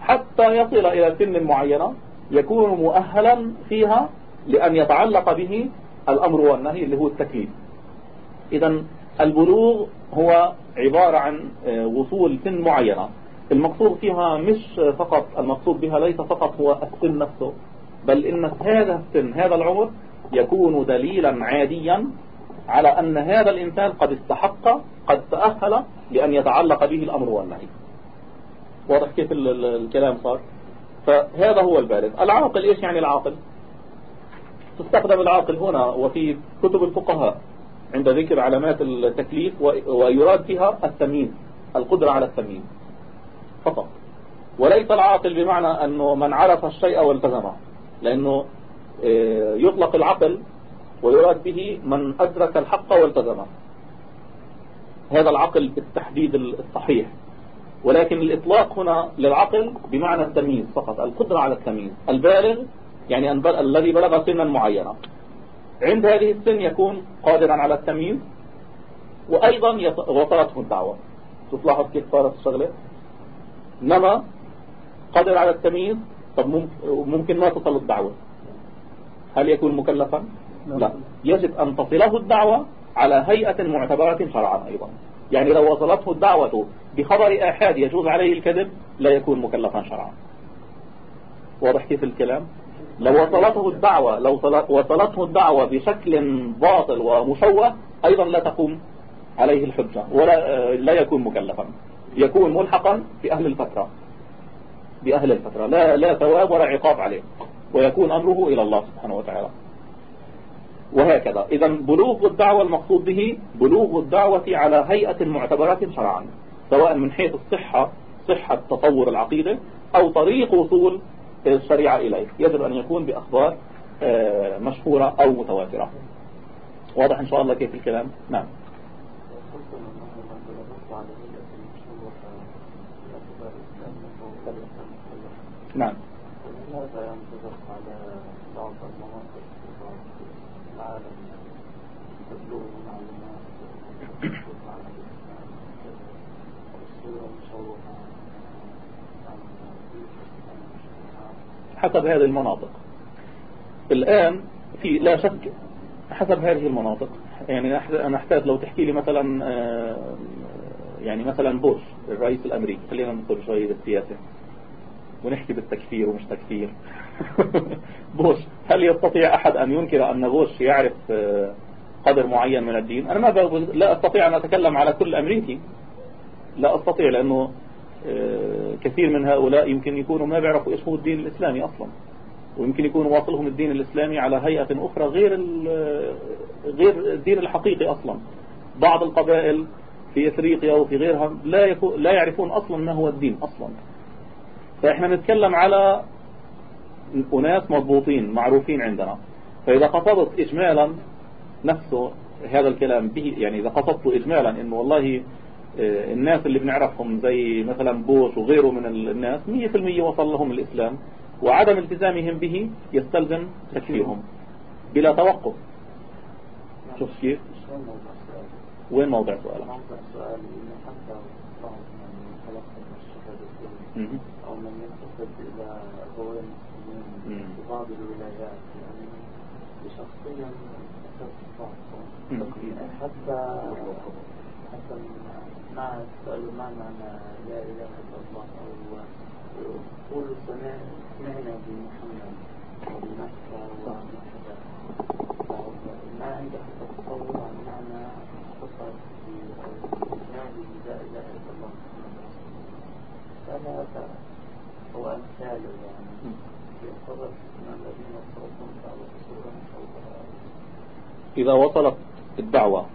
حتى يصل إلى سن معينة يكون مؤهلا فيها لأن يتعلق به الأمر والنهي اللي هو التكليف. اذا البلوغ هو عبارة عن آه، وصول سن معينة. المقصود فيها مش فقط المقصود بها ليس فقط هو السن نفسه بل إن هذا السن هذا العمر يكون دليلا عاديا على أن هذا الإنسان قد استحق قد تأهل لأن يتعلق به الأمر والنهي واضح كيف الكلام صار؟ فهذا هو البالغ. العاقل إيش يعني العاقل؟ تستخدم العاقل هنا وفي كتب الفقهاء عند ذكر علامات التكليف ويراد فيها التمييز القدرة على التمييز فقط. وليس العاقل بمعنى أنه من عرف الشيء والتزمه لأنه آه، يطلق العقل ويراد به من أدرك الحق والتزمه. هذا العقل بالتحديد الصحيح. ولكن الإطلاق هنا للعقل بمعنى التمييز فقط القدرة على التمييز البالغ يعني الذي بلغ سنا معينة عند هذه السن يكون قادرا على التمييز وأيضا وصلته الدعوة. تلاحظ كيف صارت الشغلة. إنما قادر على التمييز طب ممكن ما تصل الدعوة. هل يكون مكلفا؟ لا. يجب أن تصله الدعوة على هيئة معتبرة شرعا أيضا. يعني لو وصلته الدعوة بخبر آحاد يجوز عليه الكذب لا يكون مكلفا شرعا. واضح كيف الكلام؟ لو وصلته الدعوة لو وصلته الدعوة بشكل باطل ومشوه أيضا لا تقوم عليه الحجة ولا لا يكون مكلفا. يكون ملحقا بأهل الفترة. بأهل الفترة. لا, لا ثواب ولا عقاب عليه. ويكون أمره إلى الله سبحانه وتعالى. وهكذا. إذا بلوغ الدعوة المقصود به بلوغ الدعوة على هيئة معتبرات شرعا سواء من حيث الصحة صحة تطور العقيدة أو طريق وصول الشريعة إليه يجب أن يكون بأخبار آه، مشهورة أو متواترة. واضح إن شاء الله كيف الكلام؟ نعم. نعم. على بعض المناطق في العالم تبلغ معلومات حسب هذه المناطق. الآن في لا شك حسب هذه المناطق. يعني أنا أحتاج لو تحكي لي مثلا آه، يعني مثلا بوش الرئيس الأمريكي خلينا ندخل شوية بالسياسة. ونحكي بالتكفير ومش تكفير. (laughs) بوش هل يستطيع أحد أن ينكر أن بوش يعرف آه، قدر معين من الدين؟ أنا ما لا أستطيع أن أتكلم على كل أمريكي لا أستطيع لأنه كثير من هؤلاء يمكن يكونوا ما بيعرفوا إيش هو الدين الإسلامي أصلا ويمكن يكون واصلهم الدين الإسلامي على هيئة أخرى غير غير الدين الحقيقي أصلا. بعض القبائل في إفريقيا وفي غيرها لا لا يعرفون أصلا ما هو الدين أصلا. فإحنا نتكلم على أناس مضبوطين معروفين عندنا. فإذا قصدت إجمالا نفسه هذا الكلام به يعني إذا قصدت إجمالا إنه والله آه، الناس اللي بنعرفهم زي مثلا بوش وغيره من الناس 100% وصل لهم الإسلام وعدم التزامهم به يستلزم تكفيرهم بلا توقف. شوف كيف؟ وين موضع سؤالك؟ موضع سؤال حتى بعض من خلق الشهادتين أو من ينتسب إلى غير المسلمين في بعض الولايات يعني شخصيا حتى حتى مع السؤال ما معنى لا إله إلا الله أو قول سمعنا بمحمد وبمكة ومكة ما عندك تصور عن معنى خطر في إجمال لا إله إلا الله فهذا هو أمثال يعني. يعتبر من الذين صرفوا على أو إذا وصلت الدعوة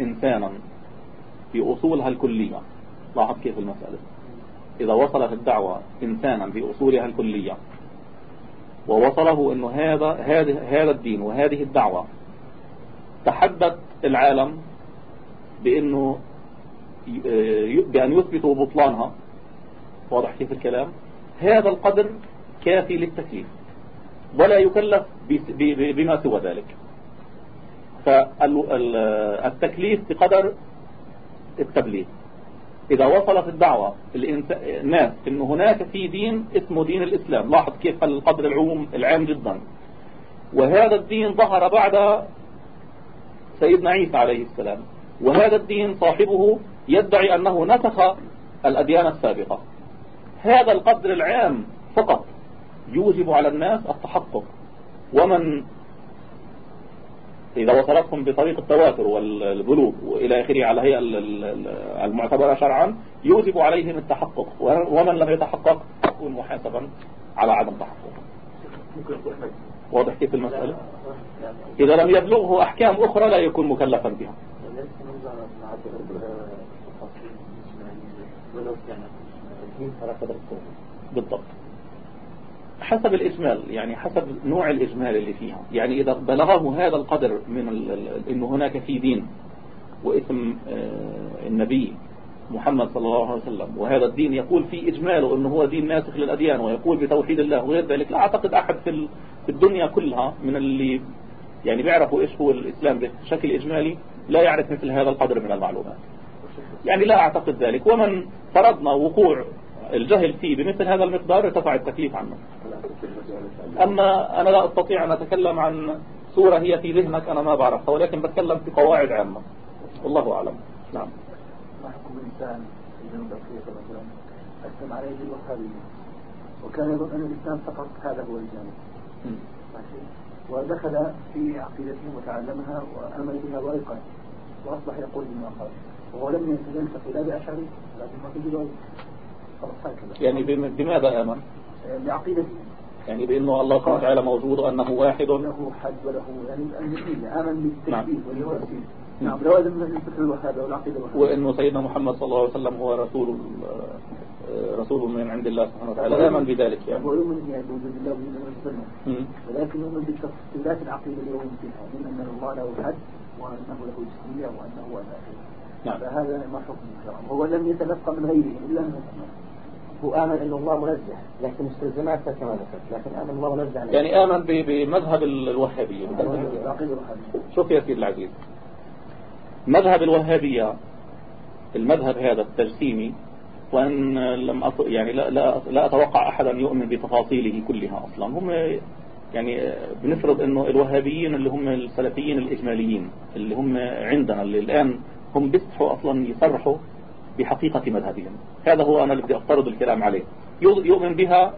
إنسانا في أصولها الكلية. لاحظ كيف المسألة. إذا وصلت الدعوة إنسانا في أصولها الكلية ووصله أنه هذا هذا هذا الدين وهذه الدعوة تحدث العالم بأنه بأن يثبتوا بطلانها. واضح كيف الكلام؟ هذا القدر كافي للتكليف ولا يكلف بما سوى ذلك. فالتكليف بقدر التبليغ. إذا وصلت الدعوة الناس إن هناك في دين اسمه دين الإسلام. لاحظ كيف القدر العوم العام جدا. وهذا الدين ظهر بعد سيدنا عيسى عليه السلام. وهذا الدين صاحبه يدعي أنه نسخ الأديان السابقة. هذا القدر العام فقط يوجب على الناس التحقق. ومن إذا وصلتهم بطريق التواتر والبلوغ وإلى آخره على هي المعتبرة شرعا يوجب عليهم التحقق. ومن لم يتحقق يكون محاسبا على عدم تحققه واضح كيف المسألة؟ إذا لم يبلغه أحكام أخرى لا يكون مكلفا بها. بالضبط. حسب الإجمال يعني حسب نوع الإجمال اللي فيها. يعني إذا بلغه هذا القدر من إنه هناك في دين واسم آه، النبي محمد صلى الله عليه وسلم وهذا الدين يقول في إجماله أنه هو دين ناسخ للأديان ويقول بتوحيد الله وغير ذلك لا أعتقد أحد في الدنيا كلها من اللي يعني بيعرفوا إيش هو الإسلام بشكل إجمالي لا يعرف مثل هذا القدر من المعلومات. يعني لا أعتقد ذلك. ومن فرضنا وقوع الجهل فيه بمثل هذا المقدار ارتفع التكليف عنه. أما أنا لا أستطيع أن أتكلم عن صورة هي في ذهنك أنا ما بعرفها ولكن بتكلم في قواعد عامة. والله أعلم. نعم. ما حكم إنسان في جنوب أفريقيا مثلا أسلم عليه بالوهابية وكان يظن أن الإسلام فقط هذا هو الجانب. ودخل في عقيدتهم وتعلمها وآمن بها وأيقن وأصبح يقول بما قال. وهو لم يلتقي لا بأشعري لا بمعتزلة يعني بماذا آمن بعقيدته يعني بأنه الله سبحانه وتعالى موجود وأنه واحد له حد وله يعني آمن بالتكبير والتوحيد نعم لوازم الفكر الوهابي والعقيدة الوهابية وأنه سيدنا محمد صلى الله عليه وسلم هو رسول رسول من عند الله سبحانه وتعالى آمن بذلك يعني ويؤمن يعني بوجود الله وجود الله ولكن يؤمن بالتفصيلات العقيدة اللي يؤمن فيها من أن الله له حد وأنه له جسمية وأنه هو نعم فهذا ما حكم هو لم يتلقى من غيره إلا من هو آمن أن الله منزه. لكن مستلزمات كما ذكرت لكن آمن الله منزه يعني آمن بمذهب الوهابية. شوف يا سيدي العزيز. مذهب الوهابية المذهب هذا التجسيمي وأن لم أط... يعني لا, لا, لا أتوقع أحدا يؤمن بتفاصيله كلها أصلا. هم يعني بنفرض أنه الوهابيين اللي هم السلفيين الإجماليين اللي هم عندنا اللي الآن هم بيصحوا أصلا يصرحوا بحقيقة مذهبهم. هذا هو أنا اللي بدي أفترض الكلام عليه. يؤمن بها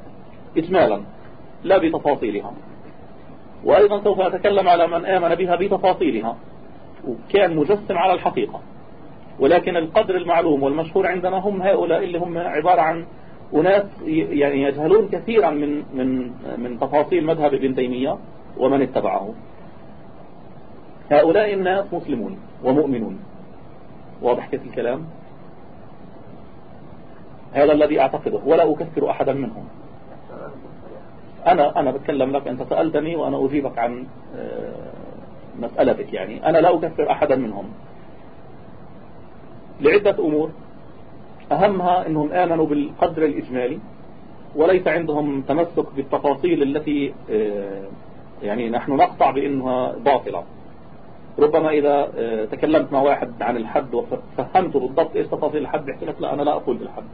إجمالا لا بتفاصيلها. وأيضا سوف أتكلم على من آمن بها بتفاصيلها. وكان مجسم على الحقيقة. ولكن القدر المعلوم والمشهور عندنا هم هؤلاء اللي هم عبارة عن أناس يعني يجهلون كثيرا من من من تفاصيل مذهب ابن تيمية ومن اتبعه. هؤلاء الناس مسلمون ومؤمنون. واضح كيف الكلام؟ هذا الذي أعتقده ولا أكثر أحدا منهم. أنا أنا بتكلم لك أنت سألتني وأنا أجيبك عن آه، مسألتك يعني. أنا لا أكثر أحدا منهم. لعدة أمور. أهمها أنهم آمنوا بالقدر الإجمالي وليس عندهم تمسك بالتفاصيل التي آه، يعني نحن نقطع بأنها باطلة. ربما إذا آه، تكلمت مع واحد عن الحد وفهمته بالضبط إيش تفاصيل الحد بيحكي لك لا أنا لا أقول بالحد.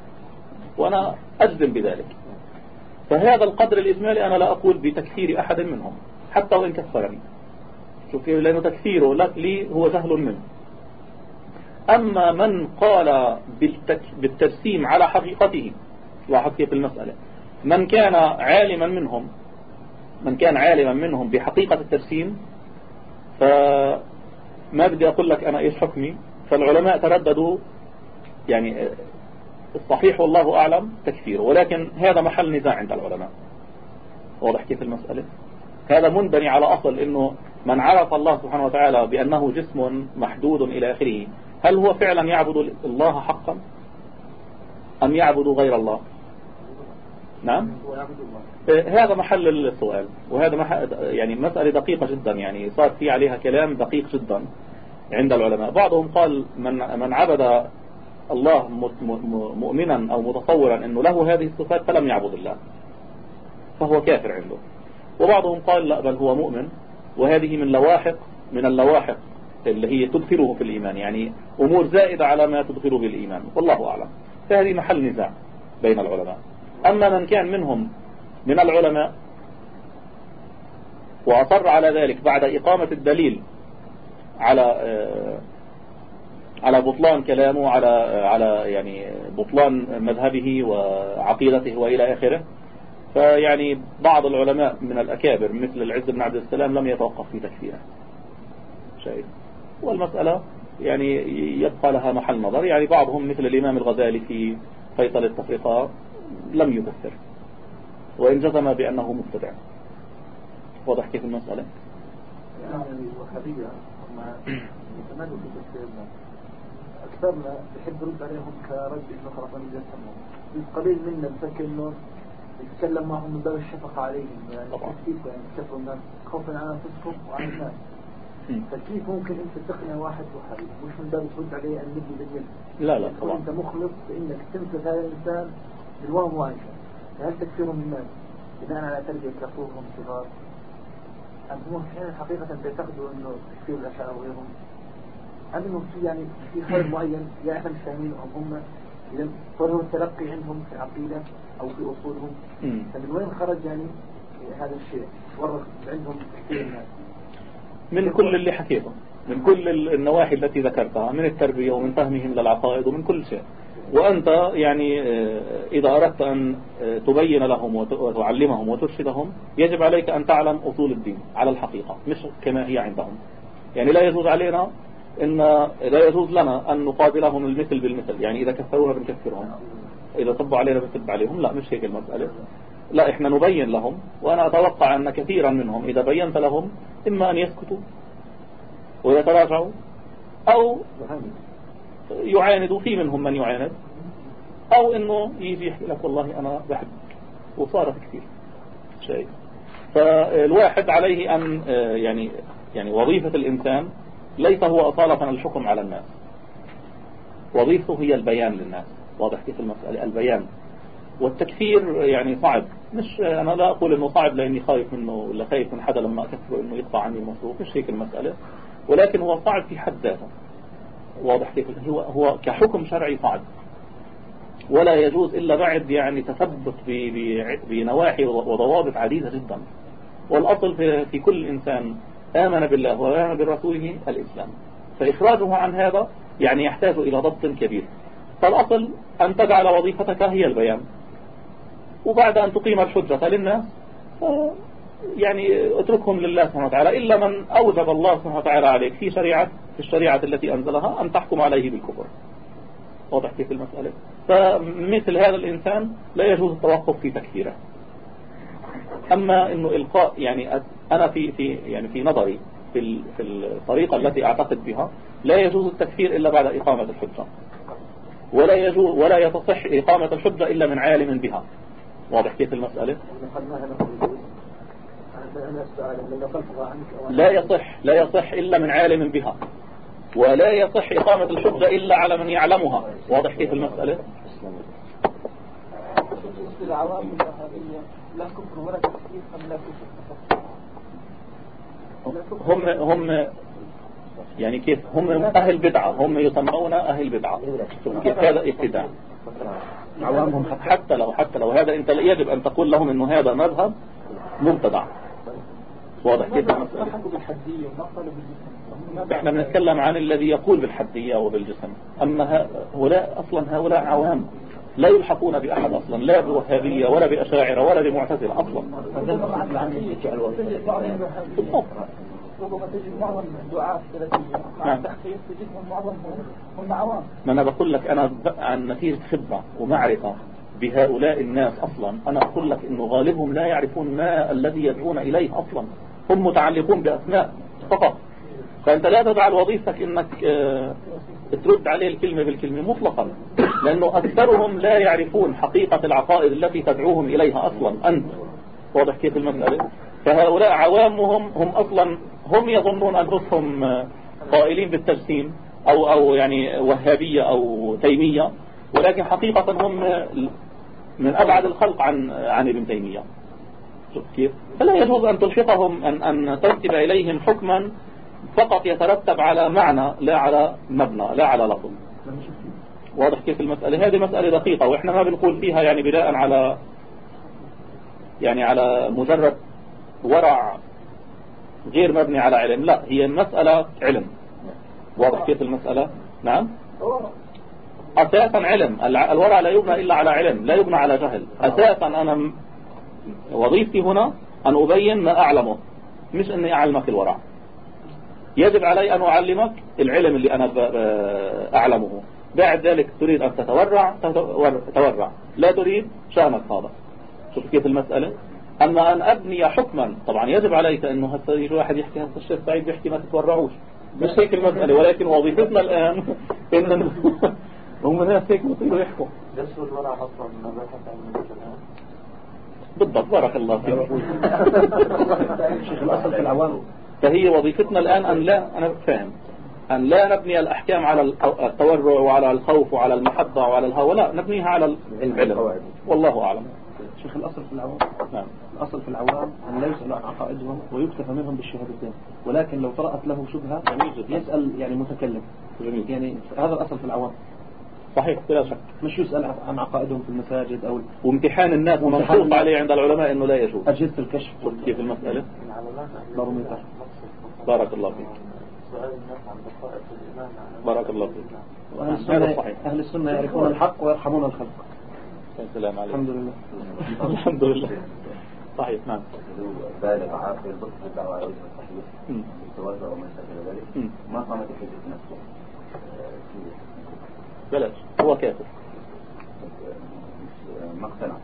وأنا أجزم بذلك. فهذا القدر الإجمالي أنا لا أقول بتكفير أحد منهم حتى وإن كفرني. شوف لأنه تكفيره لي هو سهل منه. أما من قال بالتجسيم على حقيقته وحقيقة المسألة من كان عالما منهم من كان عالما منهم بحقيقة التجسيم فما بدي أقول لك أنا إيش حكمي فالعلماء ترددوا يعني الصحيح والله أعلم تكفيره ولكن هذا محل نزاع عند العلماء. واضح كيف المسألة؟ هذا منبني على أصل أنه من عرف الله سبحانه وتعالى بأنه جسم محدود إلى آخره هل هو فعلا يعبد الله حقا؟ أم يعبد غير الله؟ نعم؟ هذا محل السؤال وهذا محل يعني مسألة دقيقة جدا يعني صار في عليها كلام دقيق جدا عند العلماء. بعضهم قال من من عبد الله مؤمنا أو متصورا أنه له هذه الصفات فلم يعبد الله. فهو كافر عنده. وبعضهم قال لا بل هو مؤمن. وهذه من لواحق من اللواحق اللي هي تدخله في الإيمان. يعني أمور زائدة على ما تدخله بالإيمان والله أعلم. فهذه محل نزاع بين العلماء. أما من كان منهم من العلماء وأصر على ذلك بعد إقامة الدليل على آه، على بطلان كلامه على على يعني بطلان مذهبه وعقيدته وإلى آخره. فيعني بعض العلماء من الأكابر مثل العز بن عبد السلام لم يتوقف في تكفيره. شيء والمسألة يعني يبقى لها محل نظر. يعني بعضهم مثل الإمام الغزالي في فيصل التفرقة لم يكفر. وإن جزم بأنه مبتدع. واضح كيف المسألة؟ يعني الوهابية يتمنوا في تفسيرنا أكثرنا يحب يرد عليهم كرد إنه خرافان جسمهم قليل منا بفكر إنه يتكلم معهم من باب الشفقة عليهم. يعني كيف يعني كفروا الناس؟ خوفا على أنفسكم وعلى الناس. فكيف ممكن أنت تقنع واحد وحبيب مش من باب ترد عليه أن نبني باليد لا لا طبعا. أنت مخلص بإنك تمسك هذا الإنسان بالواو وانشا فهل تكفيرهم الناس بناء على تربية رسولهم صغار أم هم أحيانا حقيقة بيعتقدوا إنه تكفير الاشاعرة وغيرهم. أم انه في يعني في خير معين يا إحنا مش أم هم اذا صار التلقي عندهم في العقيدة أو في أصولهم. فمن وين خرج يعني هذا الشيء؟ ورث عندهم كثير الناس. من كل اللي حكيته من كل النواحي التي ذكرتها من التربية ومن فهمهم للعقائد ومن كل شيء. وأنت يعني آه، إذا أردت أن آه، تبين لهم وتعلمهم وترشدهم يجب عليك أن تعلم أصول الدين على الحقيقة مش كما هي عندهم. يعني لا يجوز علينا إن لا يجوز لنا أن نقابلهم المثل بالمثل يعني إذا كفرونا بنكفرهم إذا طبوا علينا بنطب عليهم لا مش هيك المسألة. لا إحنا نبين لهم وأنا أتوقع أن كثيرا منهم إذا بينت لهم إما أن يسكتوا ويتراجعوا أو يعاندوا في منهم من يعاند أو إنه يجي يحكي لك والله أنا بحبك وصارت كثير شيء. فالواحد عليه أن يعني يعني وظيفة الإنسان ليس هو أصالة الحكم على الناس. وظيفته هي البيان للناس. واضح كيف المسألة؟ البيان. والتكفير يعني صعب. مش أنا لا أقول إنه صعب لأني خايف منه ولا خايف من حدا لما أكفره إنه يقطع عني المصروف مش هيك المسألة. ولكن هو صعب في حد ذاته. واضح كيف؟ هو هو كحكم شرعي صعب. ولا يجوز إلا بعد يعني تثبت بنواحي وضوابط عديدة جدا. والأصل في كل إنسان آمن بالله وآمن برسوله الإسلام. فإخراجه عن هذا يعني يحتاج إلى ضبط كبير. فالأصل أن تجعل وظيفتك هي البيان. وبعد أن تقيم الحجة للناس يعني اتركهم لله سبحانه وتعالى. إلا من أوجب الله سبحانه وتعالى عليك في شريعة في الشريعة التي أنزلها أن تحكم عليه بالكفر. واضح كيف المسألة. فمثل هذا الإنسان لا يجوز التوقف في تكفيره. أما أنه إلقاء يعني أنا في في يعني في نظري في في الطريقة التي أعتقد بها لا يجوز التكفير إلا بعد إقامة الحجة. ولا يجوز ولا يتصح إقامة الحجة إلا من عالم بها. واضح كيف المسألة؟ لا يصح لا يصح إلا من عالم بها. ولا يصح إقامة الحجة إلا على من يعلمها. واضح كيف المسألة؟ هم هم يعني كيف هم أهل بدعة هم يسمون أهل بدعة. كيف هذا ابتداع عوامهم حتى لو حتى لو هذا أنت يجب أن تقول لهم إنه هذا مذهب مبتدع. واضح بالحدية إحنا بنتكلم عن الذي يقول بالحدية وبالجسم. أما هؤلاء أصلا هؤلاء عوام. لا يلحقون بأحد أصلا لا بوهابية ولا بأشاعرة ولا بمعتزلة أصلا. ربما تجد معظم التحقيق تجدهم معظم هم ما أنا بقول لك أنا عن نتيجة خبرة ومعرفة بهؤلاء الناس أصلا أنا أقول لك أنه غالبهم لا يعرفون ما الذي يدعون إليه أصلا. هم متعلقون بأسماء فقط. فأنت لا تجعل وظيفتك أنك آه، ترد عليه الكلمة بالكلمة مطلقا لأنه أكثرهم لا يعرفون حقيقة العقائد التي تدعوهم إليها أصلا أنت. واضح كيف المسألة؟ فهؤلاء عوامهم هم أصلا هم يظنون أنفسهم آه، قائلين بالتجسيم أو, أو يعني وهابية أو تيمية ولكن حقيقة هم من أبعد الخلق عن عن ابن تيمية. كيف؟ فلا يجوز أن تلحقهم أن, أن ترتب إليهم حكما فقط يترتب على معنى لا على مبنى لا على لفظ. واضح كيف المسألة؟ هذه مسألة دقيقة وإحنا ما بنقول فيها يعني بناء على يعني على مجرد ورع غير مبني على علم. لا هي مسألة علم. واضح كيف المسألة؟ نعم. أساسا علم. الورع لا يبنى إلا على علم لا يبنى على جهل. أساسا أنا وظيفتي هنا أن أبين ما أعلمه مش أني أعلمك الورع. يجب علي أن أعلمك العلم اللي أنا أعلمه. بعد ذلك تريد أن تتورع تورع لا تريد شأنك هذا. شوف كيف المسألة. أما أن أبني حكما طبعا يجب عليك أنه هسه يجي واحد يحكي هسه الشيخ سعيد بيحكي ما تتورعوش. مش هيك المسألة ولكن وظيفتنا الآن (laughs) إن (laughs) هم ناس هيك بيصيروا يحكوا. يسوى الورع أصلا مباحث عن بالضبط بارك الله فيك. (laughs) شيخ الأصل في العوام. فهي وظيفتنا الآن أن لا أنا فاهم. أن لا نبني الأحكام على التورع وعلى الخوف وعلى المحبة وعلى الهوى لا نبنيها على العلم والله أعلم. شيخ الأصل في العوام نعم. الأصل في العوام أن لا يسأل عن عقائدهم ويكتفى منهم بالشهادتين. ولكن لو طرأت له شبهة يسأل يعني متكلم. جميل. يعني هذا الأصل في العوام. صحيح بلا شك. مش يسأل عن عقائدهم في المساجد أو وامتحان الناس ومنصوص عليه عند العلماء أنه لا يجوز. أجهزة الكشف. كيف المسألة. بارك الله فيك. بارك الله فيك. السنة, أهل السنة يعرفون الحق ويرحمون الخلق. السلام عليكم. الحمد لله. الحمد لله. صحيح نعم. بالغ عاقل بطل الدعوة على وجه الصحيح التوازع وما شابه ذلك ما قامت الحجة نفسه بلاش هو كافر. ما اقتنع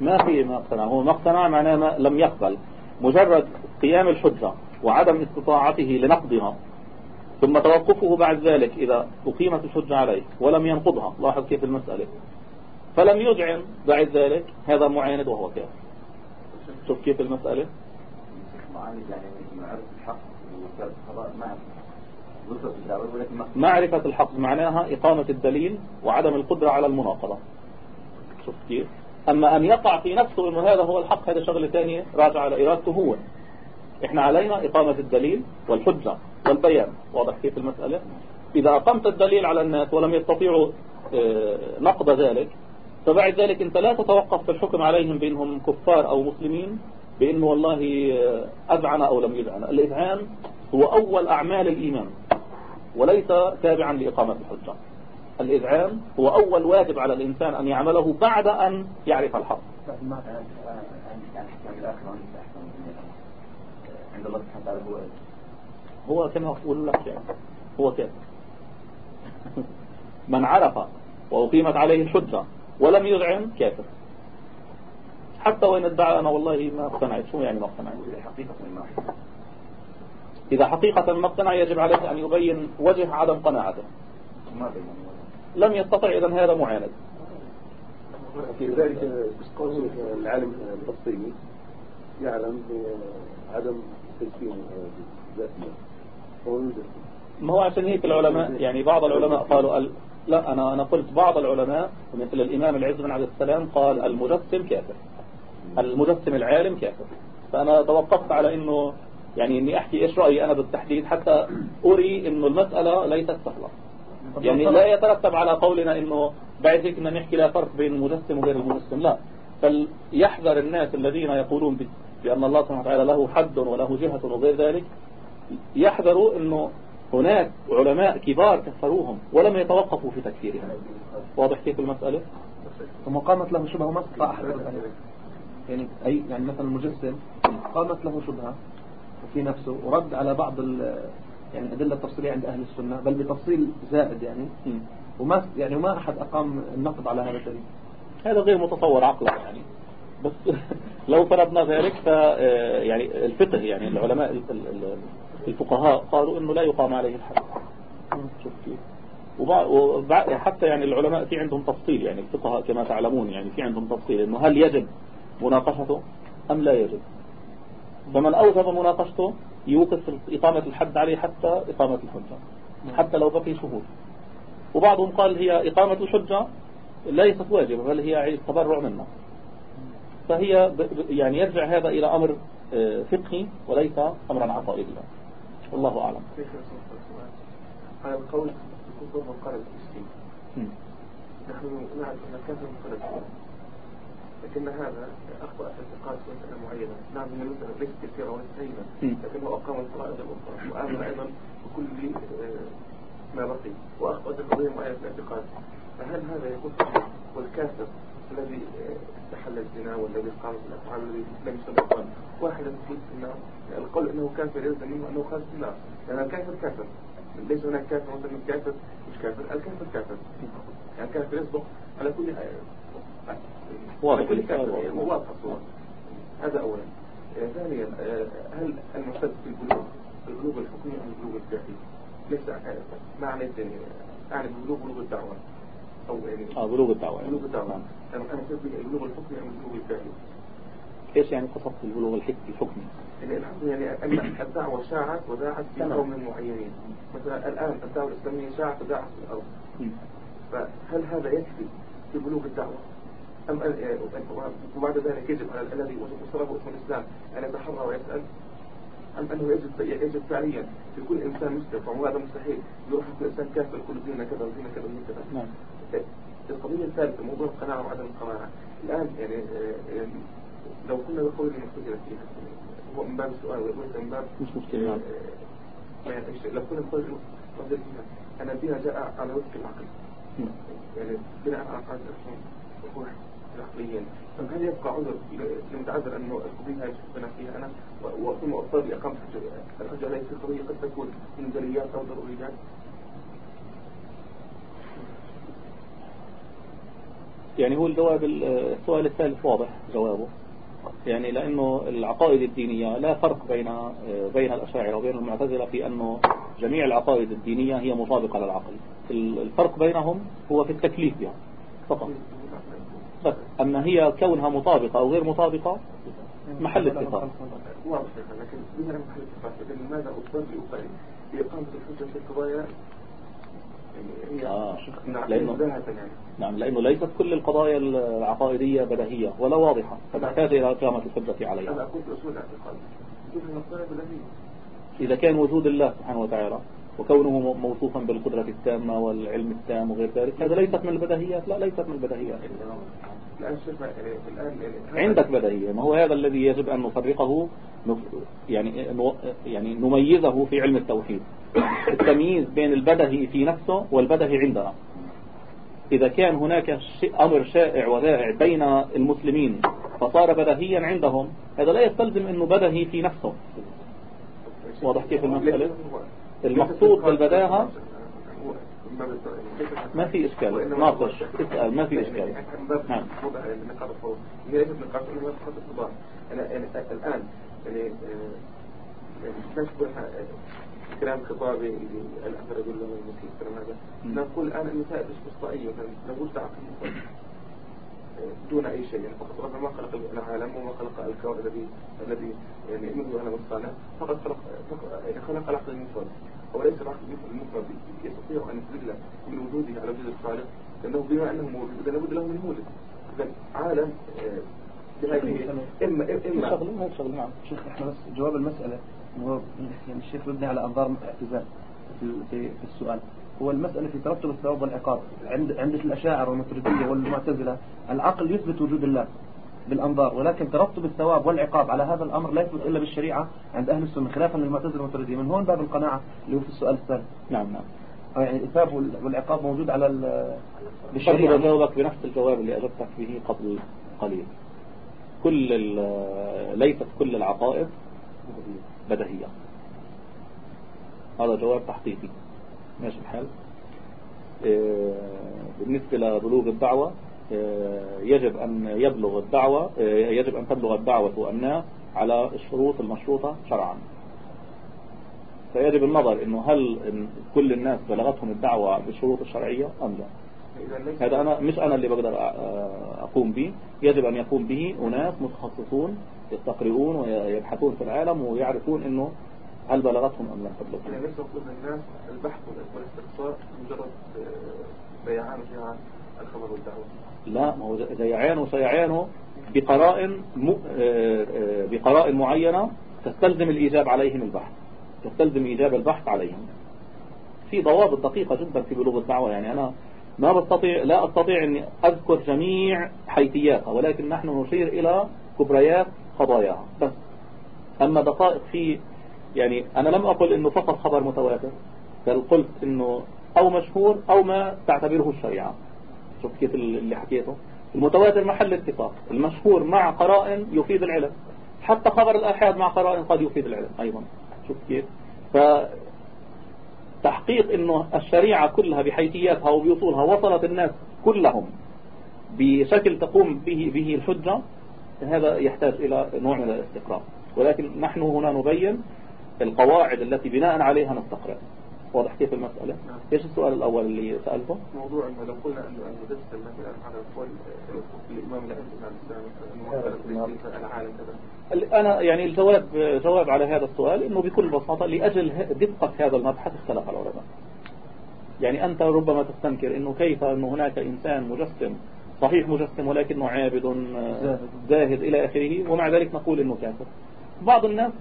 ما في ما اقتنع هو ما اقتنع معناه ما لم يقبل. مجرد قيام الحجة. وعدم استطاعته لنقضها ثم توقفه بعد ذلك إذا أقيمت الحجة عليه ولم ينقضها. لاحظ كيف المسألة. فلم يذعن بعد ذلك هذا معاند وهو كافر. شوف كيف المسألة. معرفة الحق معناها إقامة الدليل وعدم القدرة على المناقضة. شوف كيف. أما أن يقع في نفسه أنه هذا هو الحق هذا شغلة ثانية راجع على إرادته هو. إحنا علينا إقامة الدليل والحجة والبيان. واضح كيف المسألة؟ إذا أقمت الدليل على الناس ولم يستطيعوا آه، نقض ذلك فبعد ذلك أنت لا تتوقف في الحكم عليهم بأنهم كفار أو مسلمين بأنه والله آه، أذعن أو لم يذعن. الإذعان هو أول أعمال الإيمان وليس تابعا لإقامة الحجة. الإذعان هو أول واجب على الإنسان أن يعمله بعد أن يعرف الحق. عند الله سبحانه وتعالى هو هو كما أقول لك يعني هو كذا (laughs) من عرف وأقيمت عليه الحجة ولم يذعن كافر. حتى وإن ادعى أنا والله ما اقتنعت. شو يعني ما اقتنعت؟ إذا حقيقة ما اقتنع يجب عليه أن يبين وجه عدم قناعته. لم يستطع إذا هذا معاند. في ذلك قول العالم الفلسطيني يعلم بعدم ما هو عشان هيك العلماء يعني بعض العلماء قالوا ال... لا أنا أنا قلت بعض العلماء مثل الإمام العز بن عبد السلام قال المجسم كافر. المجسم العالم كافر. فأنا توقفت على أنه يعني إني أحكي إيش رأيي أنا بالتحديد حتى أري إنه المسألة ليست سهلة. يعني لا يترتب على قولنا إنه بعد هيك بدنا نحكي لا فرق بين المجسم وغير المجسم لا. فليحذر الناس الذين يقولون بأن الله سبحانه وتعالى له حد وله جهة وغير ذلك يحذروا أنه هناك علماء كبار كفروهم ولم يتوقفوا في تكفيرهم. واضح كيف المسألة؟ ثم قامت له شبهة ما؟ استطاع أحد يعني أي يعني مثلا المجسم قامت له شبهة في نفسه ورد على بعض يعني الأدلة التفصيلية عند أهل السنة بل بتفصيل زائد يعني. وما يعني وما أحد أقام النقد على هذا الدليل. هذا غير متصور عقلا يعني. بس (laughs) لو فرضنا ذلك ف يعني الفقه يعني العلماء الفقهاء قالوا إنه لا يقام عليه الحد. وحتى يعني العلماء في عندهم تفصيل يعني الفقهاء كما تعلمون يعني في عندهم تفصيل إنه هل يجب مناقشته أم لا يجب. فمن أوجب مناقشته يوقف إقامة الحد عليه حتى إقامة الحجة حتى لو بقي شهود وبعضهم قال هي إقامة الحجة ليست واجبة بل هي تبرع منا فهي يعني يرجع هذا إلى أمر آه، فقهي وليس أمرا عقائديا. والله أعلم. هذا القول ضمن قال المسلم نحن نعرف أن كثير من لكن هذا أخطأ في اعتقاد مسألة معينة. نعم هي المسألة ليست كثيرة وليست هينة لكنه أقام الفرائض الأخرى وآمن أيضا بكل آه، ما بقي. وأخطأ في قضية معينة في الاعتقاد. فهل هذا يكون والكافر الذي آه، الزنا والذي قام بالأفعال الذي لم القرآن واحدا في النار القول أنه كافر يلزم منه أنه في النار لأن الكافر كافر. ليس هناك كافر مثلا كافر. مش كافر. الكافر كافر. يعني الكافر يسبق على كل واضح. واضح. هذا أولا. ثانيا هل المعتد في البلوغ البلوغ الحكمي أم البلوغ الجاهلي ليس معنى يعني أعني بلوغ بلوغ الدعوة. أو يعني آه بلوغ الدعوة بلوغ الدعوة. أنا أنا البلوغ الحكمي أم البلوغ الجاهلي إيش يعني قصد البلوغ الحكمي يعني الحكم يعني أن الدعوة شاعت وذاعت في قوم معينين. مثلا الآن الدعوة الإسلامية شاعت وذاعت في الأرض. فهل هذا يكفي في بلوغ الدعوة؟ أم وبعد ذلك يجب على الذي وصله اسم الإسلام أن يتحرى ويسأل؟ أم أنه يجب يجب فعليا في كل إنسان مسلم فهو هذا مستحيل يروح كل إنسان كافر كل دين كذا ودين كذا ودين كذا. نعم. القضية الثالثة موضوع القناعة وعدم القناعة الآن يعني, يعني لو كنا بقول المختلف فيها هو من باب السؤال وليس من باب مش مشكلة نعم. يعني لو كنا بقول المختلف فيها أنا بها جاء على وفق العقل نعم. يعني بناء على قاعدة الروح عقليا هل يبقى عذر لمتعذر أنه القضية هاي شفنا فيها أنا وأكون أضطر لإقامة الحجة عليه في قضية قد تكون من جليات أو ضروريات يعني هو الجواب السؤال الثالث واضح جوابه. يعني لأنه العقائد الدينية لا فرق بين بين الأشاعرة وبين المعتزلة في أنه جميع العقائد الدينية هي مطابقة للعقل. الفرق بينهم هو في التكليف يعني فقط. بس. أما هي كونها مطابقة أو غير مطابقة محل اتفاق. واضح لكن لماذا أضطر لإقامة الحجة في القضايا آه. لأنه نعم لأنه ليست كل القضايا العقائدية بدهية ولا واضحة. فتحتاج إلى إقامة الحجة عليها. إذا كان وجود الله سبحانه وتعالى وكونه موصوفا بالقدرة التامة والعلم التام وغير ذلك هذا ليست من البدهيات لا ليست من البدهيات عندك بدهية ما هو هذا الذي يجب أن نفرقه يعني يعني نميزه في علم التوحيد. التمييز بين البدهي في نفسه والبدهي عندنا. إذا كان هناك أمر شائع وذائع بين المسلمين فصار بدهيا عندهم هذا لا يستلزم أنه بدهي في نفسه. واضح كيف المسألة؟ المقصود بالبداهة؟ ما في إشكال. ناقش. اسأل. ما في إشكال. نعم. الآن يعني نشبه كلام خطابي الأثر يقول له الكلام هذا. نقول الآن النساء تشبه طائية نقول تعقل دون أي شيء يعني فقط ربنا ما خلق العالم وما خلق الكون الذي الذي يعني منه أنا والصانع فقط خلق يعني خلق العقل المفرد. وليس العقل المفرد يستطيع أن يستدل من وجوده على وجود الخالق لأنه بما أنه موجود إذا لابد له من موجود إذا عالم آه، إما إما شغل شغل نعم شيخ إحنا بس جواب المسألة. هو يعني الشيخ يبني على أنظار اعتزال في السؤال. هو المسألة في ترتب الثواب والعقاب. عند عند الأشاعر والمتردية والمعتزلة العقل يثبت وجود الله بالأنظار ولكن ترتب الثواب والعقاب على هذا الأمر لا يثبت إلا بالشريعة عند أهل السنة خلافا للمعتزلة والمتردين من هون باب القناعة اللي هو في السؤال الثاني. نعم نعم. يعني الإثاب والعقاب موجود على بالشريعة. أجاوبك بنفس الجواب اللي أجبتك به قبل قليل. كل ليست كل العقائد بدهية. هذا جواب تحقيقي. ماشي الحال. آه، بالنسبة لبلوغ الدعوة آه، يجب أن يبلغ الدعوة آه، يجب أن تبلغ الدعوة الناس على الشروط المشروطة شرعا. فيجب النظر إنه هل كل الناس بلغتهم الدعوة بالشروط الشرعية أم لا. هذا أنا مش أنا اللي بقدر أقوم به. يجب أن يقوم به أناس متخصصون يستقرئون ويبحثون في العالم ويعرفون أنه هل بلغتهم أم لم تبلغهم يعني ليس مطلوب من الناس البحث والاستقصاء مجرد بيعان فيها الخبر والدعوة. لا ما هو زيعان وسيعانه بقرائن م... بقرائن معينة تستلزم الإيجاب عليهم البحث. تستلزم إيجاب البحث عليهم. في ضوابط دقيقة جدا في بلوغ الدعوة. يعني أنا ما بستطيع لا أستطيع أن أذكر جميع حيثياتها ولكن نحن نشير إلى كبريات قضاياها. بس أما دقائق في يعني أنا لم أقل أنه فقط خبر متواتر بل قلت أنه أو مشهور أو ما تعتبره الشريعة. شوف كيف اللي حكيته؟ المتواتر محل اتفاق المشهور مع قرائن يفيد العلم. حتى خبر الآحاد مع قرائن قد يفيد العلم أيضا. شوف كيف؟ فتحقيق أنه الشريعة كلها بحيثياتها وبيوصولها وصلت الناس كلهم بشكل تقوم به به الحجة هذا يحتاج إلى نوع من الاستقرار. ولكن نحن هنا نبين القواعد التي بناء عليها نستقرأ. واضح كيف المسألة؟ نعم. إيش السؤال الأول اللي سألته؟ موضوع انه لو قلنا انه المجسم مثلا على قول الإمام العلم العالم كذا أنا يعني الجواب جواب على هذا السؤال إنه بكل بساطة لأجل دقة هذا المبحث اختلف العلماء. يعني أنت ربما تستنكر إنه كيف أنه هناك إنسان مجسم صحيح مجسم ولكنه عابد زاهد إلى آخره ومع ذلك نقول إنه كافر. بعض الناس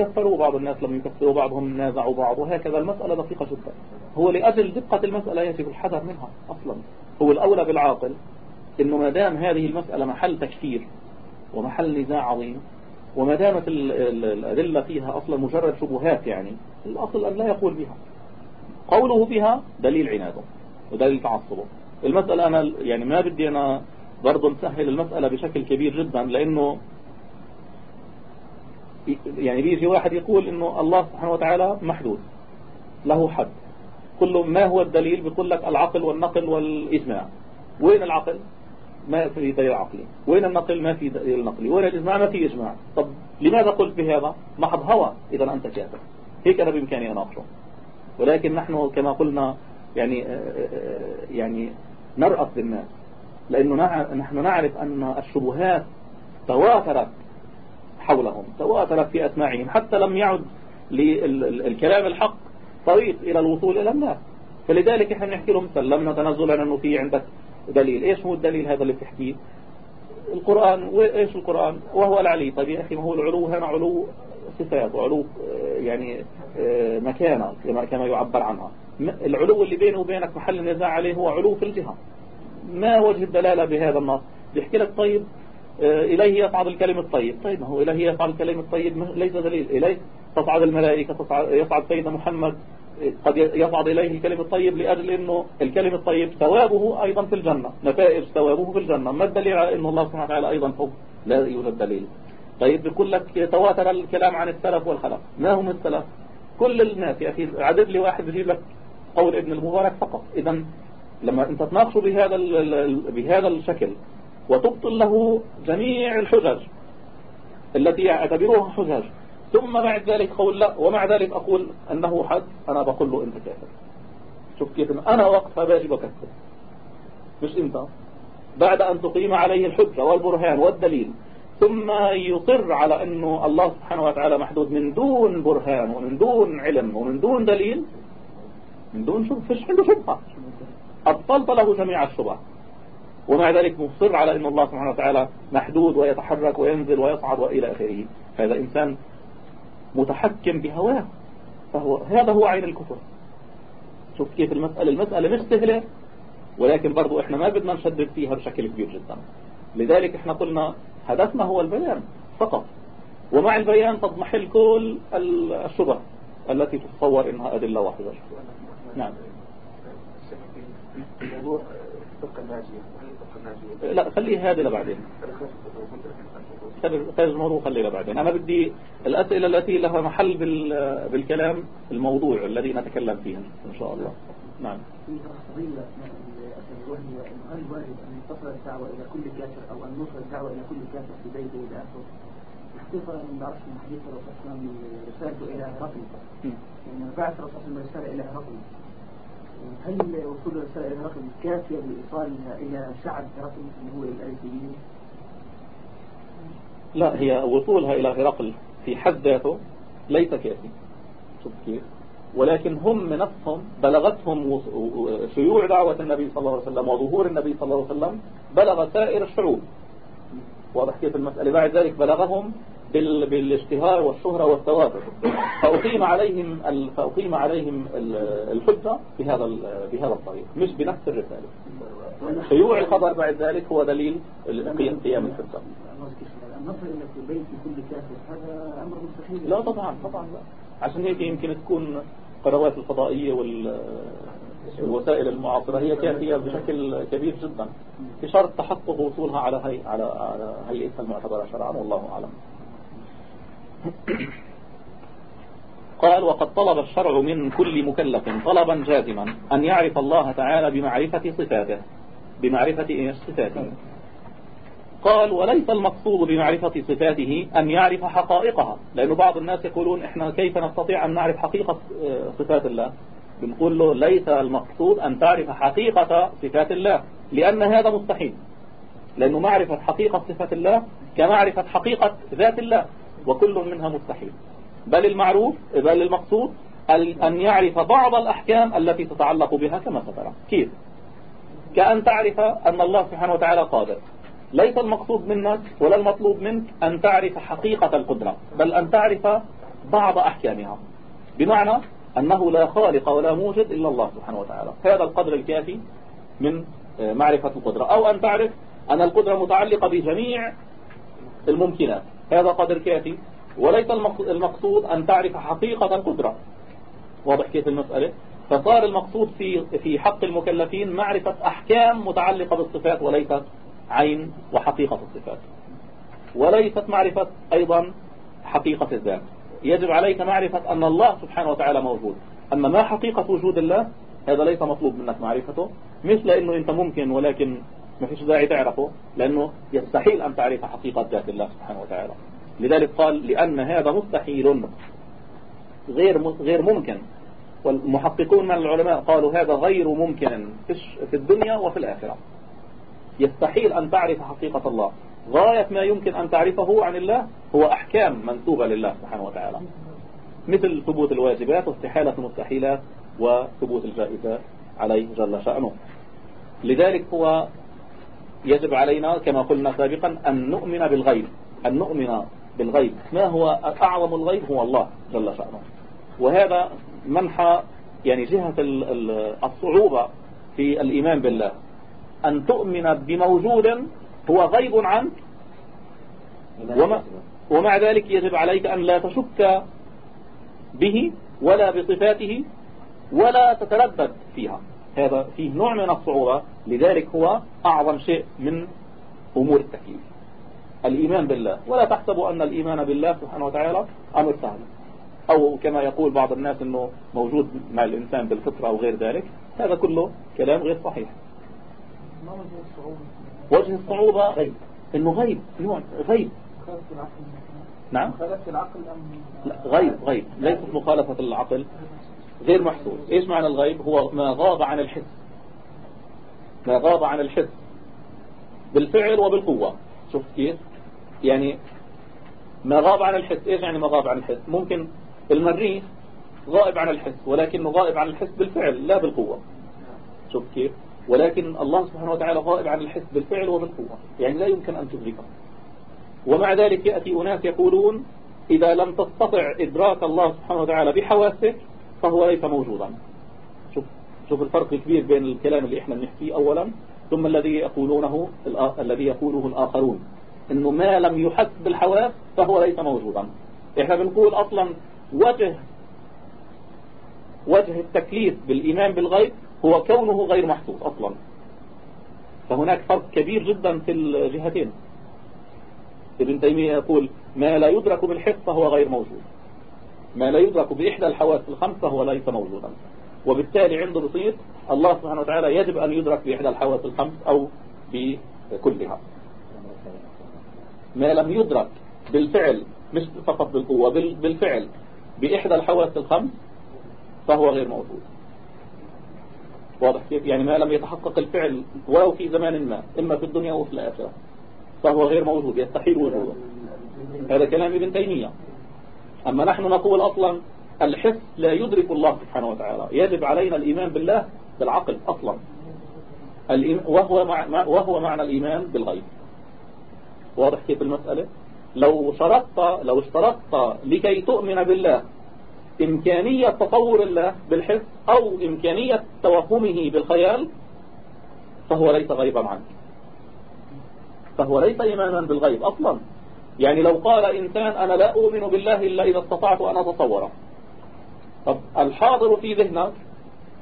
كفروا بعض الناس لم يكفروا بعضهم نازعوا بعض وهكذا. المسألة دقيقة جدا. هو لأجل دقة المسألة يجب الحذر منها أصلا. هو الأولى بالعاقل إنه ما دام هذه المسألة محل تكفير ومحل نزاع عظيم وما دامت الأدلة فيها أصلا مجرد شبهات يعني الأصل أن لا يقول بها. قوله بها دليل عناده ودليل تعصبه. المسألة أنا يعني ما بدي أنا برضه نسهل المسألة بشكل كبير جدا لأنه يعني بيجي واحد يقول إنه الله سبحانه وتعالى محدود له حد. كله ما هو الدليل بيقول لك العقل والنقل والإجماع. وين العقل؟ ما في دليل عقلي. وين النقل؟ ما في دليل نقلي. وين الإجماع؟ ما في إجماع. طب لماذا قلت بهذا؟ محض هوى إذا أنت كافر هيك أنا بإمكاني أناقشه ولكن نحن كما قلنا يعني يعني نرأس بالناس. لأنه نحن نعرف أن الشبهات تواترت حولهم تواترت في أسماعهم حتى لم يعد للكلام الحق طريق إلى الوصول إلى الناس. فلذلك إحنا بنحكي لهم سلمنا تنزلا انه في عندك دليل. إيش هو الدليل هذا اللي بتحكيه القرآن. وإيش القرآن؟ وهو العلي. طيب يا أخي ما هو العلو؟ هنا علو صفات وعلو يعني مكانة كما يعبر عنها. العلو اللي بينه وبينك محل النزاع عليه هو علو في الجهة. ما وجه الدلالة بهذا النص؟ بيحكي لك طيب آه، إليه يصعد الكلم الطيب. طيب ما هو إليه يصعد الكلم الطيب. ليس دليل. إليه تصعد الملائكة تصعد يصعد سيدنا محمد. قد يصعد إليه الكلم الطيب لأجل أنه الكلم الطيب ثوابه أيضا في الجنة. نتائج ثوابه في الجنة. ما الدليل على أنه الله سبحانه وتعالى أيضا فوق لا يوجد دليل. طيب بيقول لك تواتر الكلام عن السلف والخلف. ما هم السلف؟ كل الناس. يا أخي عدد لي واحد بيجيب لك قول ابن المبارك فقط. إذا لما أنت تناقشه بهذا بهذا الشكل وتبطل له جميع الحجج التي يعتبروها حجج. ثم بعد ذلك قول لا ومع ذلك أقول أنه حد أنا بقول له أنت كافر. شوف كيف أنا وقتها باجي بكفر. مش أنت. بعد أن تقيم عليه الحجة والبرهان والدليل ثم يصر على أنه الله سبحانه وتعالى محدود من دون برهان ومن دون علم ومن دون دليل من دون شبه فيش عنده شبهة. أبطلت له جميع الشبهة. ومع ذلك مصر على أن الله سبحانه وتعالى محدود ويتحرك وينزل ويصعد وإلى آخره. هذا إنسان متحكم بهواه فهو هذا هو عين الكفر. شوف كيف المسألة المسألة مش سهلة ولكن برضو إحنا ما بدنا نشدد فيها بشكل كبير جدا. لذلك إحنا قلنا هدفنا هو البيان فقط. ومع البيان تضمحل كل الشبه التي تتصور إنها أدلة واحدة. نعم. موضوع لا خليه هذه لبعدين خارج الموضوع خليه لبعدين أنا بدي الأسئلة التي لها محل بالكلام الموضوع الذي نتكلم فيه إن شاء الله. نعم. هل وارد أن تصل الدعوة إلى كل كافر أو أن نوصل الدعوة إلى كل كافر في بيته إلى آخره خصوصا أن نعرف من حديث الرسول صلى الله عليه وسلم رسالته إلى هرقل يعني بعث الرسول صلى الله عليه وسلم رسالة إلى هرقل هل وصول إلى هرقل كافية لإيصالها إلى شعب هرقل اللي هو الأريسيين؟ لا هي وصولها إلى هرقل في حد ذاته ليس كافي. شوف كيف. ولكن هم نفسهم بلغتهم شيوع دعوة النبي صلى الله عليه وسلم وظهور النبي صلى الله عليه وسلم بلغ سائر الشعوب. واضح كيف المسألة؟ بعد ذلك بلغهم بالاشتهار والشهرة والتواتر فأقيم عليهم فأقيم عليهم الحجة بهذا بهذا الطريق مش بنفس الرسالة. شيوع الخبر بعد ذلك هو دليل قيام الحجة. النصر إلى في بيت كل كافر هذا أمر مستحيل لا طبعا طبعا لا. عشان هيك يمكن تكون قنوات الفضائية والوسائل المعاصرة هي كافية بشكل كبير جدا. بشرط تحقق وصولها على هي على على هيئتها المعتبرة شرعا والله أعلم. قال وقد طلب الشرع من كل مكلف طلبا جازما أن يعرف الله تعالى بمعرفة صفاته. بمعرفة صفاته. قال وليس المقصود بمعرفة صفاته أن يعرف حقائقها. لأن بعض الناس يقولون إحنا كيف نستطيع أن نعرف حقيقة صفات الله؟ بنقول له ليس المقصود أن تعرف حقيقة صفات الله لأن هذا مستحيل. لأنه معرفة حقيقة صفات الله كمعرفة حقيقة ذات الله. وكل منها مستحيل. بل المعروف بل المقصود أن يعرف بعض الأحكام التي تتعلق بها كما سترى. كيف؟ كأن تعرف أن الله سبحانه وتعالى قادر. ليس المقصود منك ولا المطلوب منك أن تعرف حقيقة القدرة بل أن تعرف بعض أحكامها. بمعنى أنه لا خالق ولا موجد إلا الله سبحانه وتعالى. هذا القدر الكافي من آه، معرفة القدرة. أو أن تعرف أن القدرة متعلقة بجميع الممكنات. هذا قدر كافي. وليس المقصود أن تعرف حقيقة القدرة. واضح كيف المسألة؟ فصار المقصود في في حق المكلفين معرفة أحكام متعلقة بالصفات وليست عين وحقيقة الصفات. وليست معرفة أيضا حقيقة الذات. يجب عليك معرفة أن الله سبحانه وتعالى موجود. أما ما حقيقة وجود الله هذا ليس مطلوب منك معرفته مش لأنه أنت ممكن ولكن ما فيش داعي تعرفه لأنه يستحيل أن تعرف حقيقة ذات الله سبحانه وتعالى. لذلك قال لأن هذا مستحيل. غير غير ممكن. والمحققون من العلماء قالوا هذا غير ممكن في الدنيا وفي الآخرة. يستحيل أن تعرف حقيقة الله. غاية ما يمكن أن تعرفه عن الله هو أحكام منسوبة لله سبحانه وتعالى. مثل ثبوت الواجبات واستحالة المستحيلات وثبوت الجائزات عليه جل شأنه. لذلك هو يجب علينا كما قلنا سابقا أن نؤمن بالغيب. أن نؤمن بالغيب. ما هو أعظم الغيب؟ هو الله جل شأنه. وهذا منحى يعني جهة الصعوبة في الإيمان بالله. أن تؤمن بموجود هو غيب عنك وما ومع ذلك يجب عليك أن لا تشك به ولا بصفاته ولا تتردد فيها. هذا فيه نوع من الصعوبة لذلك هو أعظم شيء من أمور التكليف. الإيمان بالله. ولا تحسبوا أن الإيمان بالله سبحانه وتعالى أمر سهل. أو كما يقول بعض الناس أنه موجود مع الإنسان بالفطرة أو غير ذلك. هذا كله كلام غير صحيح. وجه الصعوبة؟ غيب. إنه غيب. نوع غيب. نعم. العقل لا غيب غيب. ليست مخالفة العقل غير محسوس إيش معنى الغيب؟ هو ما غاب عن الحس ما غاب عن الحس بالفعل وبالقوة. شوف كيف؟ يعني ما غاب عن الحس إيش يعني ما غاب عن الحس ممكن المريخ غائب عن الحس ولكنه غائب عن الحس بالفعل لا بالقوة. شوف كيف؟ ولكن الله سبحانه وتعالى غائب عن الحس بالفعل وبالقوة. يعني لا يمكن أن تدركه. ومع ذلك يأتي أناس يقولون إذا لم تستطع إدراك الله سبحانه وتعالى بحواسك فهو ليس موجودا. شوف, شوف الفرق الكبير بين الكلام اللي إحنا بنحكيه أولا ثم الذي يقولونه الذي يقوله الآخرون. إنه ما لم يحس بالحواس فهو ليس موجودا. إحنا بنقول أصلا وجه وجه التكليف بالإيمان بالغيب هو كونه غير محسوس أصلا. فهناك فرق كبير جدا في الجهتين. ابن تيمية يقول ما لا يدرك بالحس فهو غير موجود. ما لا يدرك بإحدى الحواس الخمسة هو ليس موجودا. وبالتالي عنده بصير الله سبحانه وتعالى يجب أن يدرك بإحدى الحواس الخمس أو بكلها. ما لم يدرك بالفعل مش فقط بالقوة بالفعل بإحدى الحواس الخمس فهو غير موجود. واضح كيف؟ يعني ما لم يتحقق الفعل ولو في زمان ما إما في الدنيا أو في الآخرة فهو غير موجود يستحيل وجوده. هذا كلام ابن تيمية. أما نحن نقول أصلا الحس لا يدرك الله سبحانه وتعالى. يجب علينا الإيمان بالله بالعقل أصلا. وهو, مع وهو معنى الإيمان بالغيب. واضح كيف المسألة؟ لو شرطت لو اشترطت لكي تؤمن بالله إمكانية تصور الله بالحس أو إمكانية توهمه بالخيال فهو ليس غيبا عنك. فهو ليس إيمانا بالغيب أصلا. يعني لو قال إنسان أنا لا أؤمن بالله إلا إذا استطعت أن أتصوره. طب الحاضر في ذهنك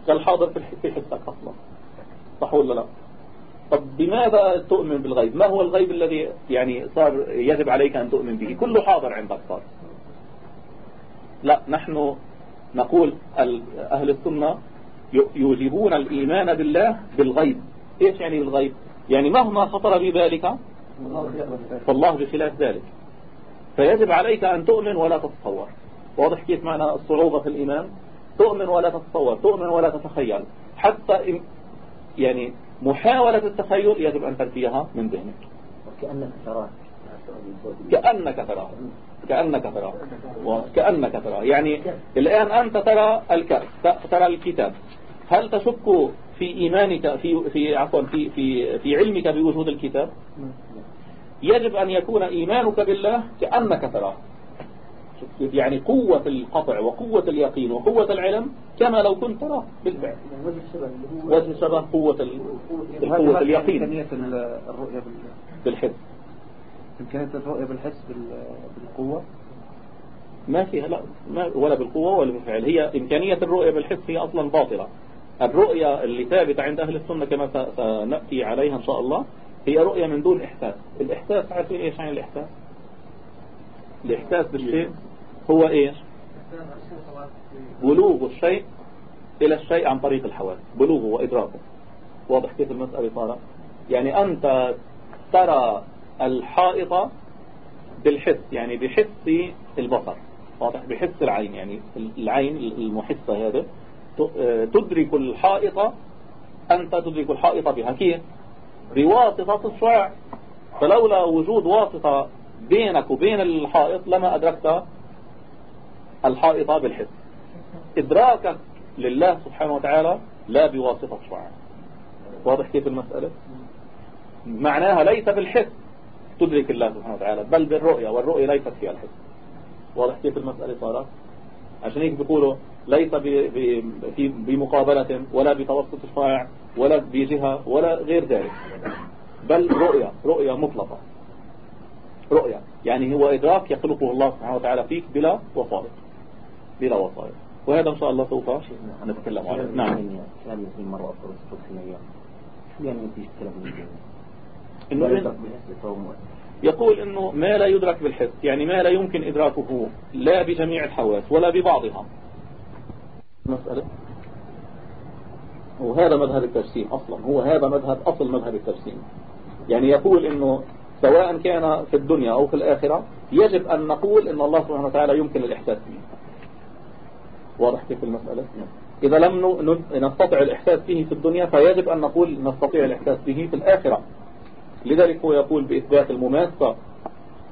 كالحاضر في حسك أصلا. صح ولا لا؟ طب بماذا تؤمن بالغيب؟ ما هو الغيب الذي يعني صار يجب عليك أن تؤمن به؟ كله حاضر عندك صار. لا نحن نقول أهل السنة يوجبون الإيمان بالله بالغيب. إيش يعني الغيب؟ يعني مهما خطر ببالك فالله بخلاف ذلك. فيجب عليك أن تؤمن ولا تتصور. واضح كيف معنى الصعوبة في الإيمان؟ تؤمن ولا تتصور تؤمن ولا تتخيل. حتى يعني محاولة التخيل يجب أن تنفيها من ذهنك. كأنك تراه كأنك تراه. كأنك تراه. كأنك تراه. يعني الآن أنت ترى الكأس ترى الكتاب. هل تشك في إيمانك في في عفوا في في في علمك بوجود الكتاب؟ يجب أن يكون إيمانك بالله كأنك تراه. يعني قوة القطع وقوة اليقين وقوة العلم كما لو كنت تراه بالفعل. وجه الشبه قوة قوة اليقين. الرؤية بالحس إمكانية الرؤية بالحس بالقوة؟ ما فيها لا ما ولا بالقوة ولا بالفعل. هي إمكانية الرؤية بالحس هي أصلا باطلة. الرؤية اللي ثابتة عند أهل السنة كما سنأتي عليها إن شاء الله هي رؤية من دون إحساس. الإحساس عارفين إيش عن الإحساس؟ الإحساس بالشيء هو إيش؟ بلوغ الشيء إلى الشيء عن طريق الحواس بلوغه وإدراكه. واضح كيف المسألة صارت؟ يعني أنت ترى الحائط بالحس يعني بحس البصر. واضح؟ بحس العين يعني العين المحسة هذا تدرك الحائط أنت تدرك الحائط بها. كيف؟ بواسطة الشعاع فلولا وجود واسطة بينك وبين الحائط لما أدركت الحائط بالحس إدراكك لله سبحانه وتعالى لا بواسطة شعاع واضح كيف المسألة؟ معناها ليس بالحس تدرك الله سبحانه وتعالى بل بالرؤية والرؤية ليست فيها الحس واضح كيف المسألة صارت؟ عشان هيك بيقولوا ليس بمقابلة ولا بتوسط الشفاع ولا بجهة ولا غير ذلك. بل رؤية رؤية مطلقة. رؤية. يعني هو إدراك يخلقه الله سبحانه وتعالى فيك بلا وسائط. بلا وسائط. وهذا إن شاء الله سوف نتكلم عنه نعم. كلام يمكن مرة أكثر شو يعني في كلام يقول إنه ما لا يدرك بالحس. يعني ما لا يمكن إدراكه لا بجميع الحواس ولا ببعضها. مسألة. وهذا مذهب التجسيم أصلا. هو هذا مذهب أصل مذهب التجسيم يعني يقول إنه سواء كان في الدنيا أو في الآخرة يجب أن نقول إن الله سبحانه وتعالى يمكن الإحساس به واضح كيف المسألة؟ إذا لم نستطع الإحساس به في الدنيا فيجب أن نقول نستطيع الإحساس به في الآخرة. لذلك هو يقول بإثبات المماسة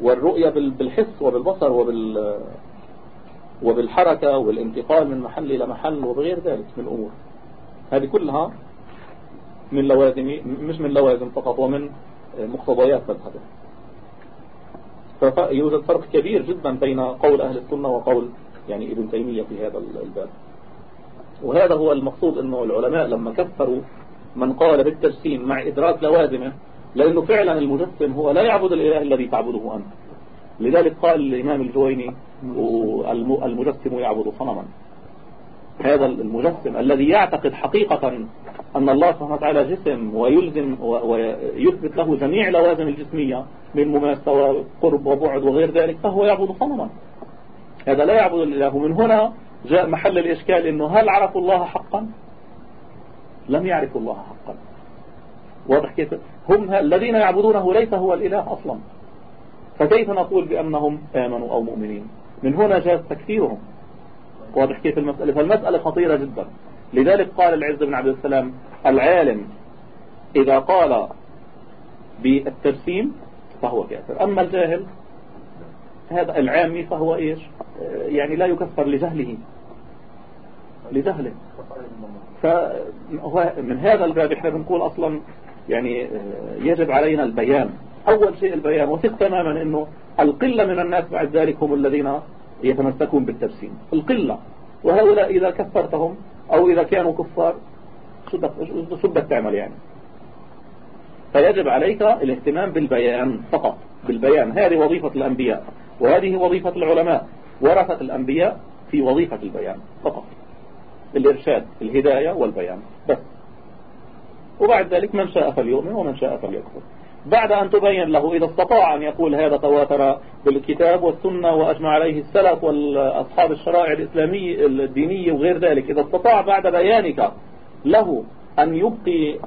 والرؤية بالحس وبالبصر وبال وبالحركة والانتقال من محل إلى محل وبغير ذلك من الأمور. هذه كلها من لوازم مش من لوازم فقط ومن مقتضيات مذهبه. فيوجد فرق كبير جدا بين قول أهل السنة وقول يعني ابن تيمية في هذا الباب. وهذا هو المقصود أنه العلماء لما كفروا من قال بالتجسيم مع إدراك لوازمه لأنه فعلا المجسم هو لا يعبد الإله الذي تعبده أنت. لذلك قال الإمام الجويني المجسم يعبد صنما. هذا المجسم الذي يعتقد حقيقة أن الله سبحانه وتعالى جسم ويلزم ويثبت له جميع لوازم الجسمية من مماسة وقرب وبعد وغير ذلك فهو يعبد صنما. هذا لا يعبد الإله. من هنا جاء محل الإشكال أنه هل عرفوا الله حقا؟ لم يعرفوا الله حقا. واضح كيف؟ هم الذين يعبدونه ليس هو الإله أصلا. فكيف نقول بأنهم آمنوا أو مؤمنين؟ من هنا جاء تكفيرهم. واضح كيف المسألة؟ فالمسألة خطيرة جدا. لذلك قال العز بن عبد السلام العالم إذا قال بالترسيم فهو كافر. أما الجاهل هذا العامي فهو إيش؟ يعني لا يكفر لجهله. لجهله. فهو من هذا الباب إحنا بنقول أصلا يعني يجب علينا البيان. أول شيء البيان. وثق تماما أنه القلة من الناس بعد ذلك هم الذين يتمسكون بالترسيم القلة. وهؤلاء إذا كفرتهم أو إذا كانوا كفار بدك تعمل يعني. فيجب عليك الاهتمام بالبيان فقط بالبيان. هذه وظيفة الأنبياء وهذه وظيفة العلماء. ورثة الأنبياء في وظيفة البيان فقط. الإرشاد الهداية والبيان. بس. وبعد ذلك من شاء فليؤمن ومن شاء فليكفر. بعد أن تبين له إذا استطاع أن يقول هذا تواتر بالكتاب والسنة وأجمع عليه السلف والأصحاب الشرائع الإسلامية الدينية وغير ذلك. إذا استطاع بعد بيانك له أن يبقي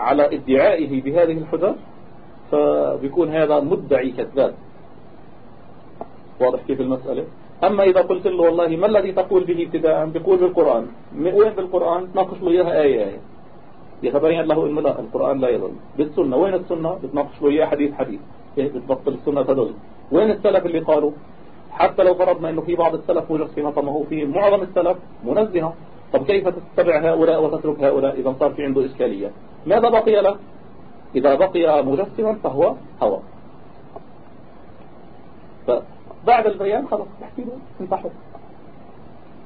على ادعائه بهذه الحجج فبيكون هذا مدعي كذاب. واضح كيف المسألة؟ أما إذا قلت له والله ما الذي تقول به ابتداء؟ بيقول بالقرآن. وين بالقرآن؟ تناقش له إياها آية آية. يتبين له انه لا القرآن لا يضل بالسنة. وين السنة؟ بتناقش له اياه حديث حديث. إيه بتبطل السنة تدل وين السلف اللي قالوا؟ حتى لو فرضنا إنه في بعض السلف طب ما هو في معظم السلف منزهة. طب كيف تتبع هؤلاء وتترك هؤلاء إذا صار في عنده إشكالية؟ ماذا بقي له؟ إذا بقي مجسما فهو هوى. فبعد البيان خلاص بحكي له انتحر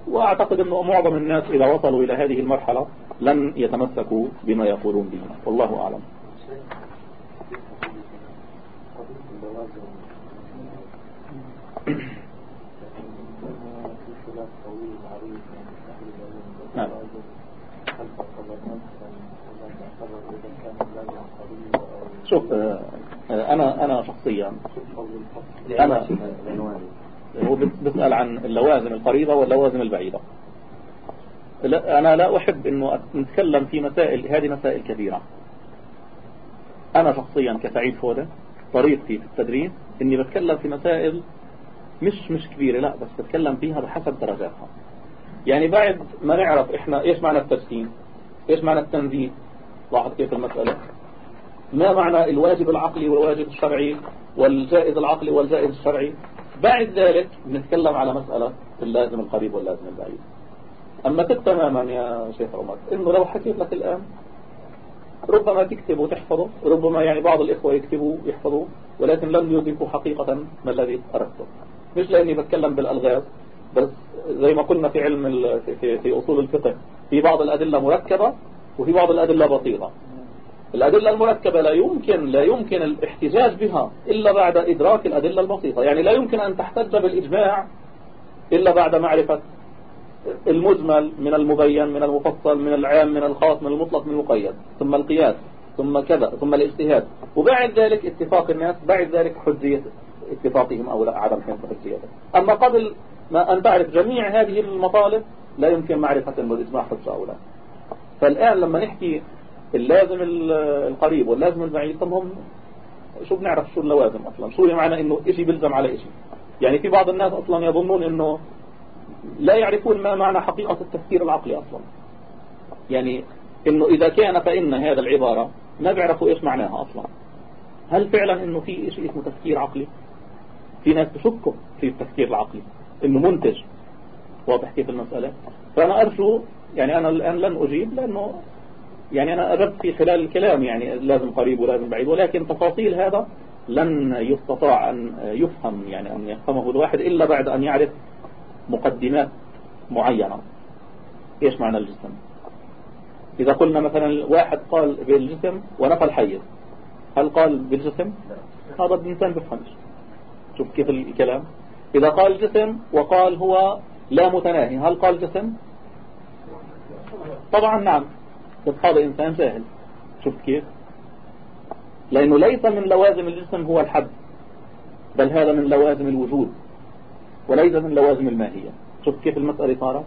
وأعتقد انه معظم الناس إذا وصلوا إلى هذه المرحلة لن يتمسكوا بما يقولون به والله أعلم نعم. شوف آه، أنا أنا شخصيا أنا هو بسأل عن اللوازم القريبة واللوازم البعيدة. لا أنا لا أحب أنه نتكلم في مسائل هذه مسائل كبيرة. أنا شخصيا كسعيد فودة طريقتي في التدريس أني بتكلم في مسائل مش مش كبيرة لا بس بتكلم فيها بحسب درجاتها. يعني بعد ما نعرف إحنا إيش معنى التجسيم إيش معنى التنزيه لاحظ كيف المسألة؟ ما معنى الواجب العقلي والواجب الشرعي والجائز العقلي والجائز الشرعي؟ بعد ذلك بنتكلم على مسألة اللازم القريب واللازم البعيد. أما تماما يا شيخ عمر إنه لو حكيت لك الآن ربما تكتب وتحفظه ربما يعني بعض الإخوة يكتبوا يحفظوا ولكن لم يدركوا حقيقة ما الذي أردته. مش لأني بتكلم بالألغاز بس زي ما قلنا في علم في, في أصول الفقه في بعض الأدلة مركبة وفي بعض الأدلة بسيطة الأدلة المركبة لا يمكن لا يمكن الاحتجاج بها إلا بعد إدراك الأدلة البسيطة. يعني لا يمكن أن تحتج بالإجماع إلا بعد معرفة المجمل من المبين من المفصل من العام من الخاص من المطلق من المقيد. ثم القياس ثم كذا ثم الاجتهاد. وبعد ذلك اتفاق الناس بعد ذلك حجية اتفاقهم أو لا عدم حجيته أما قبل ما أن تعرف جميع هذه المطالب لا يمكن معرفة بالإجماع حجة أو لا. فالآن لما نحكي اللازم القريب واللازم البعيد. طب هم شو بنعرف شو اللوازم أصلا؟ شو معنى إنه إشي بيلزم على إشي؟ يعني في بعض الناس أصلا يظنون إنه لا يعرفون ما معنى حقيقة التفكير العقلي أصلا. يعني إنه إذا كان فإن هذا العبارة ما بيعرفوا إيش معناها أصلا. هل فعلا إنه في شيء اسمه تفكير عقلي؟ في ناس بشكوا في التفكير العقلي إنه منتج. واضح كيف المسألة؟ فأنا أرجو يعني أنا الآن لن أجيب لأنه يعني أنا أردت في خلال الكلام يعني لازم قريب ولازم بعيد ولكن تفاصيل هذا لن يستطاع أن يفهم يعني أن يفهمه الواحد إلا بعد أن يعرف مقدمات معينة. إيش معنى الجسم؟ إذا قلنا مثلا واحد قال بالجسم ونفى الحيز هل قال بالجسم؟ هذا الإنسان بفهمش شوف كيف الكلام. إذا قال جسم وقال هو لا متناهي هل قال جسم؟ طبعا نعم. هذا إنسان جاهل. شفت كيف؟ لأنه ليس من لوازم الجسم هو الحد بل هذا من لوازم الوجود وليس من لوازم الماهية. شفت كيف المسألة صارت؟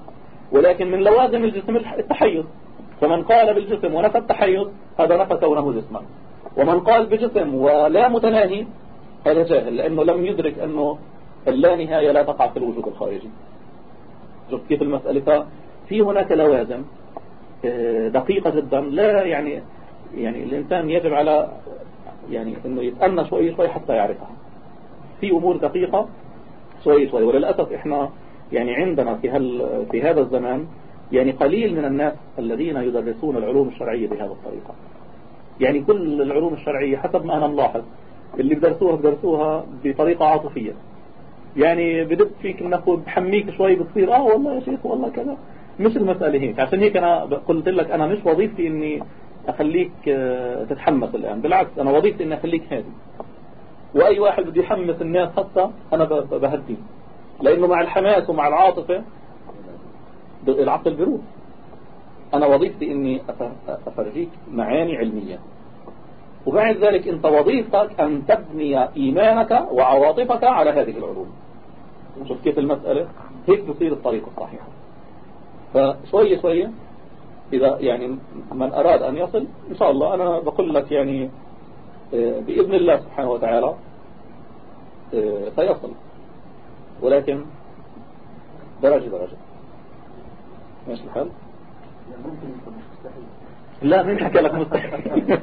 ولكن من لوازم الجسم التحيز فمن قال بالجسم ونفى التحيز هذا نفى كونه جسما. ومن قال بجسم ولا متناهي هذا جاهل لأنه لم يدرك أنه اللانهاية لا تقع في الوجود الخارجي. شفت كيف المسألة؟ في هناك لوازم دقيقة جدا لا يعني يعني الإنسان يجب على يعني أنه يتأنى شوي شوي حتى يعرفها. في أمور دقيقة شوي شوي. وللأسف إحنا يعني عندنا في, هال في هذا الزمان يعني قليل من الناس الذين يدرسون العلوم الشرعية بهذه الطريقة. يعني كل العلوم الشرعية حسب ما أنا ملاحظ اللي بدرسوها بدرسوها بطريقة عاطفية. يعني بدب فيك انه بحميك شوي بتصير آه والله يا شيخ والله كذا. مش المسألة هيك. عشان هيك أنا قلت لك أنا مش وظيفتي إني أخليك آه، تتحمس الآن. بالعكس أنا وظيفتي إني أخليك هادي. وأي واحد بده يحمس الناس حتى أنا بهديه لأنه مع الحماس ومع العاطفة العقل بيروح. أنا وظيفتي إني أفرجيك معاني علمية. وبعد ذلك أنت وظيفتك أن تبني إيمانك وعواطفك على هذه العلوم. شوف كيف المسألة؟ هيك بصير الطريق الصحيح. فشوية شوية إذا يعني من أراد أن يصل إن شاء الله أنا بقول لك يعني آه، بإذن الله سبحانه وتعالى آه، سيصل. ولكن درجة درجة. ماشي الحال؟ لا مين حكى لك مستحيل.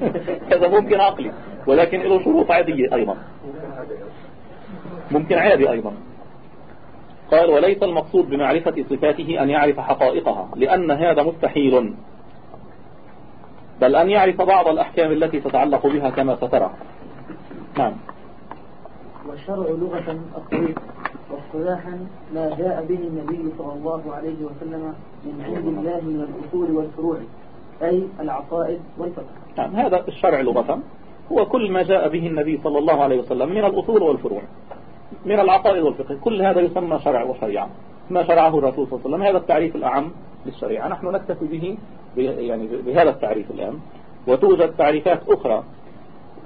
(laughs) هذا ممكن عقلي. ولكن له شروط عادية أيضا. ممكن عادي أيضا. قال وليس المقصود بمعرفة صفاته أن يعرف حقائقها لأن هذا مستحيل. بل أن يعرف بعض الأحكام التي تتعلق بها كما سترى. نعم. والشرع لغة الطريق واصطلاحا ما جاء به النبي صلى الله عليه وسلم من عند الله من الأصول والفروع أي العقائد والفقه. نعم هذا الشرع لغة. هو كل ما جاء به النبي صلى الله عليه وسلم من الأصول والفروع. من العقائد والفقه. كل هذا يسمى شرع وشريعة. ما شرعه الرسول صلى الله عليه وسلم. هذا التعريف الأعم للشريعة. نحن نكتفي به يعني بهذا التعريف الآن. وتوجد تعريفات أخرى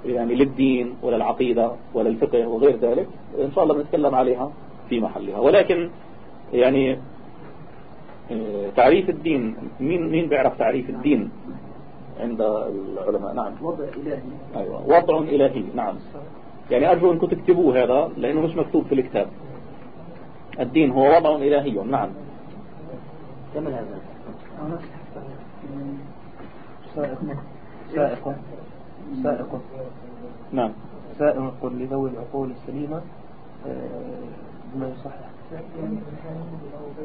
يعني للدين وللعقيدة وللفقه وغير ذلك إن شاء الله بنتكلم عليها في محلها. ولكن يعني آه، تعريف الدين مين مين بيعرف تعريف الدين عند العلماء؟ نعم. وضع إلهي. أيوة. وضع إلهي. نعم. يعني أرجو أنكم تكتبوه هذا لأنه مش مكتوب في الكتاب. الدين هو وضع إلهي نعم. كمل هذا. سائق. سائق. سائق نعم. سائق لذوي العقول السليمة آه، بما يصحح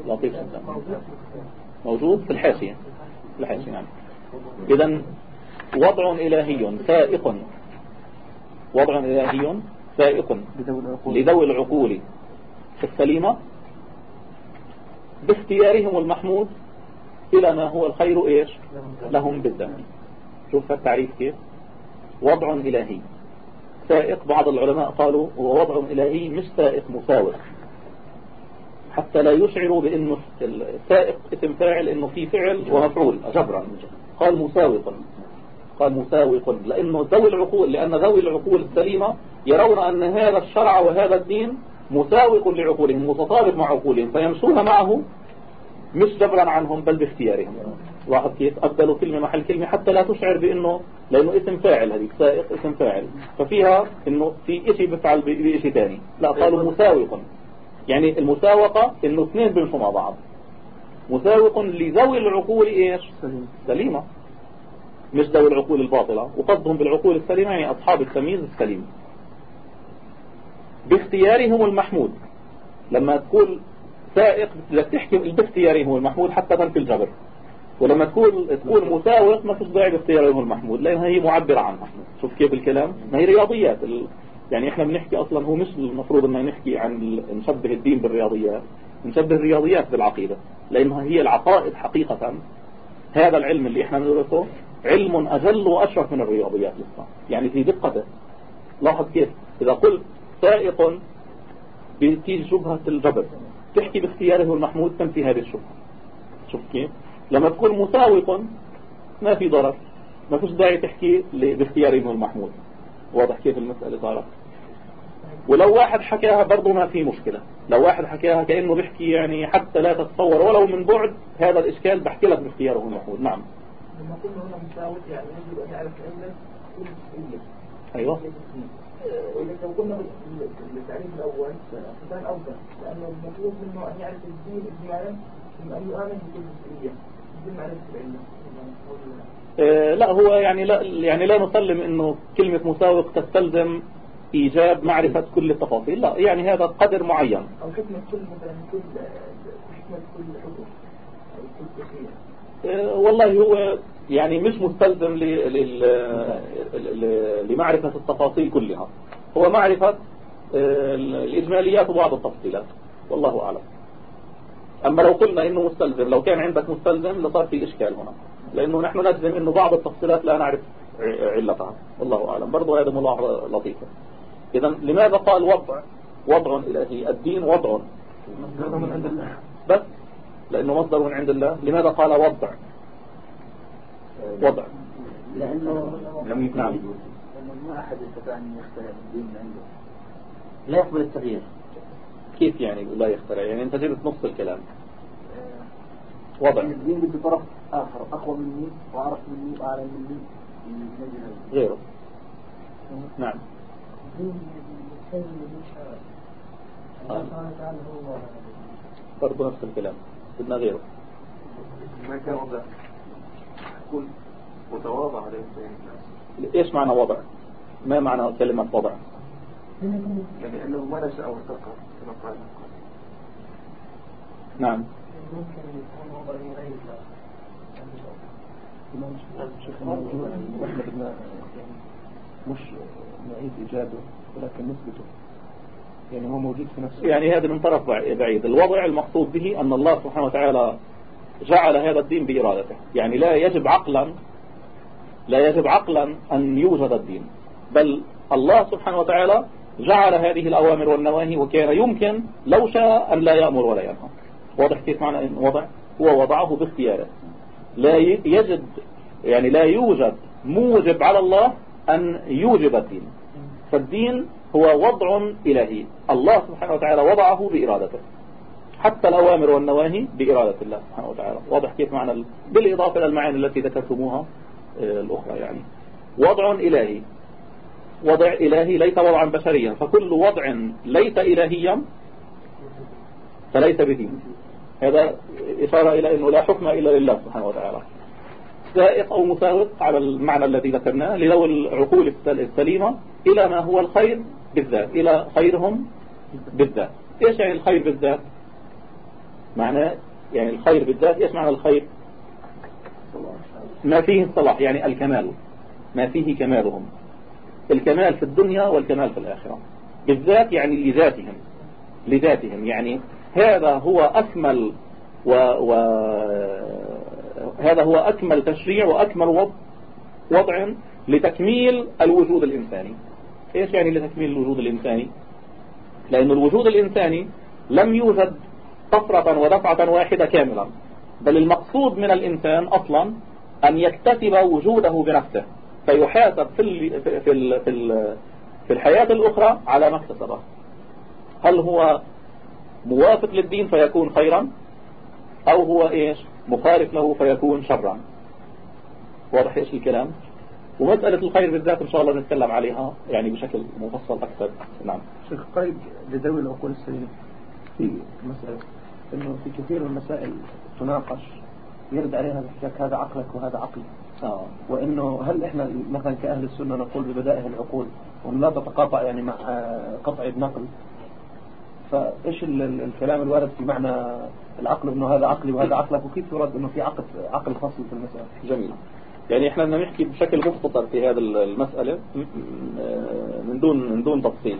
لطيف جدا. موجود في الحاشية. في الحاشية نعم. إذا وضع إلهي سائق. وضع إلهي سائق لذوي العقول السليمة باختيارهم المحمود إلى ما هو الخير إيش؟ لهم بالذات. شوف التعريف كيف. وضع إلهي. سائق بعض العلماء قالوا هو وضع إلهي مش سائق مساوق حتى لا يشعروا بأنه السائق اسم فاعل أنه في فعل ومفعول. جبرا. قال مساوق قال مساوق لأنه ذوي العقول لأن ذوي العقول السليمة يرون أن هذا الشرع وهذا الدين مساوق لعقولهم متطابق مع عقولهم فيمشون معه مش جبرا عنهم بل باختيارهم. لاحظ كيف؟ أبدلوا كلمة محل كلمة حتى لا تشعر بأنه لأنه اسم فاعل هذه سائق اسم فاعل. ففيها أنه في إشي بفعل بإشي ثاني لا قالوا مساوق. يعني المساوقة أنه اثنين بيمشوا مع بعض. مساوق لذوي العقول إيش؟ سليمة. مش ذوي العقول الباطلة وقصدهم بالعقول السليمة يعني أصحاب التمييز السليم. باختيارهم المحمود. لما تقول سائق بدك تحكي باختيارهم المحمود حتى تنفي الجبر. ولما تكون تكون مساوق ما داعي باختيارهم المحمود لأنها هي معبرة عنها شوف كيف الكلام؟ ما هي رياضيات. يعني إحنا بنحكي أصلا هو مش المفروض ان نحكي عن نشبه الدين بالرياضيات. نشبه الرياضيات بالعقيدة لأنها هي العقائد حقيقة. هذا العلم اللي إحنا ندرسه علم أجل وأشرف من الرياضيات لسه يعني في دقته لاحظ كيف؟ إذا قلت سائق بتيجي شبهة الجبر تحكي باختياره المحمود تنفي هذه الشبهة. شوف كيف؟ لما تقول مساوق ما في ضرر. ما فيش داعي تحكي باختياره المحمود. واضح كيف المسألة صارت؟ ولو واحد حكاها برضه ما في مشكلة. لو واحد حكاها كأنه بيحكي يعني حتى لا تتصور ولو من بعد هذا الإشكال بحكي لك باختياره المحمود. نعم. لما قلنا هنا مساوي يعني يجب أن يعرف علما كل جزئية أيوه. لو قلنا بالتعريف الأول فكان أفضل لأنه المطلوب منه أن يعرف الدين إجمالا ثم أن يؤمن بكل جزئية بدون معرفة العلم آه لا هو يعني لا يعني لا نسلم إنه كلمة مساوق تستلزم إيجاب معرفة كل التفاصيل. لا يعني هذا قدر معين. أو حكمة كل مثلا كل حكمة كل حكم أو كل تخير والله هو يعني مش مستلزم لمعرفة التفاصيل كلها. هو معرفة الإجماليات وبعض التفصيلات. والله أعلم. أما لو قلنا إنه مستلزم لو كان عندك مستلزم لصار في إشكال هنا. لأنه نحن نجزم إنه بعض التفصيلات لا نعرف علتها. والله أعلم. برضو هذا ملاحظة لطيفة. إذا لماذا قال وضع؟ وضع إلهي. الدين وضع. بس لأنه مصدر من عند الله. لماذا قال وضع؟ وضع. لأنه لم نعم. ما أحد يستطيع أن يخترع الدين من عنده. لا يقبل التغيير. كيف يعني لا يخترع؟ يعني أنت جبت نص الكلام. وضع. الدين بده طرف آخر. أقوى مني وأعرف مني وأعلم مني. غيره. نعم. برضه نفس الكلام. بدنا غيره. ما كان وضع؟ يكون متواضع إيش معنى وضع؟ ما معنى كلمة وضع؟ يعني أنه ما نشأ وارتقى كما قال نعم. ممكن يكون وضع من غير يعني مش نعيد إيجاده ولكن نثبته. يعني هو موجود في نفسه. يعني هذا من طرف بعيد. الوضع المقصود به أن الله سبحانه وتعالى جعل هذا الدين بإرادته. يعني لا يجب عقلا لا يجب عقلا أن يوجد الدين. بل الله سبحانه وتعالى جعل هذه الأوامر والنواهي وكان يمكن لو شاء أن لا يأمر ولا ينهى. واضح كيف معنى إن وضع هو وضعه باختياره. لا يجد يعني لا يوجد موجب على الله أن يوجب الدين. فالدين هو وضع إلهي. الله سبحانه وتعالى وضعه بإرادته. حتى الأوامر والنواهي بإرادة الله سبحانه وتعالى. واضح كيف معنى ال... بالإضافة إلى المعاني التي ذكرتموها الأخرى يعني. وضع إلهي. وضع إلهي ليس وضعا بشريا. فكل وضع ليس إلهيا فليس بدين هذا إشارة إلى أنه لا حكم إلا لله سبحانه وتعالى. سائق أو مساوق على المعنى الذي ذكرناه لذوي العقول السليمة إلى ما هو الخير بالذات إلى خيرهم بالذات. إيش يعني الخير بالذات؟ معناه يعني الخير بالذات إيش معنى الخير؟ ما فيه الصلاح يعني الكمال. ما فيه كمالهم. الكمال في الدنيا والكمال في الآخرة. بالذات يعني لذاتهم. لذاتهم يعني هذا هو أكمل و, و هذا هو أكمل تشريع وأكمل وضع, وضع لتكميل الوجود الإنساني. إيش يعني لتكميل الوجود الإنساني؟ لأن الوجود الإنساني لم يوجد طفرة ودفعة واحدة كاملا بل المقصود من الإنسان أصلا أن يكتسب وجوده بنفسه فيحاسب في ال في ال في, ال في الحياة الأخرى على ما اكتسبه. هل هو موافق للدين فيكون خيرا؟ أو هو إيش؟ مخالف له فيكون شرا. واضح إيش الكلام؟ ومسألة الخير بالذات إن شاء الله نتكلم عليها يعني بشكل مفصل أكثر. نعم. شيخ قيد لذوي العقول السليمة في مسألة إنه في كثير من المسائل تناقش يرد عليها الحكاك هذا عقلك وهذا عقلي. آه. وإنه هل إحنا مثلا كأهل السنة نقول ببدائه العقول وأن لا تتقاطع يعني مع قطع النقل فإيش الكلام الوارد في معنى العقل؟ إنه هذا عقلي وهذا عقلك وكيف يرد إنه في عقل عقل فصل في المسألة؟ جميل. يعني إحنا بدنا نحكي بشكل مختصر في هذه المسألة من دون من دون تفصيل.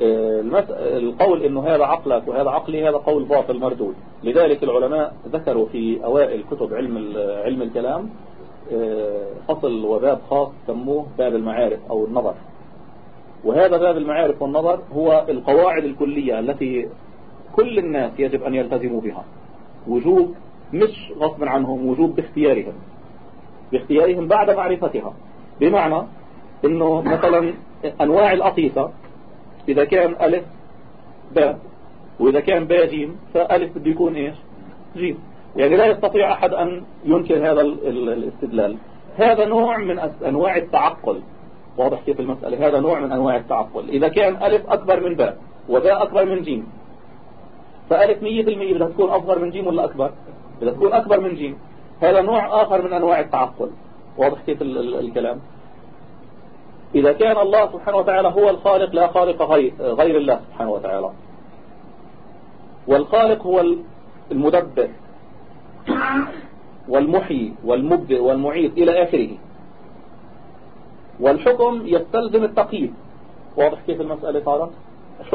القول إنه هذا عقلك وهذا عقلي هذا قول باطل مردود. لذلك العلماء ذكروا في أوائل كتب علم علم الكلام فصل وباب خاص سموه باب المعارف أو النظر. وهذا باب المعارف والنظر هو القواعد الكلية التي كل الناس يجب أن يلتزموا بها. وجوب مش غصب عنهم وجوب باختيارهم. باختيارهم بعد معرفتها. بمعنى إنه مثلا أنواع الاقيسة إذا كان ألف باء وإذا كان باء جيم فألف بده يكون إيش؟ جيم. يعني لا يستطيع أحد أن ينكر هذا الاستدلال. هذا نوع من أنواع التعقل. واضح كيف المسألة؟ هذا نوع من أنواع التعقل إذا كان ألف أكبر من باء وباء أكبر من جيم فألف مية في المية بدها تكون أصغر من جيم ولا أكبر؟ بدها تكون أكبر من جيم. هذا نوع آخر من أنواع التعقل واضح كيف الكلام؟ إذا كان الله سبحانه وتعالى هو الخالق لا خالق غير الله سبحانه وتعالى. والخالق هو المدبر والمحيي والمبدئ والمعيد إلى آخره. والحكم يستلزم التقييد. واضح كيف المسألة صارت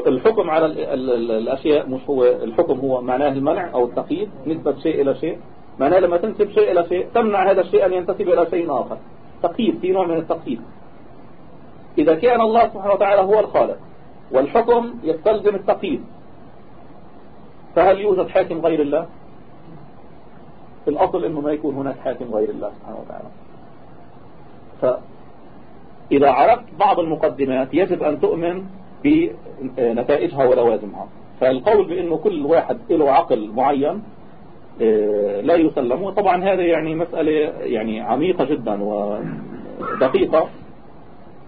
الحكم على الأشياء مش هو الحكم هو معناه المنع أو التقييد نسبة شيء إلى شيء. معناه لما تنسب شيء إلى شيء تمنع هذا الشيء أن ينتسب إلى شيء آخر. تقييد في نوع من التقييد. إذا كان الله سبحانه وتعالى هو الخالق والحكم يستلزم التقييد. فهل يوجد حاكم غير الله؟ الأصل أنه ما يكون هناك حاكم غير الله سبحانه وتعالى. فإذا عرفت بعض المقدمات يجب أن تؤمن بنتائجها ولوازمها فالقول بأنه كل واحد له عقل معين آه، لا يسلم. وطبعا هذا يعني مسألة يعني عميقة جدا ودقيقة.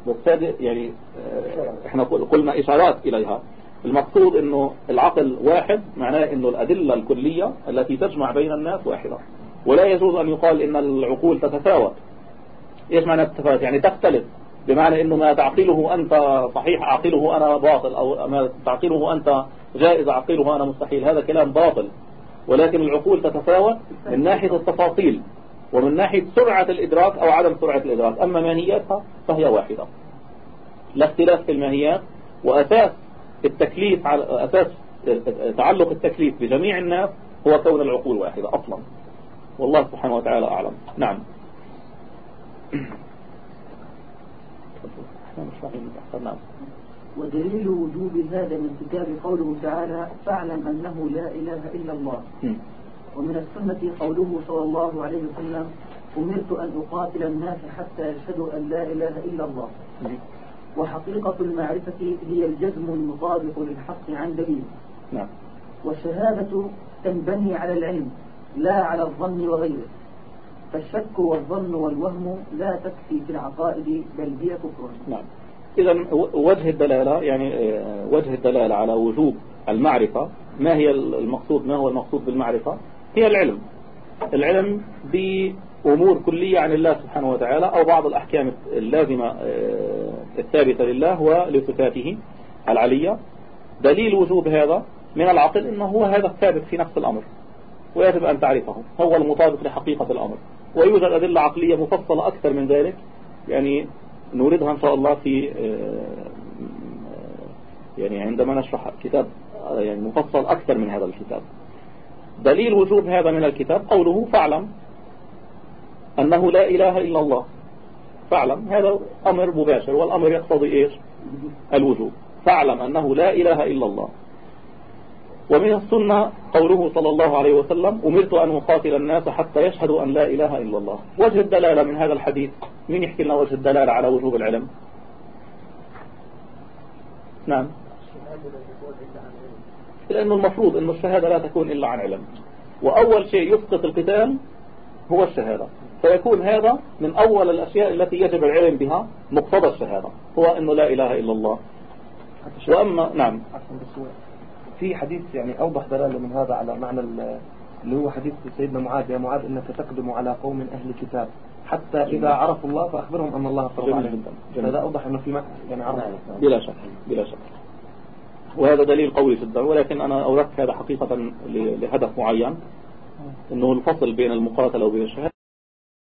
بس يعني آه، إحنا قلنا إشارات إليها. المقصود إنه العقل واحد معناه إنه الأدلة الكلية التي تجمع بين الناس واحدة. ولا يجوز أن يقال إن العقول تتفاوت. إيش معنى تتفاوت يعني تختلف. بمعنى إنه ما تعقله أنت صحيح أعقله أنا باطل أو ما تعقله أنت جائز أعقله أنا مستحيل. هذا كلام باطل. ولكن العقول تتفاوت من ناحية التفاصيل ومن ناحية سرعة الإدراك أو عدم سرعة الإدراك. أما ماهياتها فهي واحدة. لا اختلاف في الماهيات وأساس التكليف على أساس تعلق التكليف بجميع الناس هو كون العقول واحدة أصلا. والله سبحانه وتعالى أعلم. نعم. نعم ودليل وجوب هذا من كتاب قوله تعالى فاعلم أنه لا إله إلا الله. ومن السنة قوله صلى الله عليه وسلم أمرت أن أقاتل الناس حتى يشهدوا أن لا إله إلا الله. وحقيقة المعرفة هي الجزم المطابق للحق عن دليل. نعم. والشهادة تنبني على العلم لا على الظن وغيره. فالشك والظن والوهم لا تكفي في العقائد بل هي كفر. نعم. إذا وجه الدلالة يعني آه، وجه الدلالة على وجوب المعرفة ما هي المقصود ما هو المقصود بالمعرفة؟ هي العلم. العلم بأمور كلية عن الله سبحانه وتعالى أو بعض الأحكام اللازمة آه، الثابتة لله ولصفاته العلية. دليل وجوب هذا من العقل إنه هو هذا الثابت في نفس الأمر. ويجب أن تعرفه هو المطابق لحقيقة الأمر. ويوجد أدلة عقلية مفصلة أكثر من ذلك. يعني نوردها إن شاء الله في آه، يعني عندما نشرح كتاب آه، يعني مفصل أكثر من هذا الكتاب. دليل وجوب هذا من الكتاب قوله فاعلم أنه لا إله إلا الله. فاعلم. هذا أمر مباشر والأمر يقتضي إيش؟ الوجوب. فاعلم أنه لا إله إلا الله. ومن السنة قوله صلى الله عليه وسلم أمرت أن أقاتل الناس حتى يشهدوا أن لا إله إلا الله. وجه الدلالة من هذا الحديث مين يحكي لنا وجه الدلالة على وجوب العلم؟ نعم. لأنه المفروض أن الشهادة لا تكون إلا عن علم. وأول شيء يسقط القتال هو الشهادة. فيكون هذا من أول الأشياء التي يجب العلم بها مقتضى الشهادة هو أنه لا إله إلا الله. وأما نعم. في حديث يعني أوضح دلالة من هذا على معنى اللي هو حديث سيدنا معاذ يا معاذ إنك تقدم على قوم أهل كتاب حتى إذا عرفوا الله فأخبرهم أن الله فرض عليهم. هذا أوضح أنه في يعني عرف بلا شك بلا شك. وهذا دليل قوي جدا ولكن أنا أوردت هذا حقيقة لهدف معين أنه الفصل بين المقاتلة وبين الشهادة